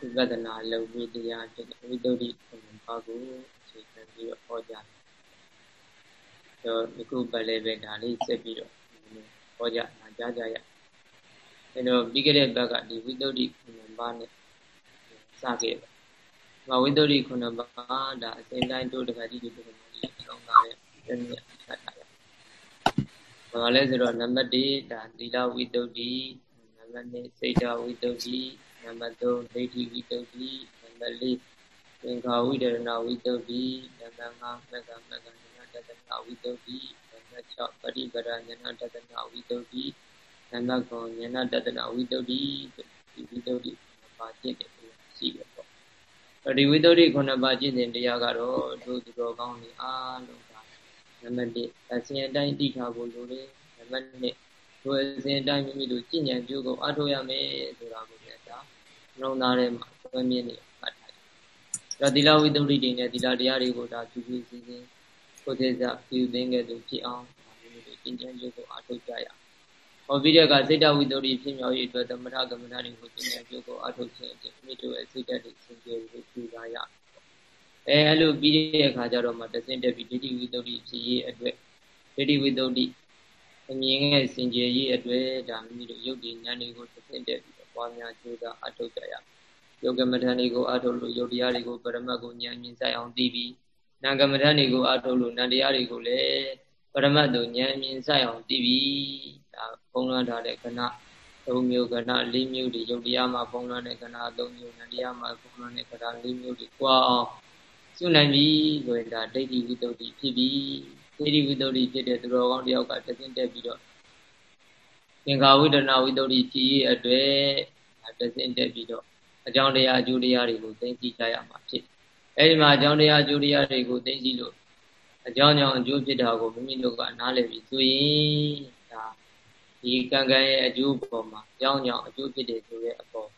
ဝိပဿနာလုံပြီးတရားဖြစ်တဲ့ဝိသုဒ္ဓိခုနပါးကိုအခြေခံပြီးတော့ဟောကြားတယ်။တော့ဒီခုပတ်လည်းပဲဒါလေးဆက်ပြီးတော့ဟောကြားနာကြားကြရ။အဲတော့ပြီးခဲ့တဲ့ဘက်ကဒီဝိသုဒ္ဓိခုနပါးနဲ့စခဲ့တယ်။မဝိသုဒ္ဓိခုနပါးဒါအစဉ်တိုင်းတို့တခါကြီးဒီပုံစံကြီးဆောင်းသားတဲ့တနည်းအချက်တာရ။ဘာလဲဆိုတော့နံပါတ်1ဒါသီလဝိသုဒ္ဓိနံပါတ်2စိတ်ဓာဝိသုဒ္ဓိ နံပါတ်3ဒိဋ္ဌိဝိတ္တုနံပါတ်4သင်္ခါဝိဒရဏဝိတ္တုနံပါတ်5မက္ကမက္ကဉာဏတတနာဝိတ္တုနံပါတ်6ပฏิပဒဉာဏတတနာဝိတ္တုနံပါတ်9ဉာဏတတနာဝိတ္တုဒီဝိတ္တုပါကျင့်တယ်ရှိတယ်ပေါ့ဒီဝိတ္တုခုနှစ်ပါးကျင့်တဲ့တရားကတော့တို့သူတော်ကောင်းတွေအားလုံးကနံပါတ်1အစဉ်အတိုင်းသိထားဖို့လိုတယ်နံပါတ်2တို့အစဉ်အတိုင်းမိမိတို့ကြည်ဉာဏ်ကြိုးကိုအားထုတ်ရမယ်ဆိုတာကို နှလုံးသားထဲမှာသွင်းမြင်နေမှတ်ထားတယ်။ဒါသီလဝိတ္တုတွေနဲ့သီလတရားတွေကိုဒါဖြူဖြူစင်စင်ကိုယ်သေးစားဖြူသိငယ်သူဖြစ်အောင်ဒီလိုကျင့်ကြံကြိုးကိုအားထုတ်ကြရအောင်။ဟောပြီးတဲ့အခါစိတ်တဝိတ္တုတွေဖြစ်မြောက်ရေးအတွက်သမထကမ္မဋ္ဌာန်းတွေကိုကျင့်ကြံကြိုးကိုအားထုတ်ခြင်းအပြင်မိတို့ရဲ့စိတ်ဓာတ်တွေစင်ကြယ်ကိုဖြူစားရအောင်။အဲအဲ့လိုပြီးတဲ့အခါကျတော့မှတစင်တက်ပြီးဒိဋ္ဌိဝိတ္တုဖြစ်ရေးအတွက်ဒိဋ္ဌိဝိတ္တုအမြင်ရဲ့စင်ကြယ်ရေးအတွက်ဒါမိမိတို့ယုတ်ဒီဉာဏ်တွေကိုတစင်တက်ပြီး ပွားများကြိုးစားအထောက်ကြရယုတ်ကမ္မဋ္ဌာန်းတွေကိုအထောက်လို့ယုတ်တရားတွေကိုပရမတ်ကိုဉာဏ်မြင်ဆိုင်အောင်သိပြီးနာကမ္မဋ္ဌာန်းတွေကိုအထောက်လို့နန္တရားတွေကိုလည်းပရမတ်တို့ဉာဏ်မြင်ဆိုင်အောင်သိပြီးဒါပုံလွှမ်းထားတဲ့ခဏ၃မျိုးခဏ၄မျိုးဒီယုတ်တရားမှာပုံလွှမ်းတဲ့ခဏ၃မျိုးနန္တရားမှာပုံလွှမ်းတဲ့ခဏ၄မျိုးဒီကြွားအောင်စွနိုင်ပြီဆိုရင်ဒါဒိဋ္ဌိဝိတ္တုဖြစ်ပြီဒိဋ္ဌိဝိတ္တုဖြစ်တဲ့သူတော်ကောင်းတယောက်ကတသိတက်ပြီးတော့ သင်္ခါဝိဒနာဝိတ္တုဖြစ်ရေးအတွက်တဆင့်တက်ပြီးတော့အကြောင်းတရားအကျိုးတရားတွေကိုသိသိကြရမှာဖြစ်အဲဒီမှာအကြောင်းတရားအကျိုးတရားတွေကိုသိသိလို့အကြောင်းကြောင့်အကျိုးဖြစ်တာကိုမိမိတို့ကနားလည်ပြီးဆိုရင်ဒါဒီကံကံရဲ့အကျိုးပေါ်မှာအကြောင်းကြောင့်အကျိုးဖြစ်တယ်ဆိုတဲ့အပေါ်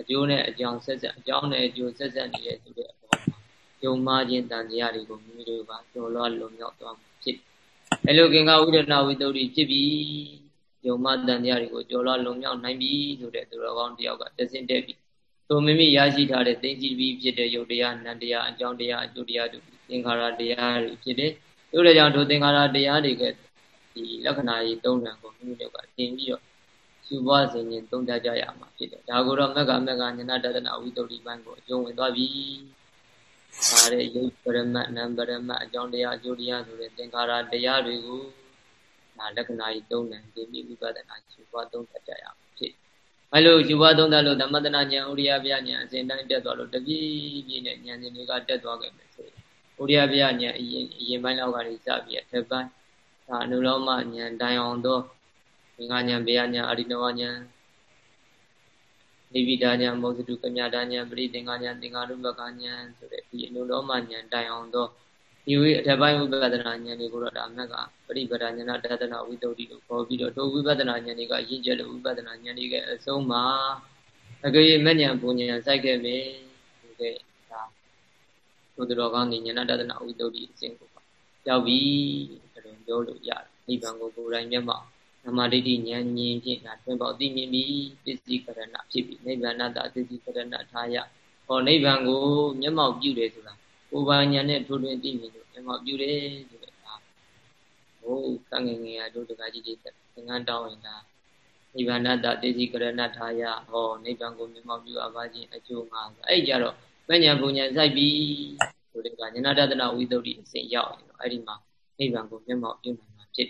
အကျိုးနဲ့အကြောင်းဆက်ဆက်အကြောင်းနဲ့အကျိုးဆက်ဆက်နေတယ်ဆိုတဲ့အပေါ်မှာယုံမှားခြင်းတန်တရားတွေကိုမိမိတို့ကကျော်လွှားလုံမြောက်သွားမှာဖြစ်အဲလိုကင်္ဂဝိဒနာဝိတ္တုဖြစ်ပြီး ယုံမတန်တရားတွေကိုကြော်လွှားလုံမြောက်နိုင်ပြီဆိုတဲ့သူတော်ကောင်းတယောက်ကတဆင့်တက်ပြီသို့မိမိရရှိထားတဲ့သိသိပြီးဖြစ်တဲ့ယုတ်တရားနံတရားအကြောင်းတရားအကျိုးတရားတို့သင်္ခါရတရားတွေဖြစ်တယ်တို့လည်းကြောင့်တို့သင်္ခါရတရားတွေကဒီလက္ခဏာကြီးသုံးဏကိုမိမိတို့ကတင်ပြီးတော့ရှုပွားစဉ်ချင်းသုံးသပ်ကြရမှာဖြစ်တယ်ဒါကိုတော့မက္ကမက္ကညနာတဒနာဝိတုဒ္ဓိပိုင်းကိုအကျုံးဝင်သွားပြီဒါတဲ့ယုတ်ပရမတ်နံပရမတ်အကြောင်းတရားအကျိုးတရားဆိုတဲ့သင်္ခါရတရားတွေကို ဒါလက္ခဏာကြီးသုံးတယ်ဒီမိဝိပဿနာရှုပွားသုံးသပ်ကြရအောင်ဖြစ်အဲလိုရှုပွားသုံးသပ်လို့သမတနာဉာဏ်ဥရိယဗျာဉာဏ်အစဉ်တိုင်းတက်သွားလို့တပြည့်ပြည့်နဲ့ဉာဏ်စဉ်တွေကတက်သွားခဲ့မယ်ဆိုရင်ဥရိယဗျာဉာဏ်အရင်အရင်ပိုင်းလောက်ကနေစပြီးအထက်ပိုင်းဒါအနုလောမဉာဏ်တိုင်အောင်သောငါဉာဏ်ဗျာဉာဏ်အရိနဝဉာဏ်နိဗ္ဗိဒာဉာဏ်မောဇတုကမြတာဉာဏ်ပရိသင်္ခာဉာဏ်သင်္ခါရုပ္ပကဉာဏ်ဆိုတဲ့ဒီအနုလောမဉာဏ်တိုင်အောင်သော ဒီဝိအထက်ပိုင်းဝိပဿနာဉာဏ်တွေကိုတော့ဒါမှကပရိပဒဉာဏတဒနာဝိတ္တုတိလို့ခေါ်ပြီးတော့ဒုဝိပဿနာဉာဏ်တွေကရင့်ကျက်လို့ဝိပဿနာဉာဏ်တွေကအဆုံးမှာအကြိမ်မဲ့ဉာဏ်ပူဉာဏ်စိုက်ခဲ့မယ်ဒီကဲဒါဘုဒ္ဓတော်ကောင်းဒီဉာဏတဒနာဝိတ္တုတိအစဉ်ကိုရောက်ပြီအဲ့လိုပြောလို့ရတယ်နိဗ္ဗာန်ကိုကိုယ်တိုင်မျက်မှောက်နမဒိဋ္ဌိဉာဏ်ဉဉ်ဖြင့်ဒါတွင်ပေါသိမြင်ပြီးပစ္စည်းကရဏဖြစ်ပြီးနိဗ္ဗာန်တပစ္စည်းကရဏထားရဟောနိဗ္ဗာန်ကိုမျက်မှောက်ပြုတယ်ဆိုတာ ကိုယ်ပိုင်ဉာဏ်နဲ့ထိုးထွင်းသိမြင်လို့မျက်မှောက်ပြုတယ်ဆိုတဲ့ဒါဟိုကငငယ်ငယ်တို့တကကြီးတွေသင်္ကန်းတောင်းရင်ဒါနိဗ္ဗာန်တတေစီကရဏထားရဟောနိဗ္ဗာန်ကိုမျက်မှောက်ပြုအပ်ပါခြင်းအကျိုးမှာအဲ့ကြတော့မဉ္ဇဉ်ဘုံဉ္ဇဉ်စိုက်ပြီးဆိုတဲ့ကဉာဏတဒနာဝိသုဒ္ဓိအစဉ်ရောက်ရင်တော့အဲ့ဒီမှာနိဗ္ဗာန်ကိုမျက်မှောက်ပြုနိုင်မှာဖြစ်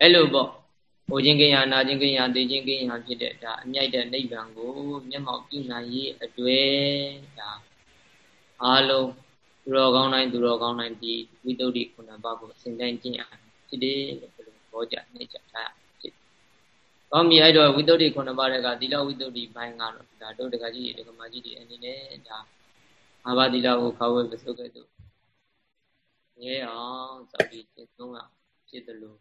အဲ့လိုပေါ့ဟိုခြင်းကိညာနာခြင်းကိညာသိခြင်းကိညာဖြစ်တဲ့ဒါအမြိုက်တဲ့နိဗ္ဗာန်ကိုမျက်မှောက်ပြုနိုင်ရေးအတွေ့ဒါအားလုံး သူတော်ကောင်းတိုင်းသူတော်ကောင်းတိုင်းဒီဝိတ္တုဒ္ဓိခုနပါကိုအစဉ်တိုင်းကျင့်ရဖြစ်တယ်လို့ဘယ်လိုဘောကြနေကြတာဖြစ်။ကောင်းပြီအဲ့တော့ဝိတ္တုဒ္ဓိခုနပါတဲ့ကသီလဝိတ္တုဒ္ဓိဘိုင်းကတော့ဒါတို့တကကြီးတကမာကြီးတွေအနေနဲ့ဒါအာဘသီလကိုခါဝဲပစုကဲ့သို့ငဲအောင်စောင့်ကြည့်ကျင့်သုံးရဖြစ်တယ်လို့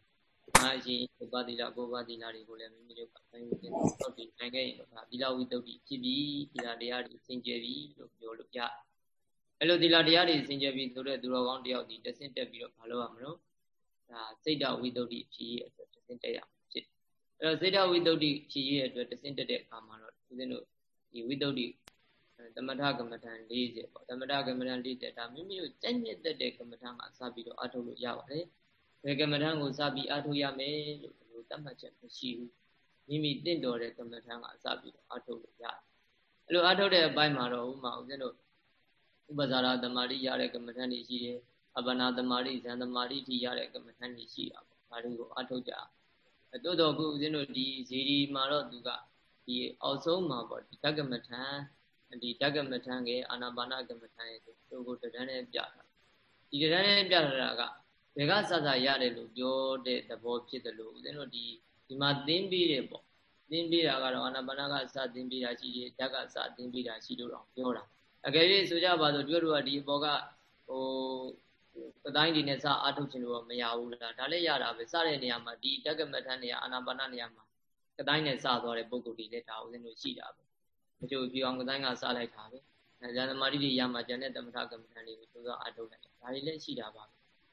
အားရှိဥပသီလကိုပသီလတွေကိုလည်းမိမိတို့ကတိုင်းကျင့်သုံးစောင့်ကြည့်နိုင်ခဲ့ရင်တော့ဒါသီလဝိတ္တုဒ္ဓိဖြစ်ပြီးသီလတရားတွေစင်ကြယ်ပြီလို့ပြောလို့ရတယ် အဲ့လိုသီလတရားတွေစင်ကြယ်ပြီးဆိုတဲ့သူတော်ကောင်းတယောက်ဒီတဆင့်တက်ပြီးတော့မလုပ်ရမလို့ဒါစိတ်တဝိတ္တုဖြစ်ရဲ့အတွက်တဆင့်တက်ရမှာဖြစ်အဲ့တော့စိတ်တဝိတ္တုဖြစ်ရဲ့အတွက်တဆင့်တက်တဲ့အခါမှာတော့ဦးဇင်းတို့ဒီဝိတ္တုသမထကမ္မထန်40ပေါ့သမထကမ္မထန်40ဒါမိမိတို့ကြက်ညက်တဲ့ကမ္မထန်ကစပြီးတော့အထုတ်လို့ရပါတယ်ဘယ်ကမ္မထန်ကိုစပြီးအထုတ်ရမယ်လို့ဘယ်လိုသတ်မှတ်ချက်မရှိဘူးမိမိတင့်တော်တဲ့ကမ္မထန်ကစပြီးတော့အထုတ်လို့ရတယ်အဲ့လိုအထုတ်တဲ့အပိုင်းမှာတော့ဥမာဦးဇင်းတို့ ဥပဇာရတမာတိရတဲ့ကမ္မထန်တွေရှိတယ်အပနာတမာတိဇန်တမာတိထိရတဲ့ကမ္မထန်တွေရှိတာပေါ့ဒါတွေကိုအထောက်ကြတိုးတော်ခုဦးဇင်းတို့ဒီဇီဒီမှာတော့သူကဒီအောက်ဆုံးမှာပေါ့ဒီဓကမ္မထန်ဒီဓကမ္မထန်ကအာနာပါနကမ္မထန်ရဲ့တို့ကိုတဏ္ဍနဲ့ပြတာဒီတဏ္ဍနဲ့ပြတာကဘယ်ကစစရတယ်လို့ပြောတဲ့သဘောဖြစ်တယ်လို့ဦးဇင်းတို့ဒီဒီမှာသင်ပြီးတယ်ပေါ့သင်ပြီးတာကတော့အာနာပါနကစသင်ပြီးတာရှိတယ်ဓကစသင်ပြီးတာရှိလို့တော့ပြောတာ အကယ်၍ဆိုကြပါစို့တို့တို့ကဒီအပေါ်ကဟိုကတိုင်းဒီနဲ့စအားထုတ်ခြင်းလို့မရဘူးလားဒါလည်းရတာပဲစတဲ့နေရာမှာဒီတက္ကမထန်နေရာအာနာပါနနေရာမှာကတိုင်းနဲ့စသွားတဲ့ပုံကိုယ်တွေလည်းဒါဦးဇင်းတို့ရှိတာပဲမချို့ပြောင်းကတိုင်းကစလိုက်တာပဲဇာသမာတိတွေရမှာကျန်တဲ့တမထကမ္မထန်တွေကိုသူကအားထုတ်လိုက်ဒါတွေလည်းရှိတာပါ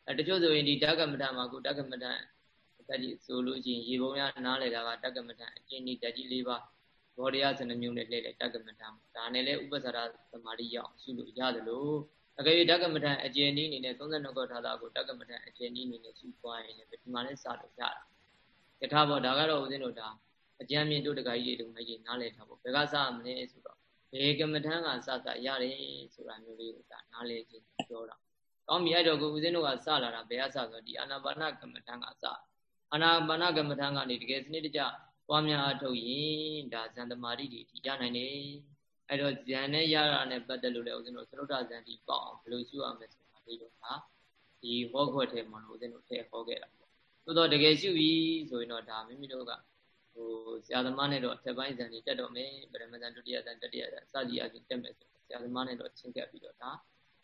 အဲတချို့ဆိုရင်ဒီတက္ကမထန်မှာကိုတက္ကမထန်တက်ကြီးဆိုလို့ရှိရင်ရေပုံရနားလေတာကတက္ကမထန်အကျဉ်းဒီတက်ကြီး၄ပါး ဘောဓရစနမျိုးနဲ့လှည့်လေတက္ကမထန်ဒါနဲ့လည်းဥပ္ပဇာရသမာတိရောက်ရှိလို့ရတယ်လို့အကယ်၍တက္ကမထံအကျဉ်းနည်းအနေနဲ့32ကောထာတာကိုတက္ကမထံအကျဉ်းနည်းအနေနဲ့ရှုပွားရင်လည်းဒီမှာလည်းစလို့ရတာယထာဘောဒါကတော့ဦးဇင်းတို့ဒါအကျမ်းမြင့်တို့တကကြီးတွေတို့မကြီးနားလည်ထားဖို့ဘယ်ကစမလဲဆိုတော့ဘယ်ကမထံကစစရတယ်ဆိုတာမျိုးလေးကိုဒါနားလည်ခြင်းပြောတာကောင်းပြီအဲ့တော့ကိုဦးဇင်းတို့ကစလာတာဘယ်ကစဆိုတော့ဒီအာနာပါနကမ္မထံကစအာနာပါနကမ္မထံကနေတကယ်စနစ်တကျ ပွားများအထုတ်ရင်ဒါဇန်သမารိတွေရနိုင်တယ်အဲ့တော့ဇန်နဲ့ရတာနဲ့ပတ်သက်လို့လည်းဦးဇင်းတို့သရုတ်တဇန်တီပေါအောင်ဘယ်လိုရှုရမလဲဆိုတာလေးတော့ဟာဒီဟောခွက်ထဲမှာလို့ဦးဇင်းတို့ထည့်ဟောခဲ့တာပေါ့သို့တော့တကယ်ရှုပြီးဆိုရင်တော့ဒါမိမိတို့ကဟိုဆရာသမားနဲ့တော့အထက်ပိုင်းဇန်တွေတက်တော့မယ်ပရမဇန်ဒုတိယဇန်တတိယဇန်စသည်အပြင်တက်မယ်ဆိုဆရာသမားနဲ့တော့ချင်းကပ်ပြီးတော့ဒါ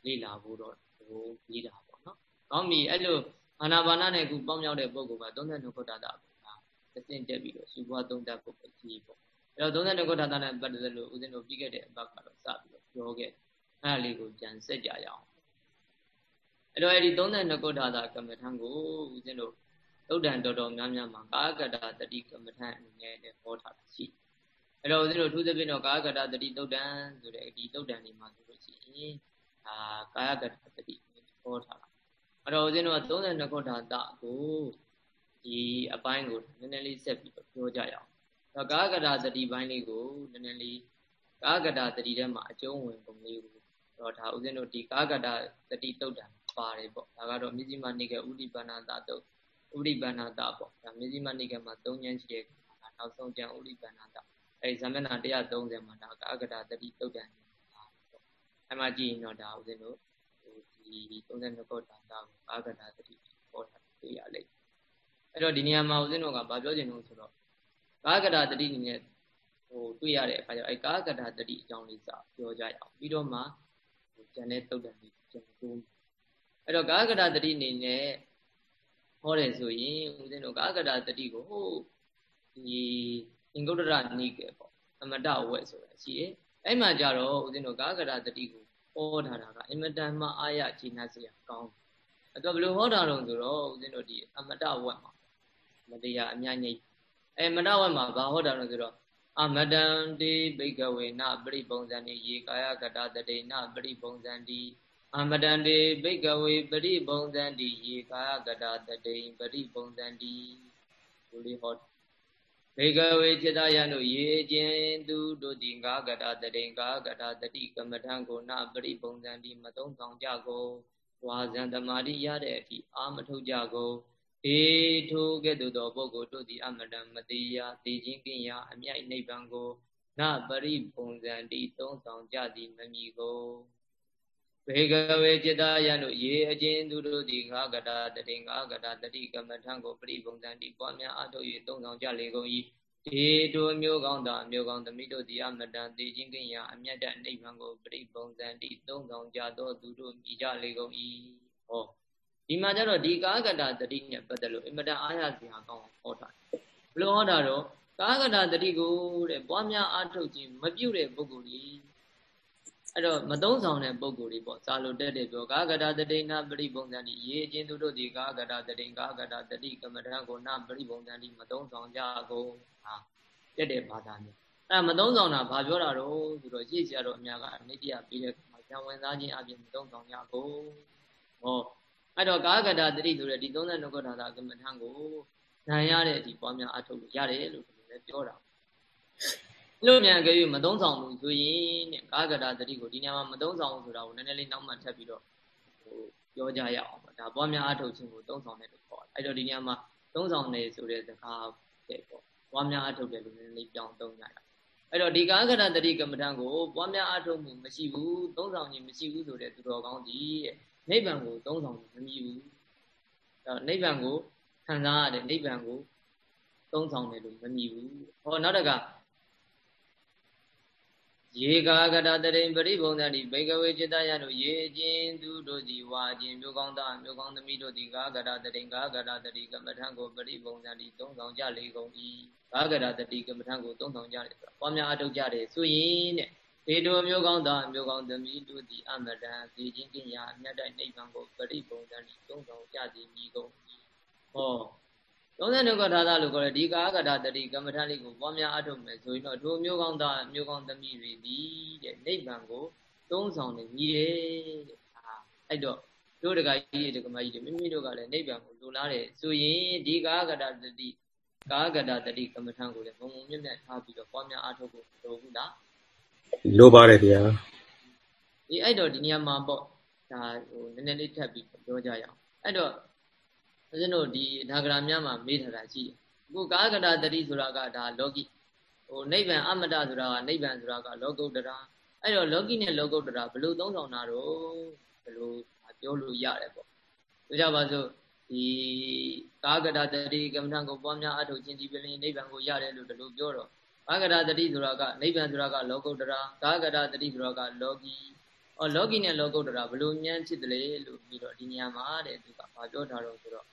လေ့လာဖို့တော့ဟိုပြီးတာပေါ့နော်။ကောင်းပြီအဲ့လိုအာနာပါနနဲ့ခုပေါင်းမြောက်တဲ့ပုဂ္ဂိုလ်က32ခုတ္တတာပေါ့ဒါ အစဉ်တက်ပြီးတော့ရှုပွားသုံးတတ်ဖို့ပဲကြီးပေါ့အဲ့တော့32ခုထာတာနဲ့ပတ်သက်လို့ဦးဇင်းတို့ပြီးခဲ့တဲ့အပတ်ကတော့စပြီးတော့ပြောခဲ့အဲ့ဒါလေးကိုကြံစက်ကြရအောင်အဲ့တော့အဲ့ဒီ32ခုထာတာကမ္မထံကိုဦးဇင်းတို့သုတ်တန်တော်တော်များများမှာကာကတတတိကမ္မထံအနေနဲ့လည်းဟောထားတာရှိအဲ့တော့ဦးဇင်းတို့ထူးသဖြင့်တော့ကာကတတတိသုတ်တန်ဆိုတဲ့ဒီသုတ်တန်ဒီမှာဆိုလို့ရှိရင်အာကာယကတတတိဟောထားတာအဲ့တော့ဦးဇင်းတို့က32ခုထာတာကို ဒီအပိုင်းကိုနည်းနည်းလေးဆက်ပြီးတော့ပြောကြရအောင်တော့ကာကတာတတိပိုင်းလေးကိုနည်းနည်းလေးကာကတာတတိထဲမှာအကျုံးဝင်ပုံလေးကိုတော့ဒါဦးဇင်းတို့ဒီကာကတာတတိတုတ်တံပါတယ်ပေါ့ဒါကတော့မြစီမနိကေဥဒိပန္နာတတုတ်ဥဒိပန္နာတပေါ့ဒါမြစီမနိကေမှာ၃ညရှိတဲ့နောက်ဆုံးကျန်ဥဒိပန္နာတအဲဒီဇမဏ130မှာဒါကာကတာတတိတုတ်တံအဲ့မှာကြည့်ရင်တော့ဒါဦးဇင်းတို့ဒီ32ခုတာတာကိုကာကတာတတိဟောတာတွေ့ရလိမ့် အဲ့တော့ဒီနေရာမှာဦးဇင်းတို့ကဗာပြောချင်လို့ဆိုတော့ကာကတာတတိအနေနဲ့ဟိုတွေ့ရတဲ့အခါကျတော့အဲကာကတာတတိအကြောင်းလေးစပြောကြရအောင်ပြီးတော့မှကျန်တဲ့တုတ်တန်လေးကျန်တိုးအဲ့တော့ကာကတာတတိအနေနဲ့ဟောတယ်ဆိုရင်ဦးဇင်းတို့ကာကတာတတိကိုဟိုဒီအင်္ဂုတ္တရနိကေပေါ့အမတဝက်ဆိုတာရှိတယ်အဲ့မှာကြတော့ဦးဇင်းတို့ကာကတာတတိကိုဟောထားတာကအင်မတန်မှအာရခြေနှက်စရာကောင်းတယ်အဲ့တော့ဘယ်လိုဟောတာလဲဆိုတော့ဦးဇင်းတို့ဒီအမတဝက်မှာ မတရားအများကြီးအဲမနဝတ်မှာဘာဟောတာလို့ဆိုတော့အမတံတိဘိကဝေနပရိပုံဇံတိယေကာယကတတတေနပရိပုံဇံတိအမတံတိဘိကဝေပရိပုံဇံတိယေကာယကတတတေပရိပုံဇံတိဒီလေးဟောဘေကဝေจิตယံတို့ရေခြင်းသူတို့ဒီငါကတတတေငါကတတတိကမ္မထံကိုနပရိပုံဇံတိမသုံးဆောင်ကြကုန်ဝါဇံတမာတိရတဲ့အထိအာမထုတ်ကြကုန်ေ ထိုကဲ့သို့သောပုဂ္ဂိုလ်တို့သည်အမတံမတိယသိချင်းကင်းရာအမြိုက်နိဗ္ဗာန်ကိုနပရိပုံစံတိသုံးဆောင်ကြသည်မမီကိုဘေကဝေจิตာယံတို့ရေအချင်းသူတို့သည်ငါကတာတတိငါကတာတတိကမ္မထံကိုပရိပုံစံတိပွားများအထုတ်၍သုံးဆောင်ကြလေကုန်၏ဒီတို့မျိုးကောင်းသာမျိုးကောင်းသမီးတို့သည်အမတံသိချင်းကင်းရာအမြတ်တနိဗ္ဗာန်ကိုပရိပုံစံတိသုံးဆောင်ကြသောသူတို့မြည်ကြလေကုန်၏ဟော ဒီမှာကျတော့ဒီကာကတတတိနဲ့ပတ်သက်လို့အင်မတန်အားရစရာကောင်းဟောတာဘလို့ဟောတာတော့ကာကတတတိကိုတဲ့ပွားများအားထုတ်ခြင်းမပြုတ်တဲ့ပုဂ္ဂိုလ်ကြီးအဲ့တော့မသုံးဆောင်တဲ့ပုဂ္ဂိုလ်တွေပေါ့စာလိုတက်တယ်ပြောကာကတတတိနာပရိပုံစံဒီရေးခြင်းသူတို့ဒီကာကတတတိကာကတတတိကမ္မထံကိုနာပရိပုံစံဒီမသုံးဆောင်ကြကုန်ဟာတက်တဲ့ဘာသာမျိုးအဲ့မသုံးဆောင်တာဘာပြောတာတော့ဆိုတော့ရှေ့ဆရာတော်အများကအနိတ္တရပြီးတဲ့အခါမှာဇံဝင်စားခြင်းအပြင်မသုံးဆောင်ရကိုဟော အဲ့တော့ကာကတတတိဆိုတဲ့ဒီ32ခုထာတာကမ္မထံကိုဉာဏ်ရတဲ့ဒီပွားများအထုတ်လို့ရတယ်လို့ဒီလိုလည်းပြောတာလို့မြန်ကြ၍မသုံးဆောင်ဘူးဆိုရင်တဲ့ကာကတတတိကိုဒီညမှာမသုံးဆောင်ဘူးဆိုတာကိုနည်းနည်းလေးနောက်မှထပ်ပြီးတော့ဟိုပြောကြရအောင်ဒါပွားများအထုတ်ခြင်းကိုသုံးဆောင်တယ်လို့ခေါ်တယ်အဲ့တော့ဒီညမှာသုံးဆောင်တယ်ဆိုတဲ့စကားတဲ့ပေါ့ပွားများအထုတ်တယ်လို့နည်းနည်းလေးပြောင်းသုံးကြတာအဲ့တော့ဒီကာကရတတိကမ္မထံကိုပွားများအထုတ်မှုမရှိဘူးသုံးဆောင်ခြင်းမရှိဘူးဆိုတဲ့သူတော်ကောင်းကြီးတဲ့ နိဗ္ဗာန်ကိုသုံးဆောင်မမြည်ဘူးအဲနိဗ္ဗာန်ကိုခံစားရတယ်နိဗ္ဗာန်ကိုသုံးဆောင်တယ်လို့မမြည်ဘူးဟောနောက်တကယေကာကတတရိပရိဘုံသတိဘေကဝေจิตယတို့ယေခြင်းသူတို့စီဝါခြင်းမြို့ကောင်းသားမြို့ကောင်းသမီးတို့ဒီကာကတတရိကာကတတရိကမ္မထံကိုပရိဘုံသတိသုံးဆောင်ကြလေကုန်၏ကာကတတတိကမ္မထံကိုသုံးဆောင်ကြတယ်ဆိုတာပွားများအထုတ်ကြတယ်ဆိုရင်တဲ့ဒေ တောမျိုးကောင်းသားမျိုးကောင်းသမီးတို့သည်အမတန်ဒီချင်းကင်ညာမြတ်တိုက်နိဗ္ဗာန်ကိုပရိပုံသဏ္ဍာန်သုံးဆောင်ကြသည်မိကုန်ဟော32ကထာသာလို့ခေါ်တဲ့ဒီကာကထာတတိကမ္မထာလေးကိုပွားများအထုတ်မယ်ဆိုရင်တော့ထိုမျိုးကောင်းသားမျိုးကောင်းသမီးတွေဒီတဲ့နိဗ္ဗာန်ကိုသုံးဆောင်နေညီတယ်တဲ့အာအဲ့တော့တို့တကကြီးတွေတကမကြီးတွေမိမိတို့ကလည်းနိဗ္ဗာန်ကိုလိုလားတယ်ဆိုရင်ဒီကာကထာတတိကာကထာတတိကမ္မထာကိုလည်းဘုံဘုံမြတ်မြတ်ထားပြီးတော့ပွားများအထုတ်ဖို့လိုဘူးလား လိုပါတယ်ဗျာဒီအဲ့တော့ဒီနေရာမှာပေါ့ဒါဟိုနည်းနည်းလေးထပ်ပြီးပြောကြရအောင်အဲ့တော့ဦးဇင်းတို့ဒီဒါဂရာများမှာမေးထားတာရှိတယ်အခုကာကတာတတိဆိုတာကဒါလောကီဟိုနိဗ္ဗာန်အမတဆိုတာကနိဗ္ဗာန်ဆိုတာကလောကုတ္တရာအဲ့တော့လောကီနဲ့လောကုတ္တရာဘယ်လိုသုံးဆောင်တာတော့ဘယ်လိုပြောလို့ရတယ်ပေါ့ဆိုကြပါစို့ဒီကာကတာတတိကမ္မထံကိုပွားများအထုတ်ခြင်းဒီပင်နိဗ္ဗာန်ကိုရတယ်လို့ဒီလိုပြောတော့ ကာကရတတိဆိုတာကနိဗ္ဗာန်ဆိုတာကလောကုတ္တရာကာကရတတိဆိုတာကလောကီအော်လောကီနဲ့လောကုတ္တရာဘလို့ဉာဏ်ဖြစ်တယ်လေလို့ပြီးတော့ဒီနေရာမှာတဲ့သူကဘာပြောထားတော့ဆိုတော့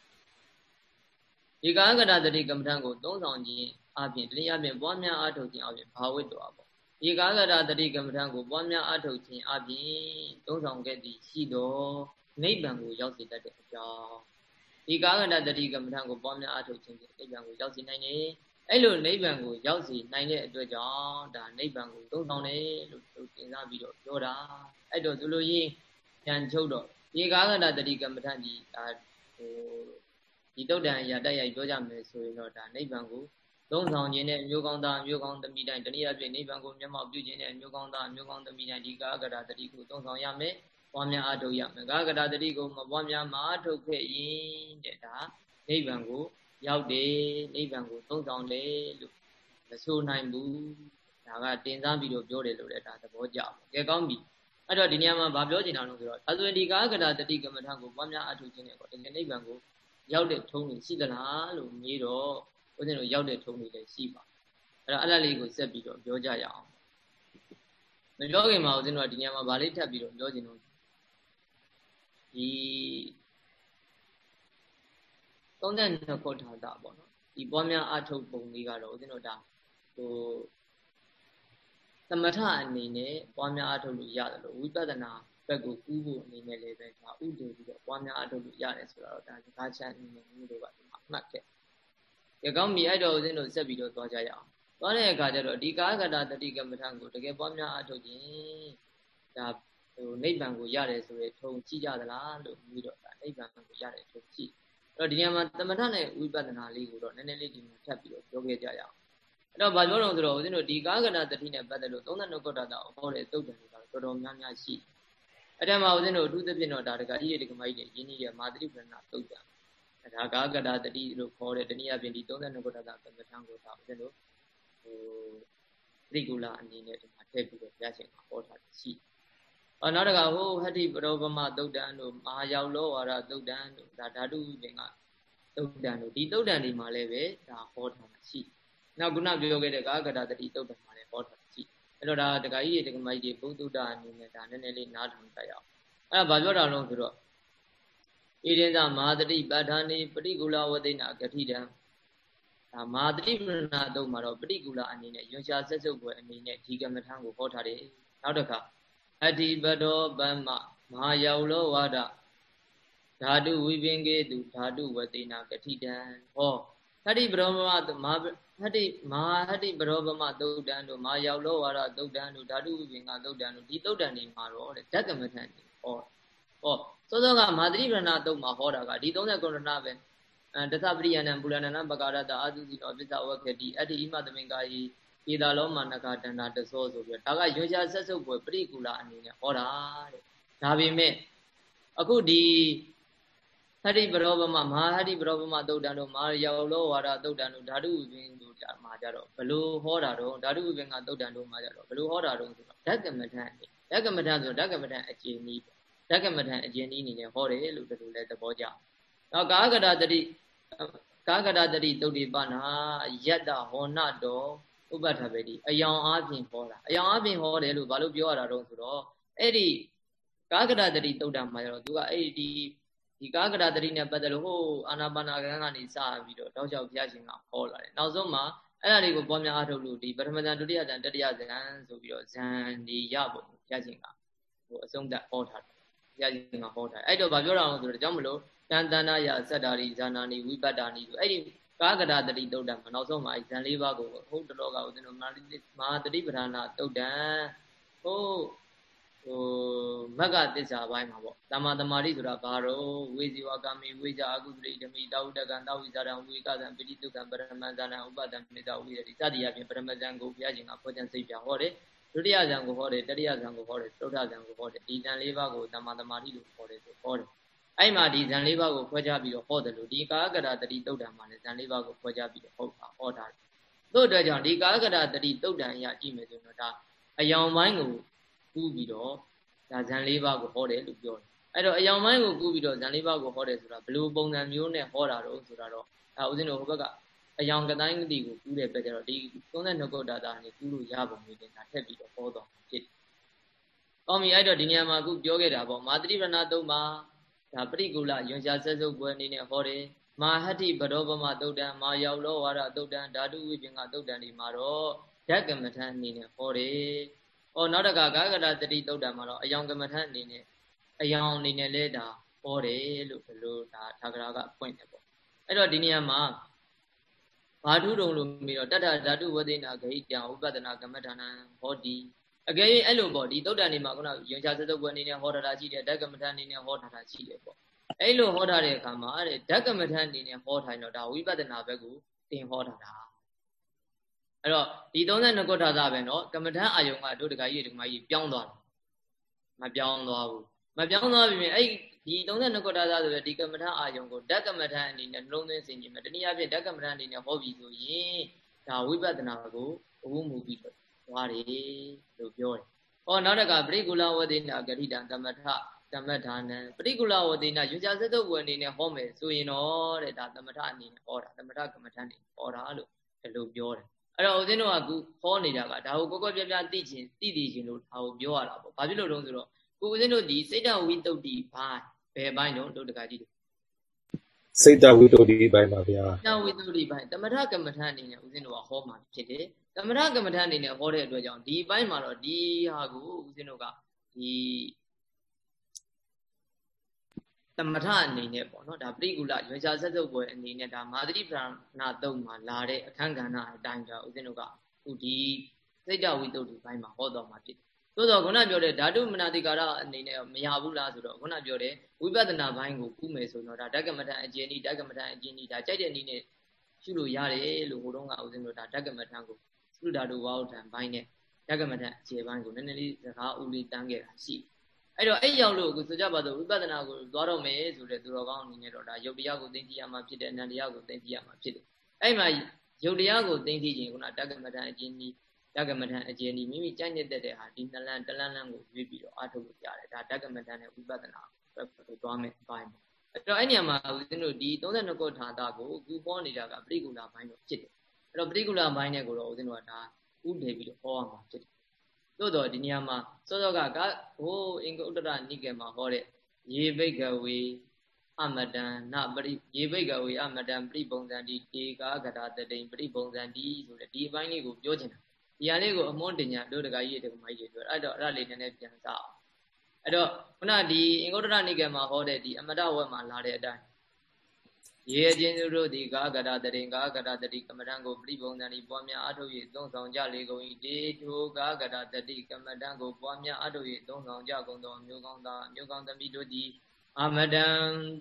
ဒီကာကရတတိကမ္မထံကိုသုံးဆောင်ခြင်းအပြင်တနည်းအားဖြင့်ပွားများအားထုတ်ခြင်းအပြင်ဘာဝိတ္တောပေါ့ဒီကာကရတတိကမ္မထံကိုပွားများအားထုတ်ခြင်းအပြင်သုံးဆောင်ခဲ့သည်ရှိတော်နိဗ္ဗာန်ကိုရောက်စေတတ်တဲ့အကြောင်းဒီကာကရတတိကမ္မထံကိုပွားများအားထုတ်ခြင်းဖြင့်နိဗ္ဗာန်ကိုရောက်စေနိုင်တယ် အဲ့လိုနိဗ္ဗာန်ကိုရောက်စီနိုင်တဲ့အတွက်ကြောင့်ဒါနိဗ္ဗာန်ကိုသုံးဆောင်တယ်လို့သူသင်စားပြီးတော့ပြောတာအဲ့တော့သူလိုရင်းဉာဏ်ချုပ်တော့ဒီကာကတတတိကမ္မထကြီးဒါဟိုဒီတုတ်တန်ရတက်ရိုက်ပြောကြမယ်ဆိုရင်တော့ဒါနိဗ္ဗာန်ကိုသုံးဆောင်ခြင်းနဲ့မျိုးကောင်းသားမျိုးကောင်းသမီးတိုင်းတနည်းအားဖြင့်နိဗ္ဗာန်ကိုမျက်မှောက်ပြုခြင်းနဲ့မျိုးကောင်းသားမျိုးကောင်းသမီးတိုင်းဒီကာကတတတိကိုသုံးဆောင်ရမယ်ပွားများအထုတ်ရမယ်ကာကတတတိကိုမပွားများမအထုတ်ခဲ့ရင်တဲ့ဒါနိဗ္ဗာန်ကို ရောက်တယ်နိဗ္ဗာန်ကိုသုံးဆောင်တယ်လို့မဆိုနိုင်ဘူးဒါကတင်စားပြီးတော့ပြောတယ်လို့လည်းဒါသဘောကျပါကဲကောင်းပြီအဲ့တော့ဒီနေရာမှာဗာပြောချင်တာလို့ဆိုတော့ဒါဆိုရင်ဒီကာကတာတတိကမ္မထံကိုပွားများအထုခြင်းနဲ့ပေါ့တကယ်နိဗ္ဗာန်ကိုရောက်တဲ့ထုံးနေရှိသလားလို့မေးတော့ဦးဇင်းတို့ရောက်တဲ့ထုံးနေလည်းရှိပါအဲ့တော့အဲ့ဒါလေးကိုဆက်ပြီးတော့ပြောကြရအောင်မပြောခင်မှာဦးဇင်းတို့ကဒီနေရာမှာဗာလေးထပ်ပြီးတော့ပြောချင်လို့ဒီ 32ခုထာတာပေါ့နော်ဒီပွားများအထုတ်ပုံလေးကတော့ဦးဇင်းတို့ဒါဟိုသမထအနေနဲ့ပွားများအထုတ်လို့ရတယ်လို့ဝိပဿနာဘက်ကိုကူးဖို့အနေနဲ့လည်းပဲဒါဥတည်ပြီးတော့ပွားများအထုတ်လို့ရတယ်ဆိုတော့ဒါစကားချမ်းအနေနဲ့မျိုးတို့ကဒီမှာမှတ်ခဲ့။ဒီကောင်းပြီအဲ့တော့ဦးဇင်းတို့ဆက်ပြီးတော့သွားကြရအောင်။သွားတဲ့အခါကျတော့ဒီကာကတာတတိကမ္မထံကိုတကယ်ပွားများအထုတ်ခြင်းဒါဟိုနိဗ္ဗာန်ကိုရတယ်ဆိုရထုံကြည့်ကြသလားလို့ပြီးတော့ဒါနိဗ္ဗာန်ကိုရတယ်ထုံကြည့်အဲ့ တော့ဒီနေရာမှာသမထနဲ့ဝိပဿနာလေးကိုတော့နည်းနည်းလေးဒီမှာထပ်ပြီးတော့ပြောခဲ့ကြရအောင်အဲ့တော့ဗာပြောတော့ဆိုတော့ဦးဇင်းတို့ဒီကာကနာတတိနဲ့ပတ်သက်လို့32ကုဋ္ဌတာဟောတဲ့သုတ်တန်တွေကတော့တော်တော်များများရှိအဲ့ဒါမှဦးဇင်းတို့အထူးသဖြင့်တော့ဒါတကကြီးတွေဒကမကြီးတွေရင်းနှီးတဲ့မာတိပဏသုတ်တန်ဒါကာကတာတတိလို့ခေါ်တဲ့တနည်းအားဖြင့်ဒီ32ကုဋ္ဌတာကမ္မထံကိုဒါဦးဇင်းတို့ဟိုပရိကူလာအနေနဲ့ဒီမှာထည့်ပြီးတော့ပြရှင်ဟောထားရှိတယ် အော်နောက်တကဟိုဟတ္တိပရောပမသုတ်တန်တို့မဟာရောက်လောဝါဒသုတ်တန်တို့ဒါဓာတုပင်ကသုတ်တန်တို့ဒီသုတ်တန်တွေမှာလည်းပဲဒါဟောထားတာရှိနောက်ခုနပြောခဲ့တဲ့ကာကတာတတိသုတ်တန်မှာလည်းဟောထားတာရှိအဲ့တော့ဒါတကကြီးတွေတကမကြီးတွေဘုဒ္ဓအနေနဲ့ဒါနည်းနည်းလေးနားထောင်ကြရအောင်အဲ့ဒါဘာပြောတာလဲဆိုတော့ဣရိသမဟာတတိပဋ္ဌာနေပရိကူလဝတိနာဂတိတံဒါမဟာတတိပရဏတုတ်မှာတော့ပရိကူလအနေနဲ့ယွန်ရှာဆက်စုပ်ွယ်အနေနဲ့ဒီကမ္မထံကိုဟောထားတယ်နောက်တစ်ခါ အတ္တိပတောပမ္မမဟာယောလောဝါဒဓာတုဝိပင်ကေတုဓာတုဝတိနာကတိတံဟောသတိပရောမမဟတ္တိမဟာဟတ္တိပရောပမသုတ်တံတို့မာရောက်လောဝါဒသုတ်တံတို့ဓာတုဝိပင်္ဂသုတ်တံတို့ဒီသုတ်တံတွေမှာတော့တဲ့ဓကမထန်ဟောဟောစောစောကမာတိပရဏသုတ်မှာဟောတာကဒီ39ခုဏပဲအဲတသပရိယနံပူလနနပကာရတအာသုစီတော်ပစ္စဝခေတိအတ္တိဣမသမင်္ကာယီ ဧတာလောမနကတန္တာတသောဆိုပြီးဒါကရွှေရှာဆက်စုပ်ပွဲပရိကူလာအနေနဲ့ဟောတာတဲ့ဒါပေမဲ့အခုဒီဟရိပရောပမမဟာဟရိပရောပမသုတ်တံတို့မာရောက်လောဝါဒသုတ်တံတို့ဓာတုဝိပင်တို့မှာကြတော့ဘလို့ဟောတာတော့ဓာတုဝိပင်ကသုတ်တံတို့မှာကြတော့ဘလို့ဟောတာတော့ဆိုတော့ဓကမထန်ဓကမထန်ဆိုတော့ဓကမထန်အခြေနည်းဓကမထန်အခြေနည်းအနေနဲ့ဟောတယ်လို့ဒီလိုလဲသဘောကျနောက်ကာကရတတိကာကရတတိသုတ်တိပနာယတ္တဟောနတော် ဥပဋ္ဌဗေတိအယောင်အားဖြင့်ဟောတာအယောင်အားဖြင့်ဟောတယ်လို့ဘာလို့ပြောရတာတော့ဆိုတော့အဲ့ဒီကာကရတတိသုတ်တံမှာကျတော့သူကအဲ့ဒီဒီကာကရတတိနဲ့ပတ်သက်လို့ဟိုအာနာပါနာကံကနေစပြီးတော့တောက်လျှောက်ဘုရားရှင်ကဟောလာတယ်နောက်ဆုံးမှာအဲ့ဒါတွေကိုပွားများအားထုတ်လို့ဒီပထမဇန်ဒုတိယဇန်တတိယဇန်ဆိုပြီးတော့ဇန်နေရပုံဘုရားရှင်ကဟိုအဆုံးသတ်ဟောထားတယ်ဘုရားရှင်ကဟောထားတယ်အဲ့တော့ဗာပြောတာအောင်ဆိုတော့ကြောင့်မလို့တန်တဏယစတ္တာရိဇာနာနိဝိပတ္တာနိဆိုအဲ့ဒီ ကာကရတတိတုတ်တံမှာနောက်ဆုံးမှာဇန်လေးပါးကိုဟုတ်တလောကဦးဇင်းတို့မာမာတတိပဌာနာတုတ်တံဟိုဟိုမက္ကသစ္စာပိုင်းမှာပေါ့တမ္မာတမာတိဆိုတာဘာတော့ဝေဇီဝကာမိဝေဇာအကုသရိဓမိတာဝတကံတာဝိဇာရံဝေကသံပိဋိတုကံပရမဇာနံဥပဒံမေတ္တာဝိရတိစသည်အပြင်ပရမဇံကိုဘုရားရှင်ကဖော်ကြံစိတ်ပြဟောတယ်ဒုတိယဇံကိုဟောတယ်တတိယဇံကိုဟောတယ်သုဒ္ဓဇံကိုဟောတယ်ဒီဇံလေးပါးကိုတမ္မာတမာတိလို့ဟောတယ်ဆိုဟောတယ် အဲ့မှာဒီဇန်လေးပါးကိုဖွဲ့ကြပြီးတော့ဟောတယ်လို့ဒီကာကရတတိတုတ်တံမှာလည်းဇန်လေးပါးကိုဖွဲ့ကြပြီးတော့ဟောတာဟောတာသို့အတွက်ကြောင့်ဒီကာကရတတိတုတ်တံအရာကြည့်မယ်ဆိုတော့ဒါအယောင်ပိုင်းကိုကူးပြီးတော့ဒါဇန်လေးပါးကိုဟောတယ်လို့ပြောတယ်အဲ့တော့အယောင်ပိုင်းကိုကူးပြီးတော့ဇန်လေးပါးကိုဟောတယ်ဆိုတာဘယ်လိုပုံစံမျိုးနဲ့ဟောတာတော့ဆိုတာတော့ဒါဥစဉ်တို့ဟိုဘက်ကအယောင်ကတိုင်းတိကိုကူးတဲ့ပဲကြတော့ဒီ32ကုတ်တာတာနေကူးလို့ရပုံမျိုးတင်ဒါထက်ပြီးတော့ဟောတော့ဖြစ်တယ်။ကောင်းပြီအဲ့တော့ဒီနေရာမှာအခုပြောခဲ့တာပေါ့မာတိပဏသုံးပါ ဒါပရိကူလယွန်ရှာဆက်စုပ်ပွဲအနေနဲ့ဟောတယ်မာဟတိဗရောပမသုတ်တံမာရောက်လောဝါဒသုတ်တံဓာတုဝိပင်္ဂသုတ်တံဒီမှာတော့ဓကမထန်အနေနဲ့ဟောတယ်။ဟောနောက်တကကာကရတတိသုတ်တံမှာတော့အယောင်ကမထန်အနေနဲ့အယောင်အနေနဲ့လဲဒါဟောတယ်လို့ဘယ်လိုဒါထာဂရာကဖွင့်တယ်ပေါ့။အဲ့တော့ဒီနေရာမှာဘာထုတုံလို့ပြီးတော့တတ္ထဓာတုဝသေနာဂိတံဥပဒနာကမ္မထာနံဟောတိ အကယ်၍အဲ့လိုပေါ့ဒီသုတ်တန်နေမှာခုနယွန်ချစသုတ်ပွဲအနေနဲ့ဟောထားတာရှိတယ်ဓကမထန်အနေနဲ့ဟောထားတာရှိတယ်ပေါ့အဲ့လိုဟောထားတဲ့အခါမှာတဲ့ဓကမထန်အနေနဲ့ဟောထားရင်တော့ဒါဝိပဿနာဘက်ကိုတင်ဟောထားတာအဲ့တော့ဒီ32ခုထာသာပဲเนาะကမ္မထန်အာယုံကတို့တကကြီးဒကမကြီးပြောင်းသွားတယ်မပြောင်းသွားဘူးမပြောင်းသွားပြီမြင်အဲ့ဒီ32ခုထာသာဆိုတဲ့ဒီကမ္မထန်အာယုံကိုဓကမထန်အနေနဲ့နှလုံးသွင်းစင်ကြည့်မယ်တနည်းအားဖြင့်ဓကမထန်အနေနဲ့ဟောပြီဆိုရင်ဒါဝိပဿနာကိုအဝုမူပြီး သွားတယ်လို့ပြောတယ်။ဟောနောက်တကပရိကုလဝတိနာဂရိတံသမထသမထာနံပရိကုလဝတိနာယူဇာစတုပ်ဝအနေနဲ့ဟောမယ်ဆိုရင်တော့တဲ့ဒါသမထအနေနဲ့ဟောတာသမထကမ္မထအနေနဲ့ဟောတာလို့ဒီလိုပြောတယ်။အဲ့တော့ဦးဇင်းတို့ကအခုဟောနေတာကဒါကိုကိုကိုပြပြသိချင်းသိသိချင်းလို့ဒါကိုပြောရတာပေါ့။ဘာဖြစ်လို့လဲဆိုတော့ကိုဦးဇင်းတို့ဒီစိတ်တဝိတုဒ္ဓိဘိုင်းဘယ်ဘိုင်းတော့တို့တကကြီးစိတ်တဝိတုဒ္ဓိဘိုင်းပါဗျာစိတ်တဝိတုဒ္ဓိဘိုင်းသမထကမ္မထအနေနဲ့ဦးဇင်းတို့ကဟောမှာဖြစ်တယ် သမထကမ္မထအနေနဲ့ဟောတဲ့အတွက်ကြောင့်ဒီဘိုင်းမှာတော့ဒီဟာကိုဦးဇင်းတို့ကဒီသမထအနေနဲ့ပေါ့နော်ဒါပရိကူလရွေချာဆက်စုပ်ပွဲအနေနဲ့ဒါမာသတိပ္ပနာတုံမှာလာတဲ့အခန်းကဏ္ဍအတိုင်းဒါဦးဇင်းတို့ကအခုဒီစိတ်တဝိတုဒ္ဓိဘိုင်းမှာဟောတော်မှာဖြစ်တယ်သို့တော့ခုနပြောတဲ့ဓာတုမနာတိကာရအနေနဲ့မရဘူးလားဆိုတော့ခုနပြောတဲ့ဝိပဿနာဘိုင်းကိုကုမယ်ဆိုတော့ဒါဓကမထအကျဉ်းဤဓကမထအကျဉ်းဤဒါကြိုက်တဲ့နည်းနဲ့ရှုလို့ရတယ်လို့ဟိုတုန်းကဦးဇင်းတို့ဒါဓကမထကို သုဓာတုဝါဟုထံဘိုင်းနဲ့ဓကမထအခြေဘိုင်းကိုနည်းနည်းလေးစကားဦးလေးတန်းခဲ့တာရှိအဲ့တော့အဲ့ရောက်လို့အခုဆိုကြပါတော့ဝိပဿနာကိုသွားတော့မယ်ဆိုတဲ့သူတော်ကောင်းအနေနဲ့တော့ဒါယုတ်တရားကိုသိသိရမှာဖြစ်တယ်အနန္တရားကိုသိသိရမှာဖြစ်တယ်အဲ့မှာယုတ်တရားကိုသိသိခြင်းခုနဓကမထအကျဉ်းဤဓကမထအကျဉ်းဒီမိမိကြိုက်နေတဲ့တဲ့ဟာဒီနလန်တလန်းလန်းကိုရွေးပြီးတော့အားထုတ်လို့ရတယ်ဒါဓကမထနဲ့ဝိပဿနာဘက်ကိုသွားမယ်ဘိုင်းအဲ့တော့အဲ့ညမှာဦးဇင်းတို့ဒီ32ခုထာတာကိုကူပေါ်နေတာကပရိကူလာဘိုင်းတော့ဖြစ်တယ်အဲ့ တော့ပရိကူလာဘိုင်းနဲ့ကိုတော့ဦးဇင်းတို့ကဒါဥတည်ပြီးတော့ဟောရမှာဖြစ်တယ်သို့တော့ဒီနေရာမှာစောစောကကဟိုအင်္ဂုတ္တရနိကေမှာဟောတဲ့ရေဘိကဝေအမတံနပရိရေဘိကဝေအမတံပရိပုံစံဒီတေကာကတာတတိပရိပုံစံဒီဆိုတဲ့ဒီအပိုင်းလေးကိုပြောချင်တာဒီဟာလေးကိုအမွန်းတင်ညာတို့တကကြီးတကမကြီးတွေပြောအဲ့တော့အဲ့ဒါလေးနည်းနည်းပြန်စားအောင်အဲ့တော့ခုနဒီအင်္ဂုတ္တရနိကေမှာဟောတဲ့ဒီအမတဝက်မှာလာတဲ့အတိုင်း ရေအချင်းသူတို့သည်ကာကရတရင်ကာကရတတိကမ္မထံကိုပြိပုံတန်ဤပွားများအထုတ်၍သုံးဆောင်ကြလေကုန်၏တေထိုကာကရတတိကမ္မထံကိုပွားများအထုတ်၍သုံးဆောင်ကြကုန်သောမျိုးကောင်းသားမျိုးကောင်းသမီးတို့သည်အမတံ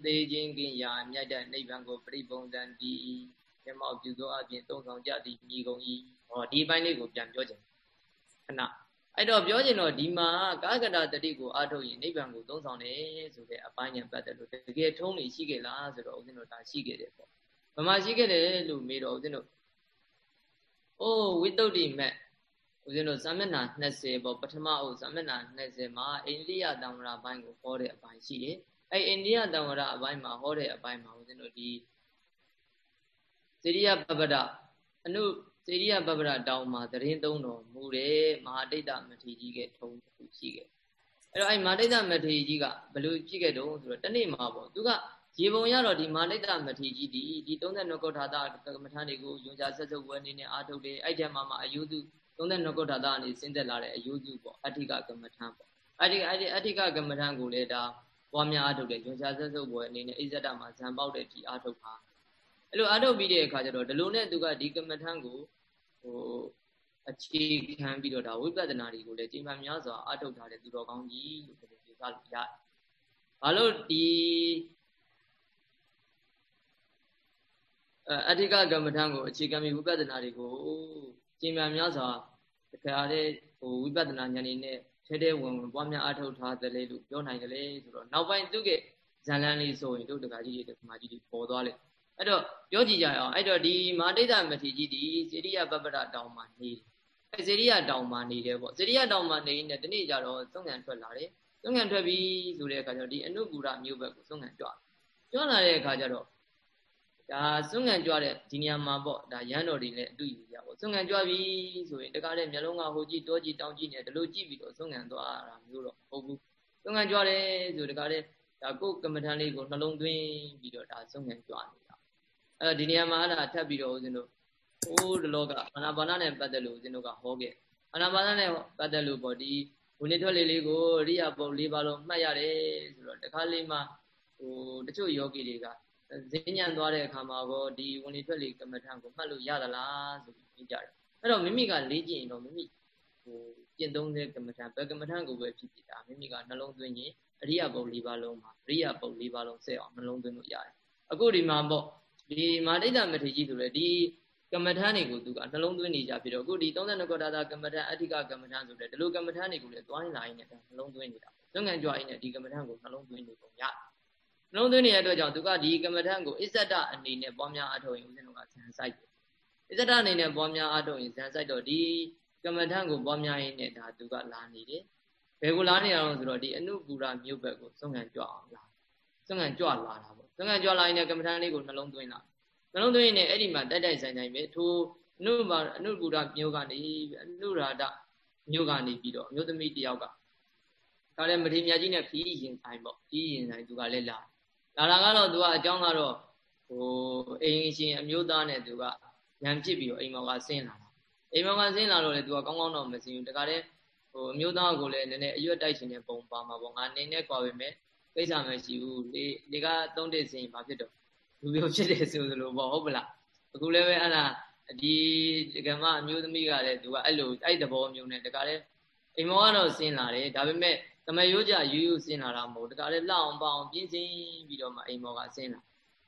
သေးခြင်းကင်ရာမြတ်တဲ့နိဗ္ဗာန်ကိုပြိပုံတန်တီမြတ်မောက်ပြုသောအပြင်သုံးဆောင်ကြသည်မြည်ကုန်၏ဟောဒီပိုင်းလေးကိုပြန်ပြောခြင်းခဏ အဲ့တော့ပြောချင်တော့ဒီမှာကာကတတတိကိုအားထုတ်ရင်နိဗ္ဗာန်ကိုသုံးဆောင်တယ်ဆိုတဲ့အပိုင်းညာပတ်သက်လို့တကယ်ထုံးနေရှိခဲ့လားဆိုတော့ဦးဇင်းတို့ဒါရှိခဲ့တယ်ပေါ့။ဘာမှရှိခဲ့တယ်လို့မေးတော့ဦးဇင်းတို့အိုးဝိတုဒ္ဓိမက်ဦးဇင်းတို့ဇမဏ20ပေါ့ပထမအုပ်ဇမဏ20မှာအိန္ဒိယတံဝရဘိုင်းကိုဟောတဲ့အပိုင်းရှိတယ်။အဲ့အိန္ဒိယတံဝရအပိုင်းမှာဟောတဲ့အပိုင်းမှာဦးဇင်းတို့ဒီစေရိယပပဒအနု စေရိယပပရတောင်မှာသတင်းသုံးတော်မူတယ်မဟာတိတ်တမထေကြီးကထုံးတစ်ခုရှိခဲ့အဲ့တော့အဲ့မဟာတိတ်တမထေကြီးကဘယ်လိုဖြစ်ခဲ့တုံးဆိုတော့တနေ့မှာပေါ့သူကရေပုံရတော့ဒီမဟာတိတ်တမထေကြီးဒီဒီ32ကုဋ္ဌာတကမ္မထာတွေကိုယုံကြဆက်စုပ်ဝဲနေနဲ့အာထုတ်တယ်အဲ့ဒီမှာမှာအယုစု32ကုဋ္ဌာတအနေဆင်းသက်လာတဲ့အယုစုပေါ့အဋ္ဌိကကမ္မထာပေါ့အဲ့ဒီအဲ့ဒီအဋ္ဌိကကမ္မထာကိုလည်းဒါပွားများအာထုတ်တယ်ယုံကြဆက်စုပ်ဝဲအနေနဲ့အိဇဒမှာဇံပေါက်တဲ့ဒီအာထုတ်ပါအဲ့လိုအာထုတ်ပြီးတဲ့အခါကျတော့ဒီလိုနဲ့သူကဒီကမ္မထာကို ဟိုအခြေခံပြီးတော့ဒါဝိပဿနာတွေကိုလည်းချိန်မှန်များစွာအထုတ်ထားတဲ့သူတော်ကောင်းကြီးလို့ပြောလို့ရတယ်။ဘာလို့ဒီအဋ္ဌိကကမ္မထံကိုအခြေခံပြီးဝိပဿနာတွေကိုချိန်မှန်များစွာတခါတည်းဟိုဝိပဿနာဉာဏ်နေနဲ့ထဲထဲဝင်ဝင်ပွားများအထုတ်ထားတယ်လေလို့ပြောနိုင်တယ်လေဆိုတော့နောက်ပိုင်းသူကဇန်လန်းလေးဆိုရင်တို့တခါကြီးတွေတခါကြီးတွေပေါ်သွားလိမ့် အဲ့တော့ပြောကြည့်ကြရအောင်အဲ့တော့ဒီမာတိတ်တမထေကြီးဒီစေရိယပပ္ပရတောင်မှာနေတယ်အဲ့စေရိယတောင်မှာနေတယ်ပေါ့စေရိယတောင်မှာနေရင်တနေ့ကျတော့သုံးငံထွက်လာတယ်သုံးငံထွက်ပြီးဆိုတဲ့အခါကျတော့ဒီအနုပူရမျိုးဘက်ကိုသုံးငံကြွကြွလာတဲ့အခါကျတော့ဒါသုံးငံကြွတဲ့ဒီနေရာမှာပေါ့ဒါရန်တော်တွေလည်းအတူယူကြပေါ့သုံးငံကြွပြီဆိုရင်တကားတဲ့မျက်လုံးကဟိုကြည့်တောကြည့်တောင်ကြည့်နေတယ်လို့ကြည့်ပြီးတော့သုံးငံသွားတာမျိုးတော့မဟုတ်ဘူးသုံးငံကြွတယ်ဆိုတကားတဲ့ဒါကိုယ်ကမ္မထန်လေးကိုနှလုံးသွင်းပြီးတော့ဒါသုံးငံကြွနေ အဲဒီနေရာမှာအဲ့ဒါထပ်ပြီးတော့ဦးဇင်းတို့ဟိုးဒီလောကအာနာပါနနဲ့ပတ်သက်လို့ဦးဇင်းတို့ကဟောခဲ့အာနာပါနနဲ့ပတ်သက်လို့ပေါ့ဒီဝင်နေထွက်လေလေးကိုရိယာပုံ၄ပါးလုံးမှတ်ရတယ်ဆိုတော့တခါလေးမှဟိုတချို့ယောဂီတွေကဈဉ္ဉံသွားတဲ့အခါမှာကောဒီဝင်နေထွက်လေကမ္မထံကိုမှတ်လို့ရသလားဆိုပြီးပြောကြတယ်အဲ့တော့မိမိကလေ့ကျင့်ရင်တော့မိမိဟိုကျင့်သုံးတဲ့ကမ္မထံဘယ်ကမ္မထံကိုပဲဖြစ်ဖြစ်တာမိမိကနှလုံးသွင်းရင်အရိယာပုံ၄ပါးလုံးမှာအရိယာပုံ၄ပါးလုံးဆက်အောင်နှလုံးသွင်းလို့ရတယ်အခုဒီမှာပေါ့ ဒီမာတိတမထေကြီးဆိုလေဒီကမ္မထာတွေကိုသူကနှလုံးသွင်းနေကြဖြစ်တော့အခုဒီ32ကောတာတာကမ္မထာအဋ္ဌိကကမ္မထာဆိုတဲ့ဒီလိုကမ္မထာတွေကိုလည်းသွားရင်လာရင်လည်းနှလုံးသွင်းနေတာသွန်ငံကြွားရင်လည်းဒီကမ္မထာကိုနှလုံးသွင်းနေပုံရတယ်နှလုံးသွင်းနေတဲ့အတွက်ကြောင့်သူကဒီကမ္မထာကိုအစ္ဆဒအနေနဲ့ပွားများအထောက်ရင်ဦးဇင်းတို့ကဇန်ဆိုင်တယ်အစ္ဆဒအနေနဲ့ပွားများအထောက်ရင်ဇန်ဆိုင်တော့ဒီကမ္မထာကိုပွားများရင်းနဲ့ဒါသူကလာနေတယ်ဘယ်ကိုလာနေရအောင်ဆိုတော့ဒီအနုပူရမြို့ဘက်ကိုသွန်ငံကြွအောင်လာသွန်ငံကြွလာတာ သံဃာကြွလာရင်လည်းကမ္မထာလေးကိုနှလုံးသွင်းလာနှလုံးသွင်းရင်အဲ့ဒီမှာတိုက်တိုက်ဆိုင်ဆိုင်ပဲထိုအနုပါအနုပုဒ္ဒမျိုးကနေအနုရာဒမျိုးကနေပြီးတော့အမျိုးသမီးတယောက်ကဒါလည်းမထေမြတ်ကြီးနဲ့ခီးရင်ဆိုင်ပေါ့ခီးရင်ဆိုင်သူကလည်းလာလာတာကတော့သူကအကြောင်းကတော့ဟိုအိမ်ရှင်အမျိုးသားနဲ့သူကညံဖြစ်ပြီးတော့အိမ်မောင်ကဆင်းလာတာအိမ်မောင်ကဆင်းလာတော့လေသူကကောင်းကောင်းတော့မဆင်းဘူးတခါတည်းဟိုအမျိုးသားကိုလည်းနည်းနည်းအရွက်တိုက်ရှင်တဲ့ပုံပါမှာပေါ့ငါနေနဲ့ကြွားပဲမဲ့ ကိစ္စမရှိဘူးလေလေကသုံးတစ်စင်ဘာဖြစ်တော့လူမျိုးဖြစ်တယ်ဆိုလိုပေါ့ဟုတ်ပလားအခုလည်းပဲအဲ့ဒါဒီဒကမအမျိုးသမီးကလည်းသူကအဲ့လိုအဲ့တဘောမျိုးနဲ့တကလည်းအိမ်မောကတော့ဆင်းလာတယ်ဒါပေမဲ့သမယိုးကြယူယူဆင်းလာတာမဟုတ်တကလည်းလှအောင်ပေါအောင်ပြင်းစင်းပြီးတော့မှအိမ်မောကဆင်းလာ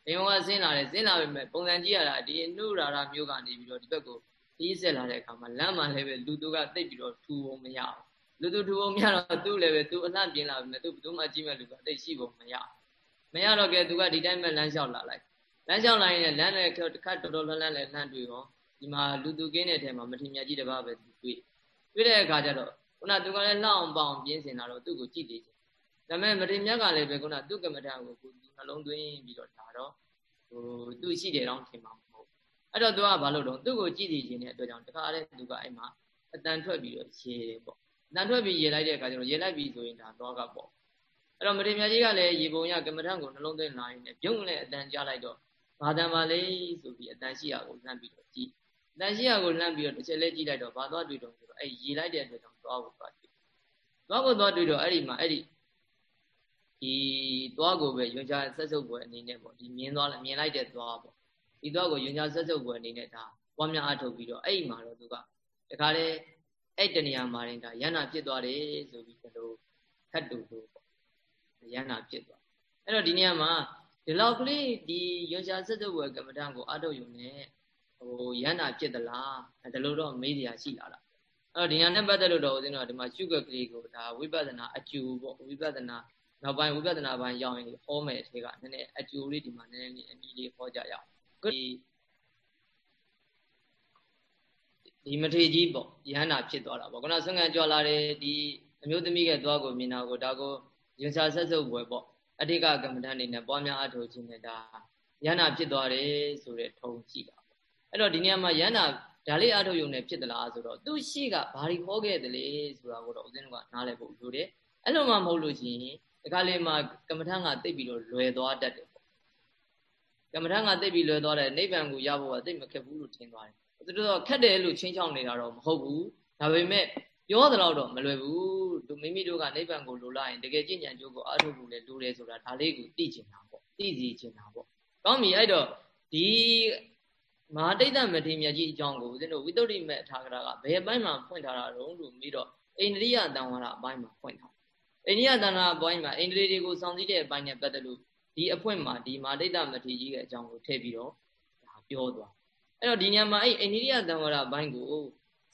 အိမ်မောကဆင်းလာတယ်ဆင်းလာပေမဲ့ပုံစံကြည့်ရတာဒီအနုရာရမျိုးကနေပြီးတော့ဒီဘက်ကိုကြီးဆက်လာတဲ့အခါမှာလမ်းမှာလည်းပဲလူသူကတိတ်ပြီးတော့ထူဖို့မရအောင် လူသူထူဖို့မရတော့သူ့လည်းပဲသူအလှပြင်းလာပြီမဲ့သူဘယ်သူမှကြည့်မဲ့လူကတိတ်ရှိဖို့မရမရတော့ကဲသူကဒီတိုင်းပဲလမ်းလျှောက်လာလိုက်လမ်းလျှောက်လာရင်လမ်းလည်းတစ်ခါတော်တော်လှမ်းလှမ်းလည်းလှမ်းတွေ့ရောဒီမှာလူသူကင်းတဲ့ထဲမှာမထင်မြတ်ကြီးတစ်ပါးပဲသူတွေ့တွေ့တဲ့အခါကျတော့ခုနသူကလည်းလှအောင်ပေါအောင်ပြင်းစင်လာတော့သူ့ကိုကြည့်သေးတယ်ဒါပေမဲ့မထင်မြတ်ကလည်းပဲခုနသူ့ကမ္မထာကိုကိုသူနှလုံးသွင်းပြီးတော့ဒါတော့ဟိုသူ့ရှိတယ်တော့ထင်မှာမဟုတ်အဲ့တော့သူကဘာလို့တော့သူ့ကိုကြည့်သေးခြင်းတဲ့အတွက်ကြောင့်တခါတည်းသူကအဲ့မှာအတန်ထွက်ပြီးတော့ရေတယ်ပေါ့အ တန်ထွက်ပြီးရေလိုက်တဲ့အခါကျတော့ရေလိုက်ပြီးဆိုရင်ဒါသွားကပေါ့အဲ့တော့မထေမြတ်ကြီးကလည်းရေပုံရကမ္မထံကိုနှလုံးသွင်းလာရင်လည်းပြုံးလည်းအတန်ကြားလိုက်တော့ဘာတန်ပါလဲဆိုပြီးအတန်ရှိရကိုလှမ်းပြီးတော့ကြည့်အတန်ရှိရကိုလှမ်းပြီးတော့တစ်ချက်လဲကြည့်လိုက်တော့ဘာသွားတွေ့တော့ဆိုတော့အဲ့ရေလိုက်တဲ့အတွက်ကြောင့်သွားဖို့သွားတွေ့သွားဖို့သွားတွေ့တော့အဲ့ဒီမှာအဲ့ဒီဒီသွားကိုပဲယွန်ချဆက်စုပ်ပွဲအနေနဲ့ပေါ့ဒီမြင်သွားမြင်လိုက်တဲ့သွားပေါ့ဒီသွားကိုယွန်ချဆက်စုပ်ပွဲအနေနဲ့ဒါပွားများအထုတ်ပြီးတော့အဲ့မှာတော့သူကတခါလေ အဲ့တနေရာမှာရင်ဒါရဟနာဖြစ်သွားတယ်ဆိုပြီးဒီလိုထတ်တူလို့ပေါ့ရဟနာဖြစ်သွားအဲ့တော့ဒီနေရာမှာဒီလောက်ကလေးဒီယွန်ချဆက်စုပ်ပွဲကမ္မဋ္ဌာန်းကိုအထုတ်ယူနေဟိုရဟနာဖြစ်သလားဒါလိုတော့မေးစရာရှိလာတာအဲ့တော့ဒီညာနဲ့ပတ်သက်လို့တော့ဦးဇင်းတို့ဒီမှာရှုကကလေးကိုဒါဝိပဿနာအကျူပေါ့ဝိပဿနာနောက်ပိုင်းဝိပဿနာပိုင်းရောက်ရင်ဟောမယ်အထက်ကနည်းနည်းအကျိုးလေးဒီမှာနည်းနည်းလေးအနည်းလေးဟောကြရအောင်ဒီ ဒီမထေကြီးပေါ့ယဟန္တာဖြစ်သွားတာပေါ့ခုနဆွမ်းခံကြွလာတဲ့ဒီအမျိုးသမီးရဲ့သွားကိုမြင်တာကိုဒါကိုရင်စာဆက်စုပ်ပွဲပေါ့အဋ္ဌကကမ္မဋ္ဌာန်းနေနဲ့ပွားများအထောက်ခြင်းနဲ့ဒါယဟန္တာဖြစ်သွားတယ်ဆိုတဲ့ထုံရှိတာပေါ့အဲ့တော့ဒီနေရာမှာယဟန္တာဒါလေးအထုတ်ယုံနဲ့ဖြစ်သလားဆိုတော့သူရှိကဘာတွေဟောခဲ့တယ်လေဆိုတာကိုတော့ဦးဇင်းတို့ကနားလည်ဖို့လိုတယ်အဲ့လိုမှမဟုတ်လို့ရှိရင်ဒီကလေးမှာကမ္မထံကတိတ်ပြီးတော့လွယ်သွားတတ်တယ်ပေါ့ကမ္မထံကတိတ်ပြီးလွယ်သွားတယ်နိဗ္ဗာန်ကိုရဖို့ကတိတ်မခက်ဘူးလို့ထင်သွားတယ် သူတို့ကခက်တယ်လို့ချင်းချောင်းနေတာတော့မဟုတ်ဘူးဒါပေမဲ့ပြောသလောက်တော့မလွယ်ဘူးသူမိမိတို့ကနိဗ္ဗာန်ကိုလိုလာရင်တကယ်ကြင်ကြံကြိုးကိုအားထုတ်ဖို့လည်းလိုတယ်ဆိုတာဒါလေးကိုသိကျင်တာပေါ့သိစီကျင်တာပေါ့ကောင်းပြီအဲ့တော့ဒီမဟာတိတ်တမထေရမြတ်ကြီးအကြောင်းကိုဦးဇင်းတို့ဝိသုဒ္ဓိမေထာဂရကဘယ်ပိုင်းမှာဖွင့်ထားတာတုံးလို့ပြီးတော့အိန္ဒိယတံဝရအပိုင်းမှာဖွင့်ထားအိန္ဒိယတဏ္ဍာအပိုင်းမှာအိန္ဒြေတွေကိုစောင့်စည်းတဲ့အပိုင်းနဲ့ပတ်သက်လို့ဒီအဖွင့်မှာဒီမာဒိဋ္ဌမထေရကြီးရဲ့အကြောင်းကိုထည့်ပြီးတော့ဒါပြောသွား အဲ့တော့ဒီညမှာအဲ့အိန္ဒိယတံဝရအပိုင်းကို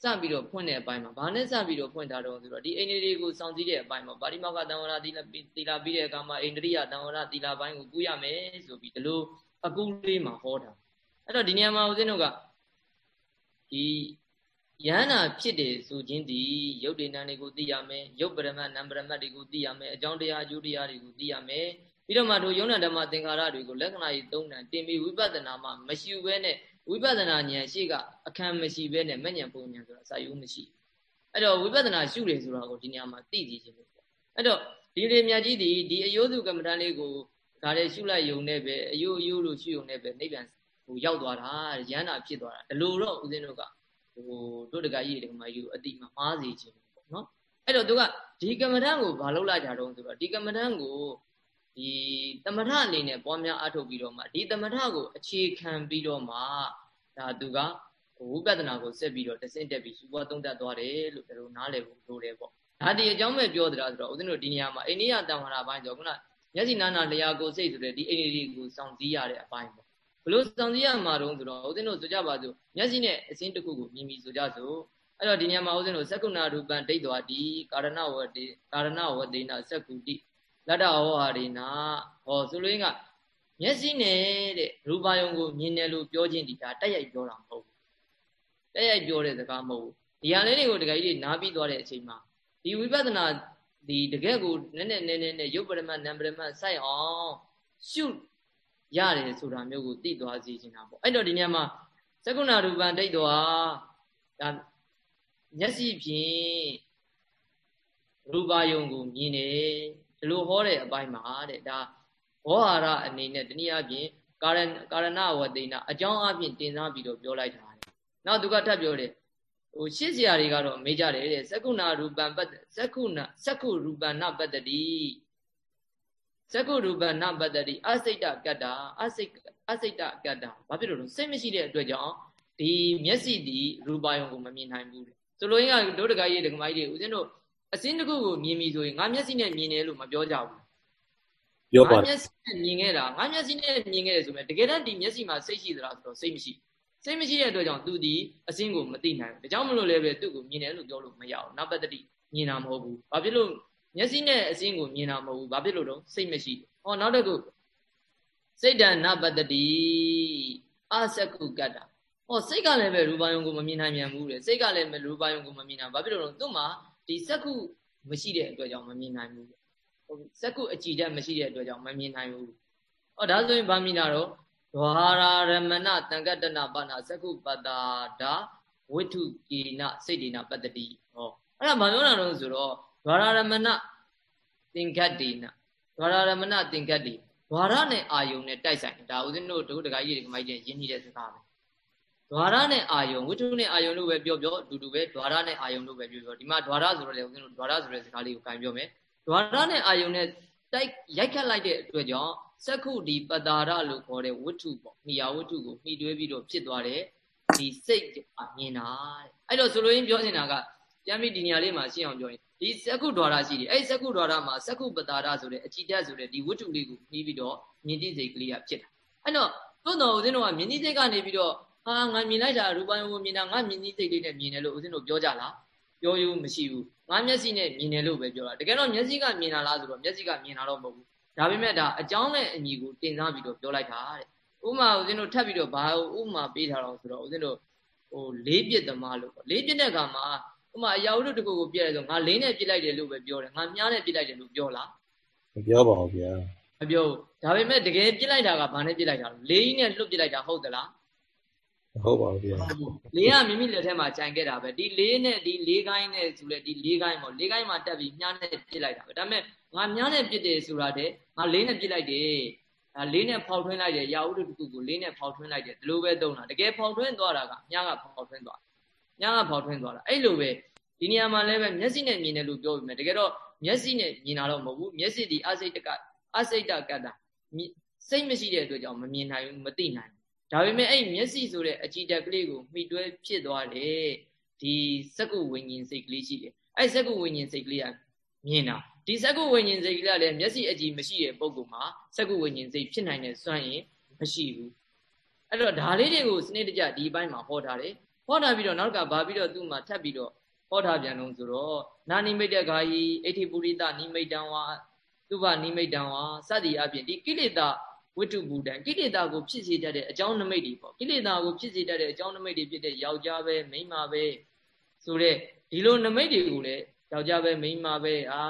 စပြီးတော့ဖွင့်တဲ့အပိုင်းမှာဘာနဲ့စပြီးတော့ဖွင့်ထားတော့ဆိုတော့ဒီအိန္ဒြေတွေကိုစောင့်စည်းတဲ့အပိုင်းမှာပါရိမောကတံဝရသီလသီလပြီးတဲ့အခါမှာအိန္ဒိယတံဝရသီလပိုင်းကိုကူးရမယ်ဆိုပြီးဒီလိုအကူလေးမှာဟောတာအဲ့တော့ဒီညမှာဦးဇင်းတို့ကဒီယန္နာဖြစ်တယ်ဆိုခြင်းဒီရုပ်တည်နာတွေကိုသိရမယ်ရုပ်ပရမတ်နံပရမတ်တွေကိုသိရမယ်အကြောင်းတရားအကျိုးတရားတွေကိုသိရမယ်ပြီးတော့မှတို့ယုံနာဓမ္မသင်္ခါရတွေကိုလက္ခဏာကြီးသုံးတန်တင်ပြီးဝိပဿနာမှမရှိဘဲနဲ့ ဝိပဿနာဉာဏ်ရှိကအခမ်းမရှိဘဲနဲ့မဉဏ်ပုံဉဏ်ဆိုတာစာယူမရှိအဲ့တော့ဝိပဿနာရှုတယ်ဆိုတာကိုဒီနေရာမှာသိကြည့်ခြင်းလို့ပေါ့အဲ့တော့ဒီလေမြတ်ကြီးဒီဒီအယိုးစုကမ္မဋ္ဌာန်းလေးကိုဒါလည်းရှုလိုက်ယုံနဲ့ပဲအယိုးအယိုးလို့ရှုယုံနဲ့ပဲနိဗ္ဗာန်ဟိုရောက်သွားတာရဟန္တာဖြစ်သွားတာဒီလိုတော့ဦးဇင်းတို့ကဟိုတို့တကကြီးတကမကြီးအတိမမှားစေခြင်းပေါ့နော်အဲ့တော့သူကဒီကမ္မဋ္ဌာန်းကိုဘာလုပ်လိုက်တာတုံးဆိုတော့ဒီကမ္မဋ္ဌာန်းကို ဒီသမထအနေနဲ့ပွားများအထုတ်ပြီးတော့မှဒီသမထကိုအခြေခံပြီးတော့မှဒါသူကဝိပဿနာကိုဆက်ပြီးတော့တဆင့်တက်ပြီးရှုပွားသုံးသပ်သွားတယ်လို့ဒါလိုနားလည်ဖို့လိုတယ်ပေါ့ဒါဒီအကြောင်းပဲပြောသလားဆိုတော့ဦးဇင်းတို့ဒီနေရာမှာအိန္ဒိယတံဝရပိုင်းဆိုတော့ခုနမျက်စိနာနာလျာကိုစိတ်ဆိုတဲ့ဒီအိန္ဒိယကိုစောင့်စည်းရတဲ့အပိုင်းပေါ့ဘလို့စောင့်စည်းရမှာတုံးဆိုတော့ဦးဇင်းတို့ဆိုကြပါစို့မျက်စိနဲ့အစင်းတစ်ခုကိုမြင်ပြီဆိုကြစို့အဲ့တော့ဒီညမှာဦးဇင်းတို့သက္ကုဏရူပံဒိဋ္ဌဝတိကာရဏဝတိကာရဏဝတိနာသက္ကုတိ လတ္တဟောဟာရိနာဟောဆိုလိုရင်းကမျက်စိနဲ့တဲ့ရူပါယုံကိုမြင်တယ်လို့ပြောခြင်းဒီဒါတက်ရိုက်ပြောတာမဟုတ်ဘူးတက်ရိုက်ပြောတဲ့စကားမဟုတ်ဘူးဒီဟာလေးတွေကိုတကယ်ကြီးနားပြီးသွားတဲ့အချိန်မှာဒီဝိပဿနာဒီတကယ်ကိုနည်းနည်းနည်းနည်းနဲ့ရုပ်ပရမတ်နံပရမတ်စိုက်အောင်ရှုရတယ်ဆိုတာမျိုးကိုသိသွားစေချင်တာပေါ့အဲ့တော့ဒီညမှာသက္ကုဏရူပံဒိဋ္ဌဝါဒါမျက်စိဖြင့်ရူပါယုံကိုမြင်တယ် ဒီလိုဟောတဲ့အပိုင်းမှာတဲ့ဒါဘောဟာရအနေနဲ့တနည်းအားဖြင့်ကာရကာရဏဝတိနာအကြောင်းအပြင်တင်စားပြီးတော့ပြောလိုက်တာ။နောက်သူကထပ်ပြောတယ်ဟိုရှင်းစရာတွေကတော့မေးကြတယ်တဲ့သက္ကုဏရူပံပတ္သက္ကုဏသက္ကုရူပဏပတ္တိသက္ကုရူပဏပတ္တိအစိတ်တကတ္တာအစိတ်အစိတ်တကတ္တာဘာဖြစ်လို့လဲစိတ်မရှိတဲ့အတွက်ကြောင့်ဒီမျက်စိဒီရူပါယုံကိုမမြင်နိုင်ဘူးတဲ့ဆိုလိုရင်းကဒုဒကကြီးဒကမကြီးတွေဦးဇင်းတို့ အစင်းတစ်ခုကိုမြင်ပြီဆိုရင်ငါမျက်စိနဲ့မြင်တယ်လို့မပြောကြဘူးပြောပါငါမျက်စိနဲ့မြင်ခဲ့တာငါမျက်စိနဲ့မြင်ခဲ့တယ်ဆိုရင်တကယ်တမ်းဒီမျက်စိမှာစိတ်ရှိသလားဆိုတော့စိတ်မရှိစိတ်မရှိတဲ့အတွက်ကြောင့်သူဒီအစင်းကိုမသိနိုင်ဘူးဒါကြောင့်မလို့လည်းပဲသူ့ကိုမြင်တယ်လို့ပြောလို့မရဘူးနပတ္တိမြင်တာမဟုတ်ဘူးဘာဖြစ်လို့မျက်စိနဲ့အစင်းကိုမြင်တာမဟုတ်ဘူးဘာဖြစ်လို့တော့စိတ်မရှိဟောနောက်တစ်ခုစိတ်တဏနပတ္တိအစကုကတ္တာဟောစိတ်ကလည်းပဲရူပယုံကိုမမြင်နိုင်မြန်ဘူးလေစိတ်ကလည်းပဲရူပယုံကိုမမြင်နိုင်ဘာဖြစ်လို့လဲသူ့မှာ ဒီစက္ခုမရှိတဲ့အတွက်ကြောင့်မမြင်နိုင်ဘူးဟုတ်စက္ခုအကြည်တက်မရှိတဲ့အတွက်ကြောင့်မမြင်နိုင်ဘူးဟောဒါဆိုရင်ဗာမိနာတော့ဒွါရာရမဏတံကတနာပါဏစက္ခုပတ္တာဒါဝိထုကေနစိတ်ဒေနပတ္တိဟောအဲ့ဒါဘာပြောတာလဲဆိုတော့ဒွါရာရမဏသင်္ကတ္တိနဒွါရာရမဏသင်္ကတ္တိဒွါရနဲ့အာယုံနဲ့တိုက်ဆိုင်ဒါဦးဇင်းတို့ဒုဒကာကြီးတွေကမိုက်တဲ့ရင်းနှီးတဲ့စကားပဲ ဒွါရနဲ့အာယုံဝိတုနဲ့အာယုံလို့ပဲပြောပြောအတူတူပဲဒွါရနဲ့အာယုံလို့ပဲပြောပြောဒီမှာဒွါရဆိုတော့လေဦးဇင်းတို့ဒွါရဆိုတဲ့စကားလေးကိုခြံပြောမယ်ဒွါရနဲ့အာယုံနဲ့တိုက်ရိုက်ခတ်လိုက်တဲ့အတွက်ကြောင့်စက္ခုဒီပတာရလို့ခေါ်တဲ့ဝိတုပေါ့မိယာဝိတုကိုမိတွဲပြီးတော့ဖြစ်သွားတဲ့ဒီစိတ်အမြင်တာတဲ့အဲ့တော့ဆိုလိုရင်းပြောနေတာကပြန်ပြီးဒီနေရာလေးမှာရှင်းအောင်ပြောရင်ဒီစက္ခုဒွါရရှိတယ်အဲ့စက္ခုဒွါရမှာစက္ခုပတာရဆိုတဲ့အချီတက်ဆိုတဲ့ဒီဝိတုလေးကိုပြီးပြီးတော့မြင့်တိစိတ်ကလေးကဖြစ်တာအဲ့တော့သို့တော်ဦးဇင်းတို့ကမြင့်တိစိတ်ကနေပြီးတော့ ဟာငါမြင်လိုက်တာရူပယုံကိုမြင်တာငါမြင်တိစိတ်လေးနဲ့မြင်တယ်လို့ဦးဇင်းတို့ပြောကြလားပြောယူမရှိဘူးငါမျက်စိနဲ့မြင်တယ်လို့ပဲပြောတာတကယ်တော့မျက်စိကမြင်တာလားဆိုတော့မျက်စိကမြင်တာတော့မဟုတ်ဘူးဒါပေမဲ့ဒါအကြောင်းနဲ့အညီကိုတင်စားပြီးတော့ပြောလိုက်တာတဲ့ဥမာဦးဇင်းတို့ထပ်ပြီးတော့ဘာဥမာပေးထားတော့ဆိုတော့ဦးဇင်းတို့ဟိုလေးပြစ်သမားလို့ပေါ့လေးပြစ်တဲ့အခါမှာဥမာအရာဝတ္ထုတကူကိုပြည့်တယ်ဆိုငါလေးနဲ့ပြစ်လိုက်တယ်လို့ပဲပြောတယ်ငါမြားနဲ့ပြစ်လိုက်တယ်လို့ပြောလားမပြောပါဘူးဗျာမပြောဒါပေမဲ့တကယ်ပြစ်လိုက်တာကဘာနဲ့ပြစ်လိုက်တာလဲလေးကြီးနဲ့လွတ်ပြစ်လိုက်တာဟုတ်သလား ဟုတ်ပါဘူးဗျာလေးကမိမိလက်ထဲမှာကြံခဲ့တာပဲဒီလေးနဲ့ဒီလေးကိုင်းနဲ့ဆိုလဲဒီလေးကိုင်းပေါ့လေးကိုင်းမှာတက်ပြီးမြားနဲ့ပြစ်လိုက်တာပဲဒါပေမဲ့ငါမြားနဲ့ပြစ်တယ်ဆိုတာတဲ့ငါလေးနဲ့ပြစ်လိုက်တယ်ဒါလေးနဲ့ဖောက်ထွင်းလိုက်တယ်ရာဟုတ္တတစ်ခုကိုလေးနဲ့ဖောက်ထွင်းလိုက်တယ်ဒီလိုပဲသုံးတာတကယ်ဖောက်ထွင်းသွားတာကမြားကဖောက်ထွင်းသွားမြားကဖောက်ထွင်းသွားတာအဲ့လိုပဲဒီနေရာမှာလည်းပဲမျက်စိနဲ့မြင်တယ်လို့ပြောပြီးမယ်တကယ်တော့မျက်စိနဲ့မြင်တာတော့မဟုတ်ဘူးမျက်စိဒီအစိတ်တကအစိတ်တကတ္တာစိတ်မရှိတဲ့အတွက်ကြောင့်မမြင်နိုင်ဘူးမသိနိုင် ဒါပေမဲ့အဲ့မျက်စိဆိုတဲ့အကြည်တက်ကလေးကိုမှီတွဲဖြစ်သွားတယ်ဒီစက္ကုဝိညာဉ်စိတ်ကလေးရှိတယ်အဲ့စက္ကုဝိညာဉ်စိတ်ကလေးကမြင်တာဒီစက္ကုဝိညာဉ်စိတ်ကလေးကလည်းမျက်စိအကြည်မရှိတဲ့ပုံကောင်မှာစက္ကုဝိညာဉ်စိတ်ဖြစ်နိုင်တဲ့စွမ်းရင်မရှိဘူးအဲ့တော့ဒါလေးတွေကိုစနစ်တကျဒီဘက်မှာဟောထားတယ်ဟောထားပြီးတော့နောက်ကဘာပြီးတော့သူ့မှာထပ်ပြီးတော့ဟောထားပြန်လို့ဆိုတော့နာနိမိတ်တဂါယီအဋ္ဌိပုရိသနိမိတ်တံဝါသူဘနိမိတ်တံဝါစသည်အပြင်ဒီကိလေသာ ဝိတုဘူတံကိလေသာကိုဖြစ်စေတတ်တဲ့အကြောင်းနမိတ်တွေပေါ့ကိလေသာကိုဖြစ်စေတတ်တဲ့အကြောင်းနမိတ်တွေဖြစ်တဲ့ယောက်ျားပဲမိန်းမပဲဆိုတဲ့ဒီလိုနမိတ်တွေကိုလည်းယောက်ျားပဲမိန်းမပဲအာ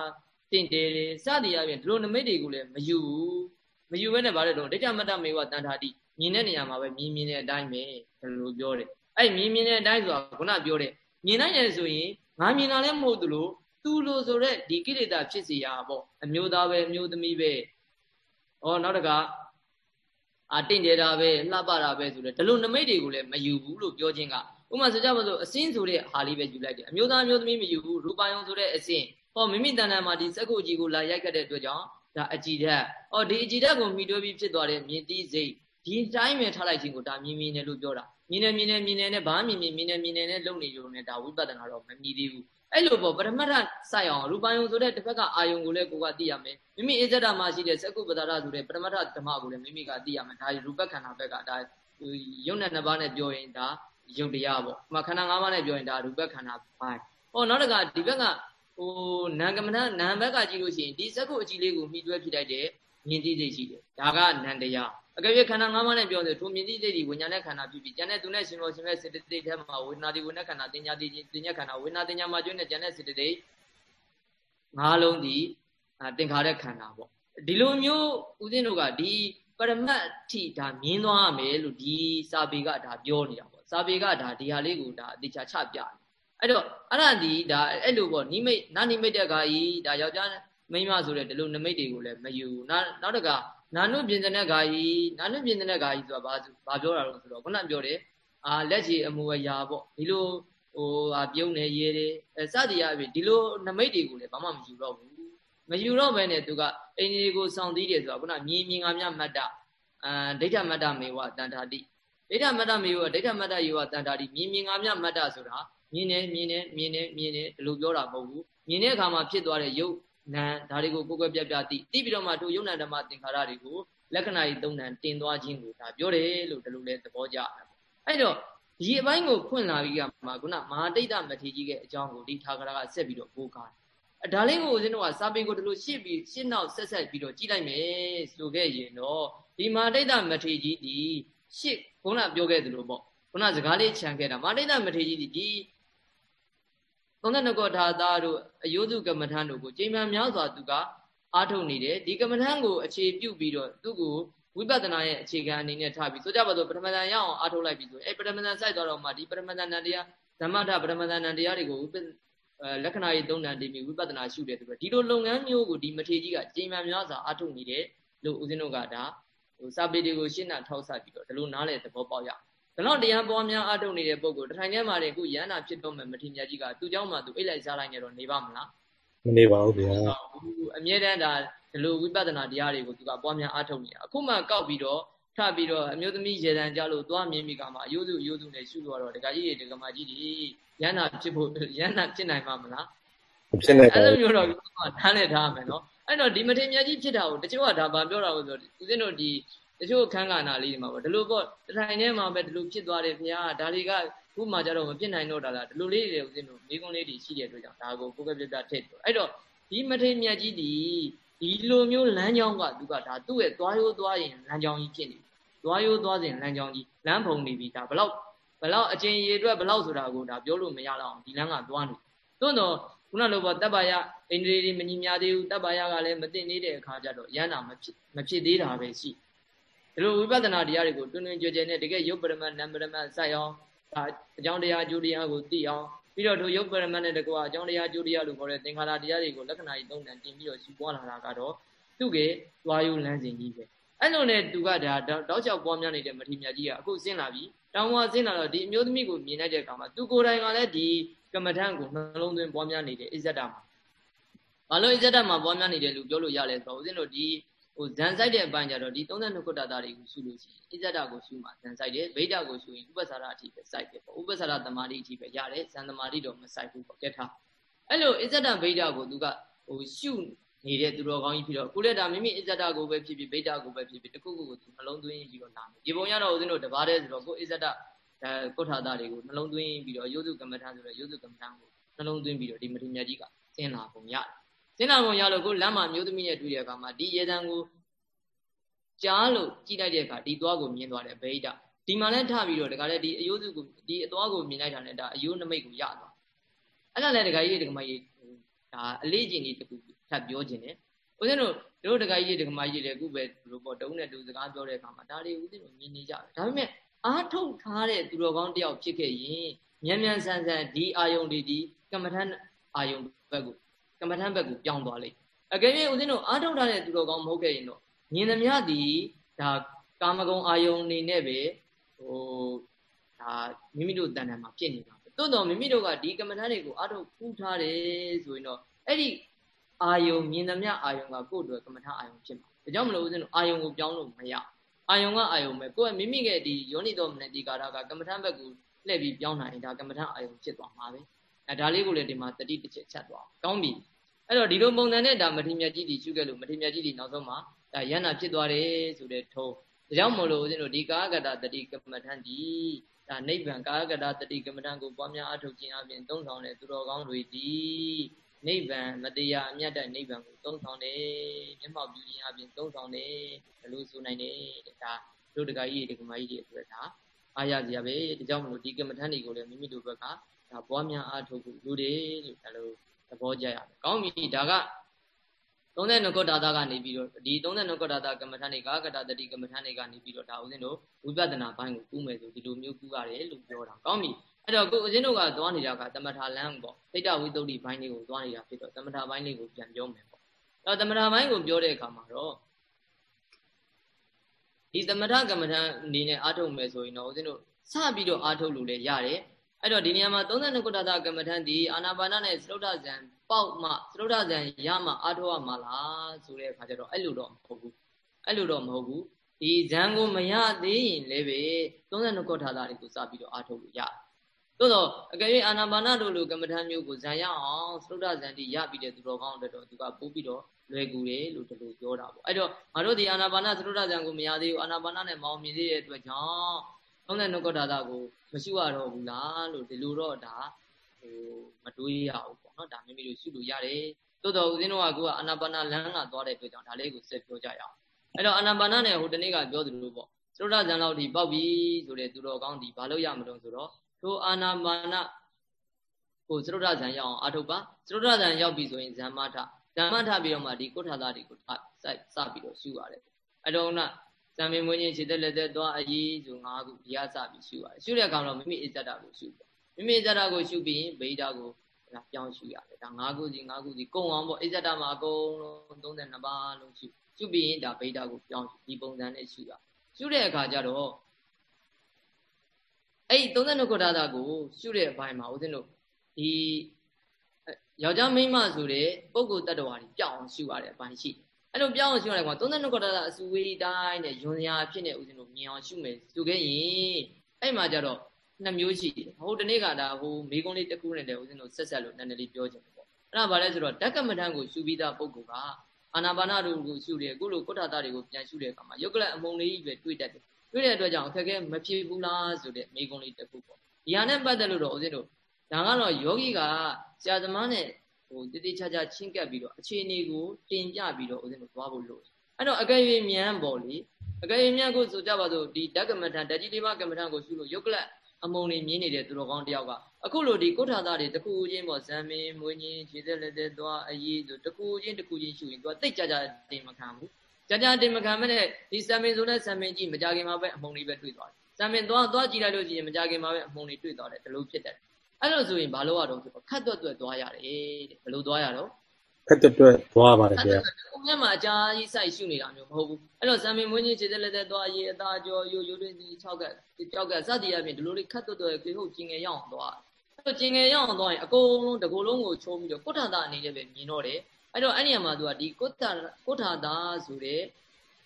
တင့်တယ်တယ်စသည်အပြင်ဒီလိုနမိတ်တွေကိုလည်းမယူဘူးမယူဘဲနဲ့ဗါတဲ့တော့ဒိဋ္ဌမတ္တမေဝတန်ထာတိမြင်တဲ့နေရာမှာပဲမြင်မြင်တဲ့အတိုင်းပဲဒီလိုပြောတယ်အဲ့မြင်မြင်တဲ့အတိုင်းဆိုတာခုနပြောတဲ့မြင်နိုင်တယ်ဆိုရင်ငါမြင်တာလည်းမဟုတ်သလိုသူလိုဆိုတဲ့ဒီကိလေသာဖြစ်စီရပေါ့အမျိုးသားပဲအမျိုးသမီးပဲဩနောက်တက အာတင့်တယ်တာပဲလှပတာပဲဆိုတော့ဒီလိုနမိတ်တွေကိုလည်းမယူဘူးလို့ပြောခြင်းကဥမာဆိုကြပါစို့အစင်းဆိုတဲ့ဟာလေးပဲယူလိုက်တယ်အမျိုးသားအမျိုးသမီးမယူဘူးရူပယုံဆိုတဲ့အစင်းဟောမိမိတဏ္ဍာမှာဒီစက္ကုကြီးကိုလာရိုက်ခတ်တဲ့အတွက်ကြောင့်ဒါအကြည်ဓာတ်ဟောဒီအကြည်ဓာတ်ကိုမှီတွဲပြီးဖြစ်သွားတဲ့မြင်တိစိတ်ဒီတိုင်းပဲထားလိုက်ခြင်းကိုဒါမြင်မြင်တယ်လို့ပြောတာမြင်နေမြင်နေမြင်နေနဲ့ဘာမြင်မြင်မြင်နေမြင်နေနဲ့လုံနေရုံနဲ့ဒါဝိပဿနာတော့မမြည်သေးဘူး အဲ့လိုပေါ့ပရမတ္ထစိုက်အောင်ရူပယုံဆိုတဲ့တစ်ဖက်ကအာယုံကိုလည်းကိုကသိရမယ်မိမိအစ္ဆဒမှာရှိတဲ့စက္ကုပ္ပဒါရဆိုတဲ့ပရမတ္ထဓမ္မကိုလည်းမိမိကသိရမယ်ဒါရူပခန္ဓာဘက်ကဒါယုံနဲ့နှစ်ပါးနဲ့ပြောရင်ဒါယုံတရားပေါ့။မှခန္ဓာ၅ပါးနဲ့ပြောရင်ဒါရူပခန္ဓာပိုင်း။ဟောနောက်တကဒီဘက်ကဟိုနာကမဏနာဘက်ကကြည့်လို့ရှိရင်ဒီစက္ကုအကြည့်လေးကိုမှီတွဲဖြစ်လိုက်တဲ့မြင်သိစိတ်ရှိတယ်။ဒါကနန္တရား။ အကယ်၍ခန္ဓာ၅ပါးနဲ့ပြောတယ်ထိုမြင်သိစိတ်ဒီဝိညာဉ်နဲ့ခန္ဓာဖြစ်ပြီးကျန်တဲ့သူနဲ့ရှင်လို့ရှင်မဲ့စေတသိက်ထဲမှာဝေဒနာဒီဝိညာဉ်ခန္ဓာတင်ညာတိတင်ညာခန္ဓာဝေဒနာတင်ညာမှာကျွင်းတဲ့ကျန်တဲ့စေတသိက်ငါးလုံးဒီသင်္ခါရခန္ဓာပေါ့ဒီလိုမျိုးဦးဇင်းတို့ကဒီပရမတ်ထိဒါမြင်သွားရမယ်လို့ဒီစာပေကဒါပြောနေတာပေါ့စာပေကဒါဒီဟာလေးကိုဒါအတိချာချပြတယ်အဲ့တော့အဲ့ဒါဒီဒါအဲ့လိုပေါ့နိမိတ်နာနိမိတ်တဲ့ခါကြီးဒါယောက်ျားမိန်းမဆိုတဲ့ဒီလိုနိမိတ်တွေကိုလည်းမယူနောက်နောက်တက နာနုပြင်တဲ့ခါကြီးနာနုပြင်တဲ့ခါကြီးဆိုတာဘာဘာပြောတာလို့ဆိုတော့ခုနပြောတယ်အာလက်ချေအမူအရာပေါ့ဒီလိုဟိုဟာပြုံးနေရေးတယ်အဲစသည်အပြင်ဒီလိုနမိတ်တွေကိုလည်းဘာမှမယူတော့ဘူးမယူတော့ဘဲနဲ့သူကအင်းကြီးကိုစောင့်သီးတယ်ဆိုတာခုနမြင်မြင်ငါမြမတ္တအာဒိဋ္ဌမတ္တမေဝတန်ထာတိဒိဋ္ဌမတ္တမေဝဒိဋ္ဌမတ္တယေဝတန်ထာတိမြင်မြင်ငါမြမတ္တဆိုတာမြင်နေမြင်နေမြင်နေမြင်နေဒီလိုပြောတာမဟုတ်ဘူးမြင်တဲ့အခါမှာဖြစ်သွားတဲ့ယုတ် နာဒါတွေကိုကိုယ်ကွယ်ပြပြသိသိပြီးတော့မှတို့ယုတ်နာဓမ္မသင်္ခါရတွေကိုလက္ခဏာကြီးသုံးဏတင်သွားခြင်းကိုဒါပြောတယ်လို့ဒီလိုလဲသဘောကျတယ်အဲ့တော့ဒီအပိုင်းကိုဖွင့်လာပြီးကမှခုနမဟာတိတ်တမထေကြီးရဲ့အကြောင်းကိုဒီထာဂရကဆက်ပြီးတော့ပို့ကားတယ်ဒါလေးကိုဦးဇင်းတို့ကစာပေကိုဒီလိုရှစ်ပြီးရှင်းနောက်ဆက်ဆက်ပြီးတော့ကြည့်လိုက်မယ်ဆိုခဲ့ရင်တော့ဒီမဟာတိတ်တမထေကြီးဒီရှစ်ခုနပြောခဲ့သလိုပေါ့ခုနစကားလေးခြံခဲ့တာမဟာတိတ်တမထေကြီးဒီဒီ 32ကောထာသားတို့အယုစုကမ္မထံတို့ကိုချိန်မှန်များစွာသူကအားထုတ်နေတယ်ဒီကမ္မထံကိုအခြေပြုပြီးတော့သူ့ကိုဝိပဿနာရဲ့အခြေခံအနေနဲ့ထားပြီးဆိုကြပါစို့ပထမဇန်ရအောင်အားထုတ်လိုက်ပြီဆိုအဲပထမဇန်စိုက်သွားတော့မှဒီပထမဇန်နံတရားဓမ္မထပထမဇန်နံတရားတွေကိုလက္ခဏာရေးသုံးဏတည်ပြီးဝိပဿနာရှုတယ်ဆိုတော့ဒီလိုလုပ်ငန်းမျိုးကိုဒီမထေကြီးကချိန်မှန်များစွာအားထုတ်နေတယ်လို့ဦးဇင်းတို့ကဒါဟိုစာပေတွေကိုရှင်းတာထောက်ဆပြီးတော့ဒီလိုနားလေသဘောပေါက်ရ ဒါတော့တရားပေါ်များအားထုတ်နေတဲ့ပုံကိုတထိုင်ထဲမှာတည်းခုရဟန္တာဖြစ်တော့မယ်မထေမြတ်ကြီးကသူ့เจ้าမှာသူအိတ်လိုက်စားလိုက်နေတော့နေပါမလားမနေပါဘူးဗျာအမြဲတမ်းဒါတ ဒီလိုဝိပဿနာတရားတွေကိုသူကပွားများအားထုတ်နေတာအခုမှကောက်ပြီးတော့ထပြီးတော့အမျိုးသမီးရေတံကြလို့သွားမြင်ပြီးကမှအယုစုအယုစုနဲ့ရှုလို့တော့ဒကာကြီးတွေဒကာမကြီးတွေရဟနာဖြစ်ဖို့ရဟနာဖြစ်နိုင်မှာမလားဖြစ်နိုင်ပါဘူးအဲ့လိုမျိုးတော့ထားနဲ့ထားမယ်နော်အဲ့တော့ဒီမထေမြတ်ကြီးဖြစ်တာကိုတချို့ကဒါဗာပြောတာလို့ဆိုတော့ဦးဇင်းတို့ဒီ တချို့ခန်းကနာလေးတွေမှာပေါ့ဒီလိုပေါ့တထိုင်ထဲမှာပဲဒီလိုဖြစ်သွားတယ်ခင်ဗျာဒါတွေကခုမှကြတော့မဖြစ်နိုင်တော့တာလားဒီလိုလေးတွေဦးဇင်းတို့မိကုန်းလေးတွေရှိတဲ့အတွက်ကြောင့်ဒါကိုကိုယ်ကပြပြထည့်ပြောအဲ့တော့ဒီမထေမြတ်ကြီးဒီဒီလိုမျိုးလမ်းကြောင်းကသူကဒါသူ့ရဲ့သွားရိုးသွားရင်လမ်းကြောင်းကြီးဖြစ်နေသွားရိုးသွားစဉ်လမ်းကြောင်းကြီးလမ်းဖုံနေပြီဒါဘလောက်ဘလောက်အချင်းရေအတွက်ဘလောက်ဆိုတာကိုဒါပြောလို့မရတော့အောင်ဒီလမ်းကသွားနေတွန်းတော့ခုနလိုပေါ့တပ်ပါယအိန္ဒြေတွေမညီများသေးဘူးတပ်ပါယကလည်းမသိနေတဲ့အခါကျတော့ရဟန္တာမဖြစ်မဖြစ်သေးတာပဲရှိ ဒီလိုဝိပဿနာတရားတွေကိုတွင်တွင်ကြွကြွနဲ့တကယ်ရုပ်ပရမတ်နံပရမတ်စိုက်အောင်ဒါအကြောင်းတရားအကျိုးတရားကိုသိအောင်ပြီးတော့တို့ရုပ်ပရမတ်နဲ့တကွာအကြောင်းတရားအကျိုးတရားလို့ခေါ်တဲ့သင်္ခါရတရားတွေကိုလက္ခဏာကြီးသုံးတန်တင်ပြီးတော့ရှုပွားလာတာကတော့သူ့ကသွားယုလမ်းစဉ်ကြီးပဲအဲ့လိုနဲ့သူကဒါတောက်ချောက်ပွားများနေတဲ့မထေမြတ်ကြီးကအခုဆင်းလာပြီတောင်ဝါဆင်းလာတော့ဒီအမျိုးသမီးကိုမြင်လိုက်တဲ့အခါမှာသူကိုယ်တိုင်ကလည်းဒီကမ္မထံကိုနှလုံးသွင်းပွားများနေတယ်အစ္ဆဒမှာဘာလို့အစ္ဆဒမှာပွားများနေတယ်လို့ပြောလို့ရလဲဆိုတော့ဦးဇင်းတို့ဒီ ဟိုဇန်ဆိုင်တဲ့အပိုင်းကြတော့ဒီ32ခုတ္တတာတွေကိုရှုလို့ရှိရင်အစ္ဆဒကိုရှုမှဇန်ဆိုင်တယ်ဗိဒ္ဓကိုရှုရင်ဥပ္ပစာရအထိပဲစိုက်တယ်ပေါ့ဥပ္ပစာရသမာဓိအထိပဲရတယ်ဇန်သမာဓိတော့မစိုက်ဘူးပေါ့ကဲထားအဲ့လိုအစ္ဆဒဗိဒ္ဓကိုသူကဟိုရှုနေတဲ့သူတော်ကောင်းကြီးဖြစ်တော့ကိုလည်းဒါမိမိအစ္ဆဒကိုပဲဖြစ်ဖြစ်ဗိဒ္ဓကိုပဲဖြစ်ဖြစ်တခုခုကိုသူနှလုံးသွင်းပြီးတော့နာမယ်ဒီပုံရတော့ဦးဇင်းတို့တပါးတည်းဆိုတော့ကိုအစ္ဆဒအဲကုဋ္ဌာတာတွေကိုနှလုံးသွင်းပြီးတော့ရုပ်စုကမ္မထာဆိုတော့ရုပ်စုကမ္မထာကိုနှလုံးသွင်းပြီးတော့ဒီမထေရကြီးကကျင်းလာပုံရတယ် ကျင်းလာပုံရလို့ကိုလမ်းမှာမျိုးသမီးရဲ့တွေ့တဲ့အခါမှာဒီရေတံကိုကြားလို့ကြည့်လိုက်တဲ့အခါဒီသွားကိုမြင်သွားတယ်ဗိဒ္ဓဒီမှာလည်းထပြီးတော့တခါလေဒီအယုစုကိုဒီအသွားကိုမြင်လိုက်တာနဲ့ဒါအယုနမိတ်ကိုရသွားအဲ့ဒါလည်းတခါကြီးတခါမကြီးဒါအလေးကျင်လေးတခုထပ်ပြောခြင်းတယ်ဦးဇင်းတို့တို့တခါကြီးတခါမကြီးလည်းအခုပဲဘလို့ပေါ့တုံးနဲ့တူစကားပြောတဲ့အခါမှာဒါတွေဦးဇင်းတို့မြင်နေကြတယ်ဒါပေမဲ့အားထုတ်ထားတဲ့သူတော်ကောင်းတယောက်ဖြစ်ခဲ့ရင်မြန်မြန်ဆန်ဆန်ဒီအာယုံတွေဒီကမ္မထန်အာယုံဘက်ကိုက မ္မထန်ဘက်ကိုပြောင်းသွားလိမ့်အကယ်၍ဦးဇင်းတို့အားထုတ်ထားတဲ့သူတော်ကောင်းမဟုတ်ခဲ့ရင်တော့မြင်သမျှဒီဒါကာမဂုဏ်အာယုံနေနဲ့ပဲဟိုဒါမိမိတို့တန်တန်မှာဖြစ်နေတာပဲတိုးတော့မိမိတို့ကဒီကမ္မထန်တွေကိုအားထုတ်ဖူးထားတယ်ဆိုရင်တော့အဲ့ဒီအာယုံမြင်သမျှအာယုံကကိုယ့်အတွက်ကမ္မထအာယုံဖြစ်မှာဒါကြောင့်မလို့ဦးဇင်းတို့အာယုံကိုပြောင်းလို့မရအာယုံကအာယုံပဲကိုယ့်မိမိရဲ့ဒီယောနိတော်မနတိကာရကကမ္မထဘက်ကိုလှည့်ပြီးပြောင်းနိုင်ရင်ဒါကမ္မထအာယုံဖြစ်သွားမှာပဲအဲဒါလေးကိုလည်းဒီမှာတတိတစ်ချက်ချက်သွားကောင်းပြီ အဲ့တော့ဒီလိုပုံစံနဲ့ဒါမထေမြတ်ကြီးဒီရှုခဲ့လို့မထေမြတ်ကြီးဒီနောက်ဆုံးမှာဒါယန္နာဖြစ်သွားတယ်ဆိုတဲ့ထုံးဒါကြောင့်မလို့ဦးဇင်းတို့ဒီကာကတတတိကမ္မထန်ဒီဒါနိဗ္ဗာန်ကာကတတတိကမ္မထန်ကိုပွားများအထုတ်ခြင်းအပြင်သုံးဆောင်တဲ့သူတော်ကောင်းတွေဒီနိဗ္ဗာန်မတရားအမြတ်တဲ့နိဗ္ဗာန်ကိုသုံးဆောင်တယ်မျက်မှောက်ပြုခြင်းအပြင်သုံးဆောင်တယ်ဘယ်လိုဆိုနိုင်တယ်ဒါတို့တကကြီးဒီကမကြီးတွေအတွက်ဒါအားရစရာပဲဒါကြောင့်မလို့ဒီကမ္မထန်တွေကိုလည်းမိမိတို့ဘက်ကဒါပွားများအားထုတ်ဖို့လိုတယ်လို့ဒါလိုသ ဘောကျရမယ်ကောင်းပြီဒါက32ခုဒါသကနေပြီးတော့ဒီ32ခုဒါသကမ္မထန်တွေကကတတတိကမ္မထန်တွေကနေပြီးတော့ဒါဦးဇင်းတို့ဝိပဿနာဘိုင်းကိုကူးမယ်ဆိုဒီလိုမျိုးကူးရတယ်လို့ပြောတာကောင်းပြီအဲ့တော့ကိုဦးဇင်းတို့ကသွားနေတာကသမထလမ်းပေါ့သိတ္တဝိသုဒ္ဓိဘိုင်းလေးကိုသွားနေတာဖြစ်တော့သမထဘိုင်းလေးကိုပြန်ပြောမယ်ပေါ့အဲ့တော့သမထဘိုင်းကိုပြောတဲ့အခါမှာတော့ဒီသမထကမ္မထန်အနေနဲ့အားထုတ်မယ်ဆိုရင်တော့ဦးဇင်းတို့စပြီးတော့အားထုတ်လို့လည်းရတယ် အဲ့တော့ဒီနေရာမှာ32ခုတ္တကမ္မထန်ဒီအာနာပါနနဲ့သရုဒ္ဓဇံပေါက်မှသရုဒ္ဓဇံရမှအားထုတ်ရမှာလားဆိုတဲ့အခါကျတော့အဲ့လိုတော့မဟုတ်ဘူးအဲ့လိုတော့မဟုတ်ဘူးဒီဇံကိုမရသေးရင်လည်းပဲ32ခုထာတာတွေကိုစပြီးတော့အားထုတ်လို့ရတယ်သို့တော့အကယ်၍အာနာပါနတို့လိုကမ္မထမ်းမျိုးကိုဇံရအောင်သရုဒ္ဓဇံတိရပြီးတဲ့သူတော်ကောင်းတဲ့တော့သူကပို့ပြီးတော့လွယ်ကူတယ်လို့ဒီလိုပြောတာပေါ့အဲ့တော့ငါတို့ဒီအာနာပါနသရုဒ္ဓဇံကိုမရသေးဘူးအာနာပါနနဲ့မောင်မြင်သေးတဲ့အတွက်ကြောင့် သုံးတဲ့နှုတ်ကထာတာကိုမရှိရတော့ဘူးလားလို့ဒီလိုတော့ဒါဟိုမတွေးရဘူးပေါ့နော်ဒါမိမိတို့ရှုလို့ရတယ်တိုးတော်ဦးဇင်းတို့ကကိုကအာနာပါနလမ်းကသွားတဲ့အတွက်ကြောင့်ဒါလေးကိုဆက်ပြောကြရအောင်အဲ့တော့အာနာပါနနဲ့ဟိုတနေ့ကပြောသလိုပေါ့သရုဒ္ဓဇံလောက်ဒီပေါက်ပြီဆိုတဲ့သူတော်ကောင်းဒီဘာလို့ရမလို့ဆိုတော့ထိုအာနာပါနကိုသရုဒ္ဓဇံရောက်အောင်အာထုပ်ပါသရုဒ္ဓဇံရောက်ပြီဆိုရင်ဇမ္မထဇမ္မထပြီးတော့မှဒီကုဋ္ဌာသားတွေကိုစိုက်စပြီးတော့ရှုရတယ်အဲ့တော့က ဇံမင်းမွေးခြင်းခြေသက်လက်သက်သွားအရေးဆို၅ခုဒီအစပြီးရှုရတယ်ရှုတဲ့အခါတော့မိမိအစ္ဆဒကိုရှုတယ်မိမိအစ္ဆဒကိုရှုပြီးရင်ဗိဓာကိုဒါပြောင်းရှုရတယ်ဒါ၅ခုစီ၅ခုစီကုံအောင်ပေါ့အစ္ဆဒမှာအကုန်လုံး32ပါးလုံးရှုရှုပြီးရင်ဒါဗိဓာကိုပြောင်းဒီပုံစံနဲ့ရှုရရှုတဲ့အခါကျတော့အဲ့ဒီ32ခုထာတာကိုရှုတဲ့အပိုင်းမှာဦးဇင်းတို့ဒီယောက်ျားမိန်းမဆိုတဲ့ပုဂ္ဂိုလ်တ attva တွေပြောင်းအောင်ရှုရတဲ့အပိုင်းရှိ အဲ့လိုပြောင်းအောင်ရှုလိုက်ကွာ32ခုတသာအစုဝေးတိုင်းနဲ့ယွန်ရာဖြစ်နေဦးဇင်းတို့မြင်အောင်ရှုမယ်ဆိုခဲ့ရင်အဲ့မှာကြတော့နှစ်မျိုးရှိတယ်ဟိုတနေ့ကဒါဟိုမိကုံးလေးတစ်ခုနဲ့တည်းဦးဇင်းတို့ဆက်ဆက်လို့နည်းနည်းလေးပြောချင်တယ်ပေါ့အဲ့ဒါဘာလဲဆိုတော့ဓကမထံကိုရှုပြီးသားပုဂ္ဂိုလ်ကအာနာပါနတို့ကိုရှုတယ်အခုလိုကုဋ္ဌာတတွေကိုပြန်ရှုတဲ့အခါမှာယုတ်ကလအမုံလေးပဲတွေ့တတ်တယ်တွေ့တဲ့အတွက်ကြောင့်အခက်အခဲမဖြစ်ဘူးလားဆိုတဲ့မိကုံးလေးတစ်ခုပေါ့ဒီဟာနဲ့ပတ်သက်လို့တော့ဦးဇင်းတို့ဒါကတော့ယောဂီကဆရာသမားနဲ့ ဟိုတတိချာချာချင်းကပ်ပြီးတော့အခြေအနေကိုတင်ပြပြီးတော့ဦးဇင်းတို့သွားဖို့လိုတယ်အဲ့တော့အကယ်၍မြန်ပေါ့လေအကယ်၍မြန်ကိုဆိုကြပါစို့ဒီဓကမထံဓာတိလေးပါးကမ္မထံကိုရှုလို့ယုတ်ကလအမုံနေမြင်နေတဲ့သူတော်ကောင်းတယောက်ကအခုလိုဒီကုဋ္ဌာသားတွေတခုချင်းပေါ့ဇံမင်းမွေးချင်းခြေသက်လက်သက်သွားအရေးဆိုတခုချင်းတခုချင်းရှုရင်သူကတိတ်ကြကြတင်မခံဘူးကြကြတင်မခံမဲ့ဒီဇံမင်းဆိုတဲ့ဇံမင်းကြီးမကြခင်မှာပဲအမုံလေးပဲတွေ့သွားတယ်ဇံမင်းသွားသွားကြည့်လိုက်လို့ရှိရင်မကြခင်မှာပဲအမုံလေးတွေ့သွားတယ်ဒီလိုဖြစ်တယ် အဲ့လိုဆိုရင်ဘာလို့ရတော့ဆိုတော့ခတ်တွတ်တွတ်သွားရတယ်တဲ့ဘယ်လိုသွားရတော့ခက်တွတ်သွားပါတယ်ဗျာကိုမြတ်မှာအကြာကြီးစိုက်ရှုနေတာမျိုးမဟုတ်ဘူးအဲ့တော့ဇံမင်မွေးကြီးခြေသက်လက်သက်သွားရေးအသားကြောရိုးရိုးတွင်းစီ6ကက်ကြောက်ကစသည်အပြင်ဒီလိုလေးခတ်တွတ်တွတ်ကေဟုတ်ကျင်ငယ်ရအောင်သွားအဲ့တော့ကျင်ငယ်ရအောင်သွားရင်အကုန်လုံးတကူလုံးကိုချုံးပြီးတော့ကုဋ္ဌာတာအနေနဲ့ပဲမြင်တော့တယ်အဲ့တော့အဲ့ဒီမှာသူကဒီကုဋ္ဌာကုဋ္ဌာတာဆိုတဲ့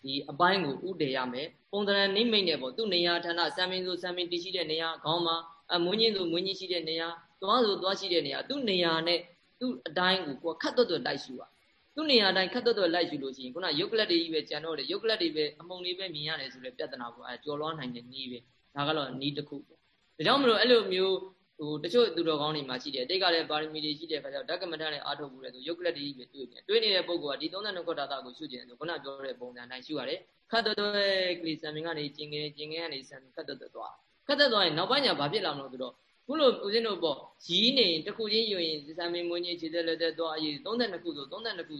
ဒီအပိုင်းကိုဥတည်ရမယ်ပုံသဏ္ဍာန်နိမိတ်နဲ့ပေါ့သူ့နေရာဌာနစံမင်းဆိုစံမင်းတည်ရှိတဲ့နေရာခေါင်းမှာ အမွေးကြီးဆိုမွေးကြီးရှိတဲ့နေရာသွားဆိုသွားရှိတဲ့နေရာသူ့နေရာနဲ့သူ့အတိုင်းကိုကိုယ်ခတ်တွတ်တွတ်လိုက်ရှူပါသူ့နေရာတိုင်းခတ်တွတ်တွတ်လိုက်ရှူလို့ရှိရင်ခုနယုတ်ကလတ်တွေကြီးပဲကြံတော့တယ်ယုတ်ကလတ်တွေပဲအမုံလေးပဲမြင်ရတယ်ဆိုတဲ့ပြဿနာကိုအဲကြော်လွှားနိုင်တဲ့နည်းပဲဒါကတော့နည်းတစ်ခုပေါ့ဒါကြောင့်မလို့အဲ့လိုမျိုးဟိုတချို့သူတော်ကောင်းတွေမှာရှိတယ်တိတ်ကလည်းပါရမီတွေရှိတဲ့အခါကျတော့ဓကမထနဲ့အာထုတ်ဘူးလေဆိုယုတ်ကလတ်တွေကြီးပဲတွေ့တယ်တွေ့နေတဲ့ပုဂ္ဂိုလ်ကဒီ32ခုထာတာကိုရှုကျင်တယ်ဆိုခုနပြောတဲ့ပုံစံတိုင်းရှုရတယ်ခတ်တွတ်တွတ်ကလေးစံမင်ကနေကျင်ငယ်ကျင်ငယ်ကနေစံခတ်တွတ်တွတ်သွား ခတ်တွတ်သွားရင်နောက်ပိုင်းကျဘာဖြစ်လာမလို့ဆိုတော့ခုလိုဦးဇင်းတို့ပေါ့ရီးနေတခုချင်းယူရင်ဇာမင်မွေးကြီးခြေသက်လက်သက်သွားအရေး32ခုဆို32ခု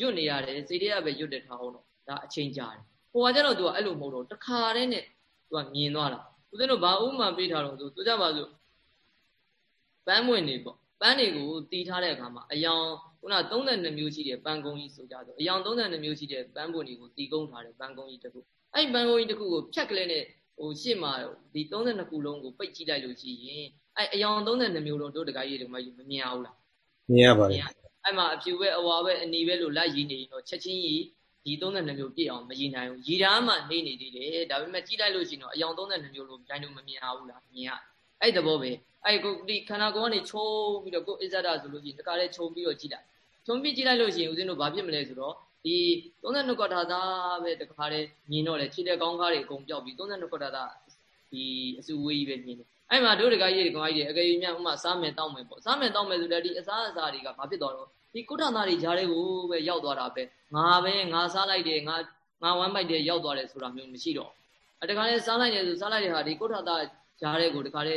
ရွတ်နေရတယ်စိတ်ထဲကပဲရွတ်တဲ့ထားအောင်တော့ဒါအချိန်ကြာတယ်ဟိုကကျတော့သူကအဲ့လိုမဟုတ်တော့တခါတည်းနဲ့သူကမြင်သွားတာဦးဇင်းတို့ဘာဥမာပေးထားတော့ဆိုသူကြပါစို့ပန်းမွင့်နေပေါ့ပန်းတွေကိုတီးထားတဲ့အခါမှာအယောင်ခုန32မျိုးရှိတဲ့ပန်းကုန်းကြီးဆိုကြဆိုအယောင်32မျိုးရှိတဲ့ပန်းပွင့်တွေကိုတီးကုန်းထားတဲ့ပန်းကုန်းကြီးတစ်ခုအဲ့ပန်းကုန်းကြီးတစ်ခုကိုဖြတ်ကလေးနဲ့ ဟိုရှေ့မှာဒီ32ခုလုံးကိုပိတ်ကြည့်လိုက်လို့ရှိရင်အဲ့အယောင်32မျိုးလုံးတို့တကကြီးတွေမမမြင်အောင်လားမြင်ရပါတယ်အဲ့မှာအဖြူပဲအဝါပဲအနေပဲလို့လိုက်ရည်နေရင်တော့ချက်ချင်းကြီးဒီ32မျိုးပြည့်အောင်မရည်နိုင်ဘူးရည်ဓာတ်မှနေနေသေးတယ်ဒါပေမဲ့ကြည့်လိုက်လို့ရှိရင်တော့အယောင်32မျိုးလုံးတိုင်းလို့မမြင်အောင်လားမြင်ရအဲ့သဘောပဲအဲ့ကိုဒီခန္ဓာကိုယ်ကနေချုံပြီးတော့ကိုအစ္ဆဒဆိုလို့ရှိရင်တခါလေခြုံပြီးတော့ကြည့်လိုက်ခြုံပြီးကြည့်လိုက်လို့ရှိရင်ဦးဇင်းတို့ဘာဖြစ်မလဲဆိုတော့ ဒီ32ကွာထာသာပဲတခါလေမြင်တော့လေခြေတဲ့ကောင်းကားတွေအကုန်ပြောက်ပြီး32ကွာထာသာဒီအစုဝေးကြီးပဲမြင်တယ်အဲ့မှာတို့တကကြီးတွေကောင်ကြီးတွေအကယ်၍များဥမာစားမယ်တောက်မယ်ပေါ့စားမယ်တောက်မယ်ဆိုတဲ့ဒီအစားအစာတွေကဘာဖြစ်သွားတော့ဒီကုဋ္ဌာနာတွေဂျားတွေကိုပဲရောက်သွားတာပဲငါပဲငါစားလိုက်တယ်ငါငါဝမ်းပိုက်တယ်ရောက်သွားတယ်ဆိုတာမျိုးမရှိတော့အတခါလဲစားလိုက်တယ်ဆိုစားလိုက်တဲ့ဟာဒီကုဋ္ဌာတာဂျားတွေကိုတခါလဲ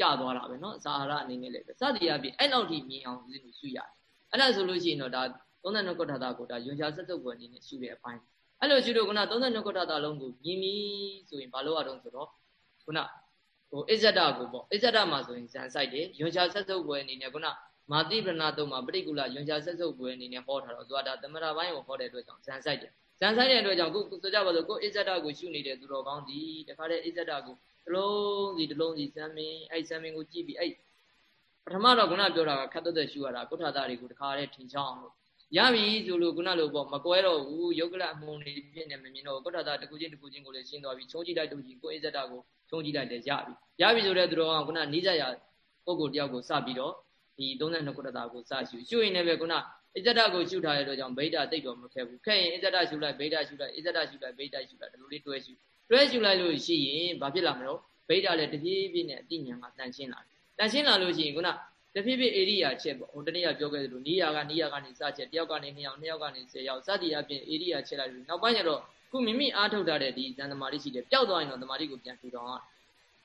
ကျသွားတာပဲเนาะစာဟာရအနေနဲ့လည်းပဲစသည်အပြင်အဲ့လောက်ထိမြင်အောင်ဦးဇင်းတို့ရှုရတယ်အဲ့ဒါဆိုလို့ရှိရင်တော့ဒါ 32ကုဋ္ဌာတာကိုဒါယွန်ချာဆက်စုပ်ပွဲအနေနဲ့ရှုတဲ့အပိုင်းအဲ့လိုရှုလို့ခုန32ကုဋ္ဌာတာလုံးကိုမြင်ပြီဆိုရင်ဘာလို့ရတော့ဆိုတော့ခုနဟိုအစ္ဆဒကိုပေါ့အစ္ဆဒမှာဆိုရင်ဇန်ဆိုင်တယ်ယွန်ချာဆက်စုပ်ပွဲအနေနဲ့ခုနမာတိပရဏတုံမှာပရိကုလယွန်ချာဆက်စုပ်ပွဲအနေနဲ့ဟောထားတော့သူကဒါသမထပိုင်းကိုဟောတဲ့အတွက်ကြောင့်ဇန်ဆိုင်တယ်ဇန်ဆိုင်တဲ့အတွက်ကြောင့်ခုဆိုကြပါစို့ကိုအစ္ဆဒကိုရှုနေတဲ့သူတော်ကောင်းဒီတခါတည်းအစ္ဆဒကိုတလုံးစီတလုံးစီစမ်းမင်းအဲ့စမ်းမင်းကိုကြည့်ပြီးအဲ့ပထမတော့ခုနပြောတာကခတ်သက်သက်ရှုရတာကုဋ္ဌာသားတွေကိုတခါတည်းထင်ချောင်းလို့ ရပြီဆိုလို့ခုနလိုပေါ့မကွဲတော့ဘူးယုတ်ကလအမှုန်နေဖြစ်နေမမြင်တော့ကုဋ္ဌာသားတကူချင်းတကူချင်းကိုလည်းရှင်းသွားပြီချုံးကြည့်လိုက်တော့ကြီးကိုအစ္ဆဒကိုချုံးကြည့်လိုက်တယ်ရပြီရပြီဆိုတဲ့သူတော်ကခုနနီးစပ်ရပုဂ္ဂိုလ်တယောက်ကိုစပြီးတော့ဒီ32ခုတတာကိုစရှုရှုရင်လည်းပဲခုနအစ္ဆဒကိုရှုထားတဲ့အတွက်ကြောင့်ဗိဒ္ဓတိတ်တော်မခဲဘူးခဲရင်အစ္ဆဒရှုလိုက်ဗိဒ္ဓရှုလိုက်အစ္ဆဒရှုလိုက်ဗိဒ္ဓရှုလိုက်ဒီလိုလေးတွဲရှုတွဲရှုလိုက်လို့ရှိရင်ဘာဖြစ်လာမလို့ဗိဒ္ဓလည်းတပြေးပြေးနဲ့အတိညာမှာတန်ရှင်းလာတယ်တန်ရှင်းလာလို့ရှိရင်ခုန တပြေးပြေးဧရိယာချက်ပေါ့ဟိုတနေ့ကပြောခဲ့သလိုနေရာကနေရာကနေစချက်တယောက်ကနေ2ယောက်2ယောက်ကနေ10ယောက်စသည်အပြင်ဧရိယာချက်လိုက်လို့နောက်ပိုင်းကျတော့ခုမိမိအားထုတ်ထားတဲ့ဒီဇန်သမာဓိရှိတယ်ပျောက်သွားရင်တော့သမာဓိကိုပြန်ထူထောင်ရ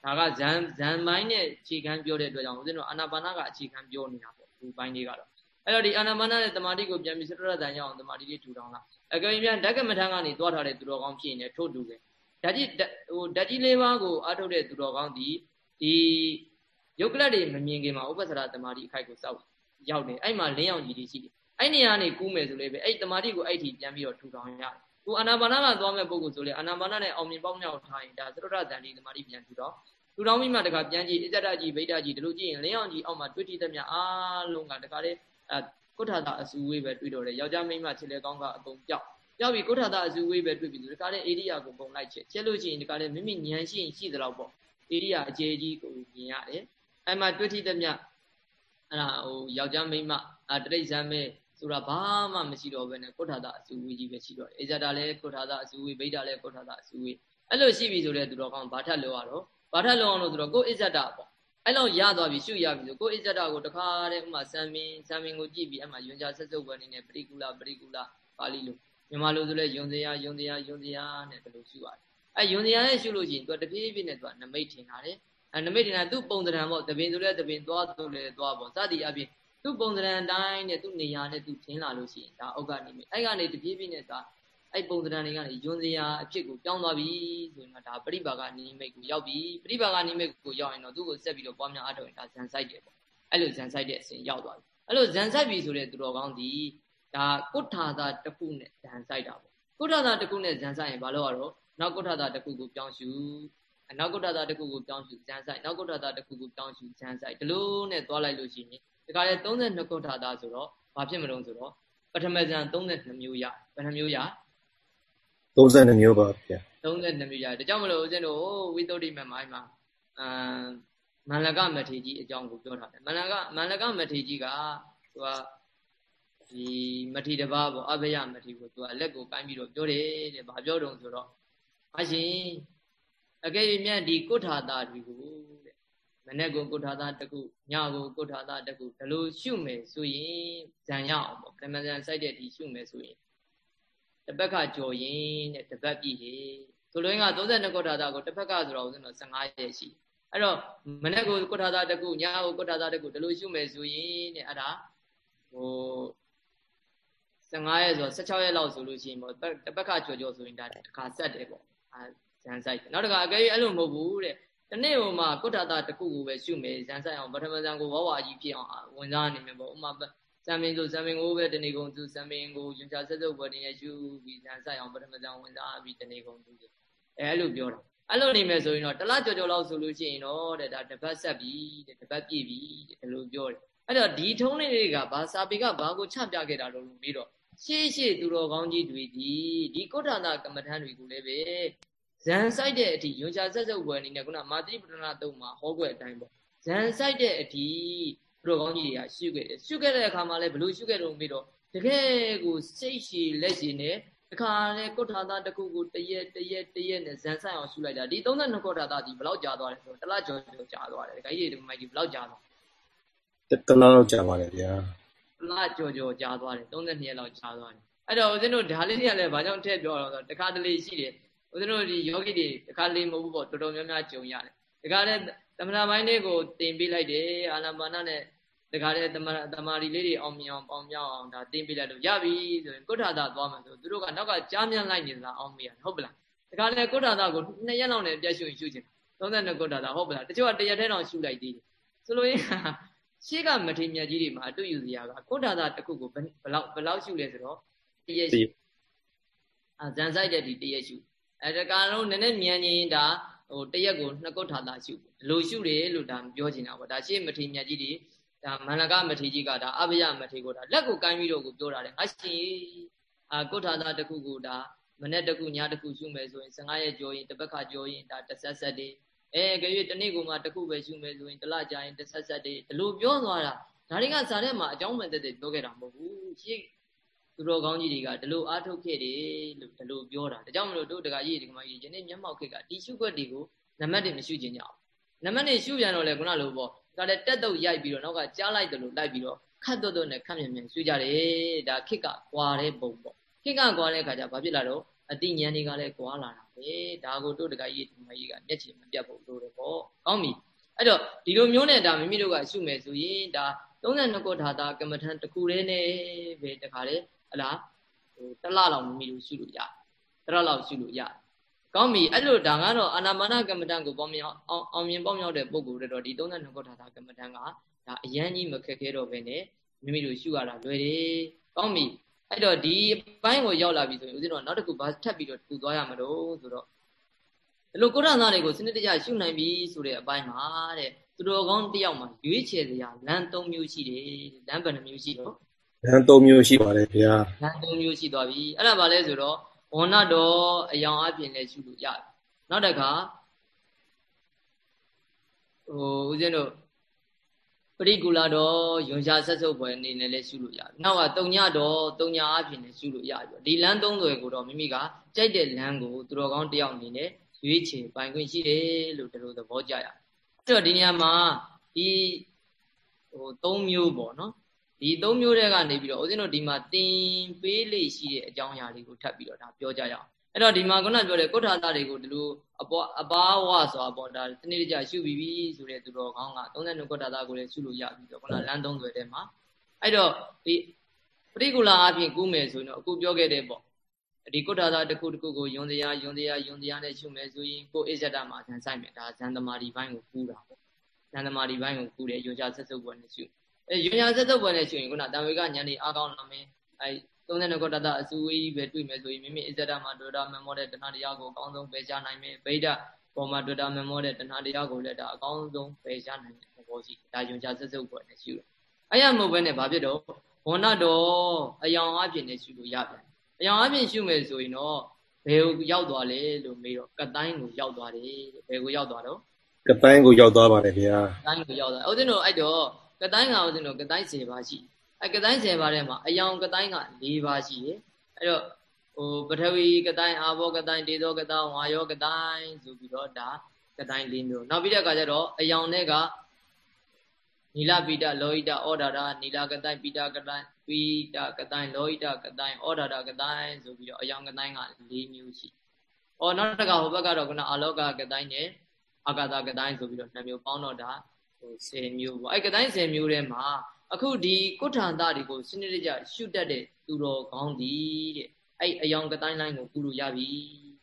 ဒါကဇန်ဇန်ပိုင်းနဲ့အခြေခံပြောတဲ့အတွက်ကြောင့်ဦးဇင်းတို့အာနာပါနကအခြေခံပြောနေတာပေါ့ဒီပိုင်းလေးကတော့အဲ့တော့ဒီအာနာပါနနဲ့သမာဓိကိုပြန်ပြီးစရတတန်ရအောင်သမာဓိလေးထူထောင်လာအကယ်၍ပြန်ဓကမထံကနေသွားထားတဲ့သူတော်ကောင်းဖြစ်ရင်ထို့တူပဲဓာတိဟိုဓာတိလေးပါးကိုအားထုတ်တဲ့သူတော်ကောင်းဒီဒီ ယုတ်ကလတ်တွေမမြင်ခင်မှာဥပ္ပစရသမာဓိအခိုက်ကိုစောက်ရောက်တယ်အဲ့မှာလင်းအောင်ကြီးတွေရှိတယ်အဲ့နေရာကနေကူးမယ်ဆိုလေပဲအဲ့သမာဓိကိုအဲ့ထိပြန်ပြီးတော့ထူထောင်ရတယ်ကိုအာနာပါနကသွားမဲ့ပုံကိုဆိုလေအာနာပါနနဲ့အောင်မြင်ပေါက်မြောက်ထားရင်ဒါသရတတန်ဒီသမာဓိပြန်ထူထောင်ထူထောင်ပြီးမှတခါပြန်ကြည့်အစ္ဆဒကြီးဗိဒ္ဓကြီးဒီလိုကြည့်ရင်လင်းအောင်ကြီးအောက်မှာတွေ့ထိသမျှအားလုံးကတခါလေအဲကုဋ္ဌာတာအစုဝေးပဲတွေ့တော့တယ်ယောက်ျားမိန်းမချစ်လေကောင်းကအကုန်ပြောက်ရောက်ပြီကုဋ္ဌတာအစုဝေးပဲတွေ့ပြီဆိုဒီကလည်းဧရိယာကိုပုံလိုက်ချက်ချက်လို့ရှိရင်ဒီကလည်းမိမိဉာဏ်ရှိရင်ရှိသလောက်ပေါ့ဧရိယာအကျေကြီးကိုမြင်ရတယ် အဲ့မှာတွေ့ထိသမျှအဲ့ဒါဟိုယောက်ျားမိန်းမအတရိစ္ဆာန်မဲ့ဆိုတာဘာမှမရှိတော့ဘဲနဲ့ကုဋ္ဌတာအစုဝေးကြီးပဲရှိတော့တယ်ဧဇာတာလည်းကုဋ္ဌတာအစုဝေးဗိဒ္ဓလည်းကုဋ္ဌတာအစုဝေးအဲ့လိုရှိပြီဆိုတဲ့သူတော်ကောင်းဘာထက်လို့ရတော့ဘာထက်လို့အောင်လို့ဆိုတော့ကိုဣဇ္ဇတာပေါ့အဲ့လောက်ရသွားပြီရှုရပြီဆိုကိုဣဇ္ဇတာကိုတခါတည်းဥမာစံမင်းစံမင်းကိုကြည့်ပြီးအဲ့မှာယွန်ကြဆက်စုပ်ပွဲနေနဲ့ပရိကူလာပရိကူလာပါဠိလိုမြန်မာလိုဆိုလဲယွန်စရာယွန်စရာယွန်စရာနဲ့ဘယ်လိုရှုရလဲအဲ့ယွန်စရာနဲ့ရှုလို့ရှိရင်သူကတပြေးပြေးနဲ့သူကနမိတ်ထင်လာတယ် အဲ့နမိတ်ထင်တာသူ့ပုံသဏ္ဍာန်ပေါ့တပင်ဆိုလဲတပင်သွားဆိုလဲသွားပေါ့စသည်အပြင်သူ့ပုံသဏ္ဍာန်တိုင်းနဲ့သူ့နေရာနဲ့သူထင်လာလို့ရှိရင်ဒါအောက်ကနေမိအဲ့ကနေတပြေးပြေးနဲ့သူအဲ့ပုံသဏ္ဍာန်တွေကနေယွန်စရာအဖြစ်ကိုပြောင်းသွားပြီဆိုရင်တော့ဒါပရိပါကနိမိတ်ကိုရောက်ပြီပရိပါကနိမိတ်ကိုရောက်ရင်တော့သူ့ကိုဆက်ပြီးတော့ပွားများအားထုတ်ရင်ဒါဇန်ဆိုင်တယ်ပေါ့အဲ့လိုဇန်ဆိုင်တဲ့အစဉ်ရောက်သွားပြီအဲ့လိုဇန်ဆိုင်ပြီဆိုတဲ့သူတော်ကောင်းဒီဒါကုဋ္ဌာသာတစ်ခုနဲ့ဇန်ဆိုင်တာပေါ့ကုဋ္ဌာသာတစ်ခုနဲ့ဇန်ဆိုင်ရင်ဘာလို့ရတော့နောက်ကုဋ္ဌာသာတစ်ခုကိုပြောင်းရှု နောက်ကုဋ္ဌာသာတစ်ခုကိုပြောင်းရှုဇန်ဆိုင်နောက်ကုဋ္ဌာသာတစ်ခုကိုပြောင်းရှုဇန်ဆိုင်ဒီလိုနဲ့သွားလိုက်လို့ရှိရင်ဒီကလည်း32ကုဋ္ဌာသာဆိုတော့ဘာဖြစ်မလို့ဆိုတော့ပထမဇန်32မျိုးရဘယ်နှမျိုးရ32မျိုးပါဗျာ32မျိုးရတယ်ဒါကြောင့်မလို့ဦးဇင်းတို့ဝိသုဒ္ဓိမမိုင်းမှာအာမန္လကမထေကြီးအကြောင်းကိုပြောထားတယ်မန္လကမန္လကမထေကြီးကသူကဒီမထေတပါးပေါ့အဘယမထေကိုသူကလက်ကိုကိုင်းပြီးတော့ပြောတယ်တဲ့ဘာပြောတုံဆိုတော့အရှင် အကယ်၍မြတ်ဒီကုဋ္ဌာတာတွေကိုတဲ့မနေ့ကိုကုဋ္ဌာတာတခုညကိုကုဋ္ဌာတာတခုဒီလိုရှုမယ်ဆိုရင်ဇံရအောင်ပေါ့ပရမဇန်စိုက်တဲ့ဒီရှုမယ်ဆိုရင်တပတ်ကကြော်ရင်တဲ့တပတ်ပြည့်တယ်ဆိုလိုရင်းက32ကုဋ္ဌာတာကိုတစ်ဖက်ကဆိုတော့ဦးဇင်းတို့15ရက်ရှိအဲ့တော့မနေ့ကိုကုဋ္ဌာတာတခုညကိုကုဋ္ဌာတာတခုဒီလိုရှုမယ်ဆိုရင်တဲ့အဲ့ဒါဟို15ရက်ဆို16ရက်လောက်ဆိုလို့ရှိရင်ပေါ့တစ်ပတ်ကကြော်ကြော်ဆိုရင်ဒါတစ်ခါဆက်တယ်ပေါ့အဲ ဇန်ဆိုင်နောက်တစ်ခါအကယ်၍အဲ့လိုမဟုတ်ဘူးတဲ့တနေ့ဟိုမှာကုဋ္ဌာတာတခုကိုပဲရှုမယ်ဇန်ဆိုင်အောင်ပထမဇန်ကိုဝဝကြီးဖြစ်အောင်ဝင်စားနေမယ်ပေါ့ဥမာဇံမင်းဆိုဇံမင်းကိုပဲတဏီကုံသူဇံမင်းကိုယွန်ချဆက်စုပ်ပေါ်နေရယူပြီးဇံဆိုင်အောင်ပထမဇံဝင်စားပြီးတဏီကုံသူအဲအဲ့လိုပြောတာအဲ့လိုနေမယ်ဆိုရင်တော့တလကြော်ကြော်လောက်ဆိုလို့ရှိရင်တော့တဲ့ဒါတပတ်ဆက်ပြီတဲ့တပတ်ပြည့်ပြီတဲ့ဒီလိုပြောတယ်အဲ့တော့ဒီထုံးလေးတွေကဘာစာပေကဘာကိုချပြခဲ့တာလို့ပြီးတော့ရှေ့ရှေ့သူတော်ကောင်းကြီးတွေဒီဒီကုဋ္ဌာနာကမ္မထန်တွေကိုလည်းပဲ ဇန်ဆိုင်တဲ့အထိယွန်ချဆက်စုပ်ပေါ်နေနဲ့ခုနမာတိပဒနာတုံမှာဟောကွယ်အတိုင်းပေါ့ဇန်ဆိုင်တဲ့အထိသူတော်ကောင်းကြီးတွေကရှုခဲ့တယ်ရှုခဲ့တဲ့အခါမှာလည်းဘလို့ရှုခဲ့တော့ပြီးတော့တကယ်ကိုစိတ်ရှည်လက်ရှည်နဲ့တခါလေကုဋ္ဌာသတခုကိုတရက်တရက်တရက်နဲ့ဇန်ဆိုင်အောင်ရှုလိုက်တာဒီ32ကုဋ္ဌာသဒီဘလောက်ကြာသွားလဲဆိုတော့တလကျော်ကျော်ကြာသွားတယ်ဒကာကြီးဒီမိုက်ကြီးဘလောက်ကြာသွားတလလောက်ကြာပါတယ်ဗျာတလကျော်ကျော်ကြာသွားတယ်32ရက်လောက်ကြာသွားတယ်အဲ့တော့ဦးဇင်းတို့ဒါလေးတွေကလည်းဘာကြောင့်ထည့်ပြောတော့ဆိုတော့တခါတလေရှိတယ် ဦးဇင်းတို့ဒီယောဂီတွေတခါလေးမဟုတ်ဘူးပေါ့တော်တော်များများကြုံရတယ်တခါလည်းသမဏပိုင်းလေးကိုတင်ပေးလိုက်တယ်အာနာပါနနဲ့တခါတည်းတမတမာရီလေးတွေအောင်မြင်အောင်ပေါင်မြောက်အောင်ဒါတင်ပေးလိုက်လို့ရပြီဆိုရင်ကုဋ္ဌာသာသွားမှဆိုသူတို့ကနောက်ကကြားမြန်းလိုက်နေသလားအောင်မရဟုတ်ပလားတခါတည်းကုဋ္ဌာသာကိုနှစ်ရက်လောက်နဲ့ပြတ်ရှုရင်ရှုခြင်း32ကုဋ္ဌာသာဟုတ်ပလားတချို့ကတရက်တည်းတော့ရှုလိုက်သေးတယ်ဆိုလို့ရင်ရှေ့ကမထေမြတ်ကြီးတွေမှာအတူယူစရာကကုဋ္ဌာသာတစ်ခုကိုဘယ်လောက်ဘယ်လောက်ရှုလဲဆိုတော့တရက်ရှုအာဇန်ဆိုင်တဲ့ဒီတရက်ရှု အဲတကာလုံးနည်းနည်းမြန်ရင်ဒါဟိုတရက်ကိုနှစ်ကုဋ္ဌာသာရှုဒီလိုရှုတယ်လို့ဒါပြောချင်တာပေါ့ဒါရှေ့မထေမြတ်ကြီးတွေဒါမန္လကမထေကြီးကဒါအဘယမထေကိုဒါလက်ကိုကိုင်းပြီးတော့ကိုပြောတာလေအရှင်အာကုဋ္ဌာသာတခုကိုဒါမနေ့တခုညတခုရှုမယ်ဆိုရင်15ရက်ကြောရင်တပတ်ခါကြောရင်ဒါတဆက်ဆက်တည်းအဲကြွေတနေ့ကမှတခုပဲရှုမယ်ဆိုရင်တလကြာရင်တဆက်ဆက်တည်းဒီလိုပြောသွားတာဒါတွေကဇာထဲမှာအကြောင်းမဲ့တဲ့တဲ့ပြောခဲ့တာမဟုတ်ဘူးရှေ့ သူတော်ကောင်းကြီးတွေကဒီလိုအားထုတ်ခဲ့တယ်လို့ဒီလိုပြောတာဒါကြောင့်မလို့တို့တကကြီးဒီကမကြီးယနေ့မျက်မှောက်ခေတ်ကတီရှုခွက်တွေကိုနံပါတ်တွေမရှုကျင်ကြအောင်နံပါတ်တွေရှုပြန်တော့လေခုနလိုပေါ့ဒါလည်းတက်တုတ်ရိုက်ပြီးတော့နောက်ကကြားလိုက်တယ်လို့လိုက်ပြီးတော့ခတ်တုတ်တုတ်နဲ့ခတ်မြင်မြင်ရှုကြတယ်ဒါခစ်ကကွာတဲ့ပုံပေါ့ခစ်ကကွာတဲ့ခါကျဘာဖြစ်လာတော့အတိညာဏ်တွေကလည်းကွာလာတာပဲဒါကိုတို့တကကြီးဒီမကြီးကမျက်ချင်မပြတ်ဖို့လိုတယ်ပေါ့ကောင်းပြီအဲ့တော့ဒီလိုမျိုးနဲ့ဒါမိမိတို့ကရှုမယ်ဆိုရင်ဒါ32ခုထာတာကမ္မထံတစ်ခုတည်းနဲ့ပဲတခါလေ ဟလားဟိုတလလောက်မိမိတို့ရှုလို့ရတယ်တလလောက်ရှုလို့ရတယ်ကောင်းပြီအဲ့လိုဒါကတော့အာနာပါနကမ္မဋ္ဌာန်းကိုပေါင်းမြောက်အောင်အောင်မြင်ပေါင်းမြောက်တဲ့ပုဂ္ဂိုလ်တွေတော့ဒီ32ခုထာတာကမ္မဋ္ဌာန်းကဒါအရန်ကြီးမခက်ခဲတော့ဘဲနဲ့မိမိတို့ရှုရတာလွယ်တယ်ကောင်းပြီအဲ့တော့ဒီအပိုင်းကိုရောက်လာပြီဆိုရင်ဦးဇင်းတို့နောက်တစ်ခုဘာထပ်ပြီးတော့တူသွားရမလို့ဆိုတော့ဒီလိုကုဋ္ဌာသားတွေကိုစနစ်တကျရှုနိုင်ပြီဆိုတဲ့အပိုင်းမှာတဲ့သူတော်ကောင်းတယောက်မှာရွေးချယ်စရာလမ်း၃မျိုးရှိတယ်လမ်းဘယ်နှမျိုးရှိတော့ လလမ်း၃မျိုးရှိပါတယ်ဗျာလမ်း၃မျိုးရှိသွားပြီအဲ့ဒါဘာလဲဆိုတော့ဝဏတော်အယောင်အပြင်လည်းရှုလို့ရတယ်နောက်တစ်ခါဟိုဦးဇင်းတို့ပရိကူလာတော်ယွန်ရှာဆက်စုပ်ပွဲအနေနဲ့လည်းရှုလို့ရတယ်နောက်ကတုံညတော်တုံညအပြင်လည်းရှုလို့ရပြီဒီလမ်း၃သွယ်ကိုတော့မိမိကကြိုက်တဲ့လမ်းကိုသူတော်ကောင်းတယောက်အနေနဲ့ရွေးချယ်ပိုင်ခွင့်ရှိတယ်လို့ဒီလိုသဘောကျရအဲ့တော့ဒီနေရာမှာဒီဟို၃မျိုးပေါ့နော် ဒီ၃မျိုးတွေကနေပြီးတော့ဦးဇင်းတို့ဒီမှာတင်ပေးလေးရှိတဲ့အကြောင်းအရာလေးကိုထပ်ပြီးတော့ဒါပြောကြရအောင်အဲ့တော့ဒီမှာခုနပြောတဲ့ကုဋ္ဌာသတွေကိုဒီလိုအပေါ်အပါဝဆိုတာပေါ့ဒါတနေ့တကြရှုပြီးပြီဆိုတဲ့သူတော်ကောင်းက32ကုဋ္ဌာသကိုလည်းရှုလို့ရပြီဆိုခုနလမ်း30ထဲမှာအဲ့တော့ဒီပရိကုလာအပြင်ကူးမယ်ဆိုရင်တော့အခုပြောခဲ့တဲ့ပေါ့ဒီကုဋ္ဌာသတစ်ခုတစ်ခုကိုယွန်တရားယွန်တရားယွန်တရားနဲ့ရှုမယ်ဆိုရင်ကိုအစ္ဆဒမှာဇန်ဆိုင်မယ်ဒါဇန်သမารီဘိုင်းကိုကူးတာပေါ့ဇန်သမารီဘိုင်းကိုကူးတယ်ယွန်ချဆက်စုပ်ပေါ်နဲ့ရှု အဲယွန်ချဆက်စုပ်ပေါ်နဲ့ရှုရင်ခုနတံဝေကဉာဏ်တွေအားကောင်းလာမယ်အဲ32ခုတတအစူဝေးပဲတွေ့မယ်ဆိုရင်မိမိအစ္ဆဒမှာတွေ့တာမမောတဲ့တဏှာတရားကိုအကောင်းဆုံးပယ်ရှားနိုင်မယ်ဗိဒ္ဓပေါ်မှာတွေ့တာမမောတဲ့တဏှာတရားကိုလည်းဒါအကောင်းဆုံးပယ်ရှားနိုင်တဲ့သဘောရှိဒါယွန်ချဆက်စုပ်ပေါ်နဲ့ရှုတယ်အဲ့ရမဟုတ်ဘဲနဲ့ဘာဖြစ်တော့ဝဏတော်အယောင်အပြင်နဲ့ရှုလို့ရပြန်အယောင်အပြင်ရှုမယ်ဆိုရင်တော့ဘယ်ကိုရောက်သွားလဲလို့မေးတော့ကတိုင်းကိုရောက်သွားတယ်ဘယ်ကိုရောက်သွားတော့ကတိုင်းကိုရောက်သွားပါတယ်ဗျာကတိုင်းကိုရောက်သွားဦးဇင်းတို့အဲ့တော့ ကတိုင်းကဦးဇင်းတို့ကတိုင်း10ပါးရှိအဲ့ကတိုင်း10ပါးထဲမှာအယောင်ကတိုင်းက4ပါးရှိတယ်အဲ့တော့ဟိုပထဝီကတိုင်းအာဘောကတိုင်းဒေသောကတိုင်းဝါယောကတိုင်းဆိုပြီးတော့ဒါကတိုင်း၄မျိုးနောက်ပြီးတဲ့အခါကျတော့အယောင်တွေကနီလပိတလောဟိတဩဒါရနီလကတိုင်းပိတကတိုင်းပိတကတိုင်းလောဟိတကတိုင်းဩဒါရကတိုင်းဆိုပြီးတော့အယောင်ကတိုင်းက၄မျိုးရှိ။အော်နောက်တစ်ခါဟိုဘက်ကတော့ကနအာလောကကတိုင်းနဲ့အာကာသကတိုင်းဆိုပြီးတော့နှစ်မျိုးပေါင်းတော့ဒါ ဟို10မျိုးပေါ့။အဲ့ကတိုင်း10မျိုးထဲမှာအခုဒီကုဋ္ဌာန်တတွေကိုစနစ်တကျရှုတတ်တဲ့သူတော်ကောင်းသည်တဲ့။အဲ့အယောင်ကတိုင်းလိုင်းကိုကုလို့ရပြီ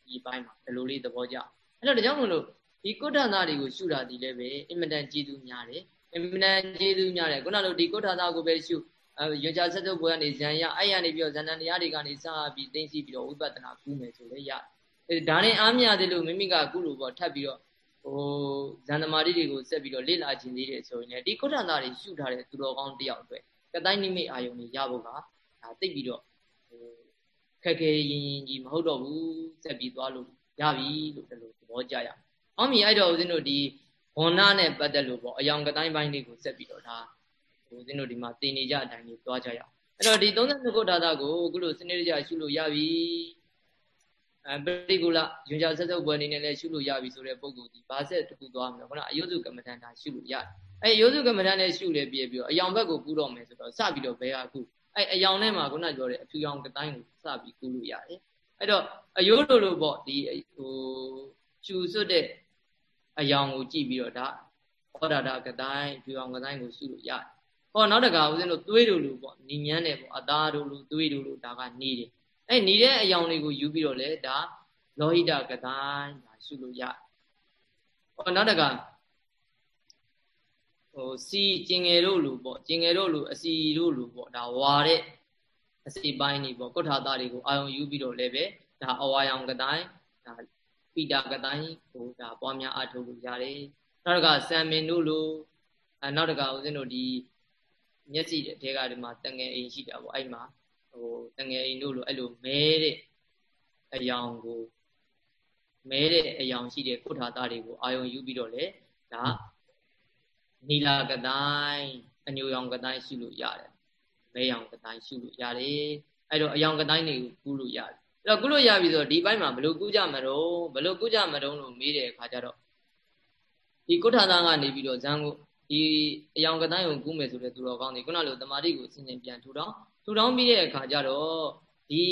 ဒီဘိုင်းမှာဒီလိုလေးသဘောကျ။အဲ့တော့ဒါကြောင့်မလို့ဒီကုဋ္ဌာန်တတွေကိုရှုတာဒီလည်းပဲအင်မတန်ကြည်သူများတယ်။အင်မတန်ကျေးဇူးများတယ်ခုနလိုဒီကုဋ္ဌာသကိုပဲရှုအဲရွှေချဆက်စုပ်ဘွယ်ကနေဇံရအဲ့ရနေပြီးတော့ဇန္တန်တရားတွေကနေစပြီးသိသိပြီးတော့ဝိပဿနာကူးမယ်ဆိုလေရတယ်အဲဒါနဲ့အားမရသေးလို့မိမိကအခုလိုပေါ့ထပ်ပြီးတော့ ဟိုဇန်သမာဓိတွေကိုဆက်ပြီးတော့လေ့လာခြင်းသေးတယ်ဆိုရင်လည်းဒီကုဋ္ဌာသတွေရှုထားတဲ့သူတော်ကောင်းတယောက်အတွက်ကတိုင်းနိမိတ်အာယုံတွေရဖို့ကဒါသိပြီးတော့ဟိုခက်ခဲရင်ရင်ကြီးမဟုတ်တော့ဘူးဆက်ပြီးသွားလို့ရပြီလို့ဒီလိုသဘောကျရအောင်မြင်အဲ့တော့ဦးဇင်းတို့ဒီဝဏနဲ့ပတ်သက်လို့ပေါ့အယောင်ကတိုင်းပိုင်းလေးကိုဆက်ပြီးတော့ဒါဟိုဦးဇင်းတို့ဒီမှာတင်နေကြအတိုင်းလေးသွားကြရအောင်အဲ့တော့ဒီ32ခုဒါသကိုအခုလိုစနစ်တကျရှုလို့ရပြီ အဲပရိကုလယွန်ကြဆက်စုပ်ပွဲအနေနဲ့လည်းရှုလို့ရပြီဆိုတဲ့ပုံကိုဒီဘာဆက်တစ်ခုသွားမယ်ခုနအယုစုကမ္မဋ္ဌာန်းဒါရှုလို့ရတယ်အဲအယုစုကမ္မဋ္ဌာန်းနဲ့ရှုလဲပြည့်ပြီးတော့အယောင်ဘက်ကိုကူးတော့မယ်ဆိုတော့စပြီးတော့ဘယ်ဟာကူအဲအယောင်ထဲမှာခုနပြောတဲ့အဖြူရောင်ကတိုင်းကိုစပြီးကူးလို့ရတယ်အဲ့တော့အယုလိုလိုပေါ့ဒီဟိုရှုစွတ်တဲ့အယောင်ကိုကြည့်ပြီးတော့ဒါဩဒါဒကတိုင်းဖြူအောင်ကတိုင်းကိုရှုလို့ရတယ်ဟောနောက်တကဦးဇင်းတို့သွေးတို့လိုပေါ့ညီညမ်းတယ်ပေါ့အသားတို့လိုသွေးတို့လိုဒါကနေတယ် အဲနေတဲ့အယောင်တွေကိုယူပြီးတော့လေဒါလောဟိတကတိုင်းဒါရှုလို့ရဟောနောက်တကဟိုစီကျင်ငယ်တို့လိုပေါ့ကျင်ငယ်တို့လိုအစီတို့လိုပေါ့ဒါဝါတဲ့အစီပိုင်းနေပေါ့ကုဋ္ဌာသတွေကိုအာယုံယူပြီးတော့လည်းပဲဒါအဝါယောင်ကတိုင်းဒါပိတာကတိုင်းကိုဒါပွားများအားထုတ်လို့ရတယ်နောက်တစ်ခါစံမင်တို့လိုအဲနောက်တစ်ခါဦးဇင်းတို့ဒီမျက်စိတဲကဒီမှာတငယ်အိမ်ရှိတာပေါ့အဲ့မှာ ဟိုတငယ်အိမ်တို့လိုအဲ့လိုမဲတဲ့အယောင်ကိုမဲတဲ့အယောင်ရှိတဲ့ကုဋ္ဌာသားတွေကိုအာယုံယူပြီးတော့လေဒါနီလာကတိုင်းအညိုရောင်ကတိုင်းရှိလို့ရတယ်မဲရောင်ကတိုင်းရှိလို့ရတယ်အဲ့တော့အယောင်ကတိုင်းတွေကိုကူးလို့ရတယ်အဲ့တော့ကုလို့ရပြီဆိုတော့ဒီဘိုင်းမှာဘလို့ကုကြမတော့ဘလို့ကုကြမတော့လို့မေးတဲ့အခါကျတော့ဒီကုဋ္ဌာသားကနေပြီးတော့ဇံကိုဒီအယောင်ကတိုင်းကိုကူးမယ်ဆိုတဲ့သူတော်ကောင်းတွေခုနလိုတမာတိကိုစဉ်းကျင်ပြန်ထူထောင် ထူထောင်ပြီးတဲ့အခါကျတော့ဒီ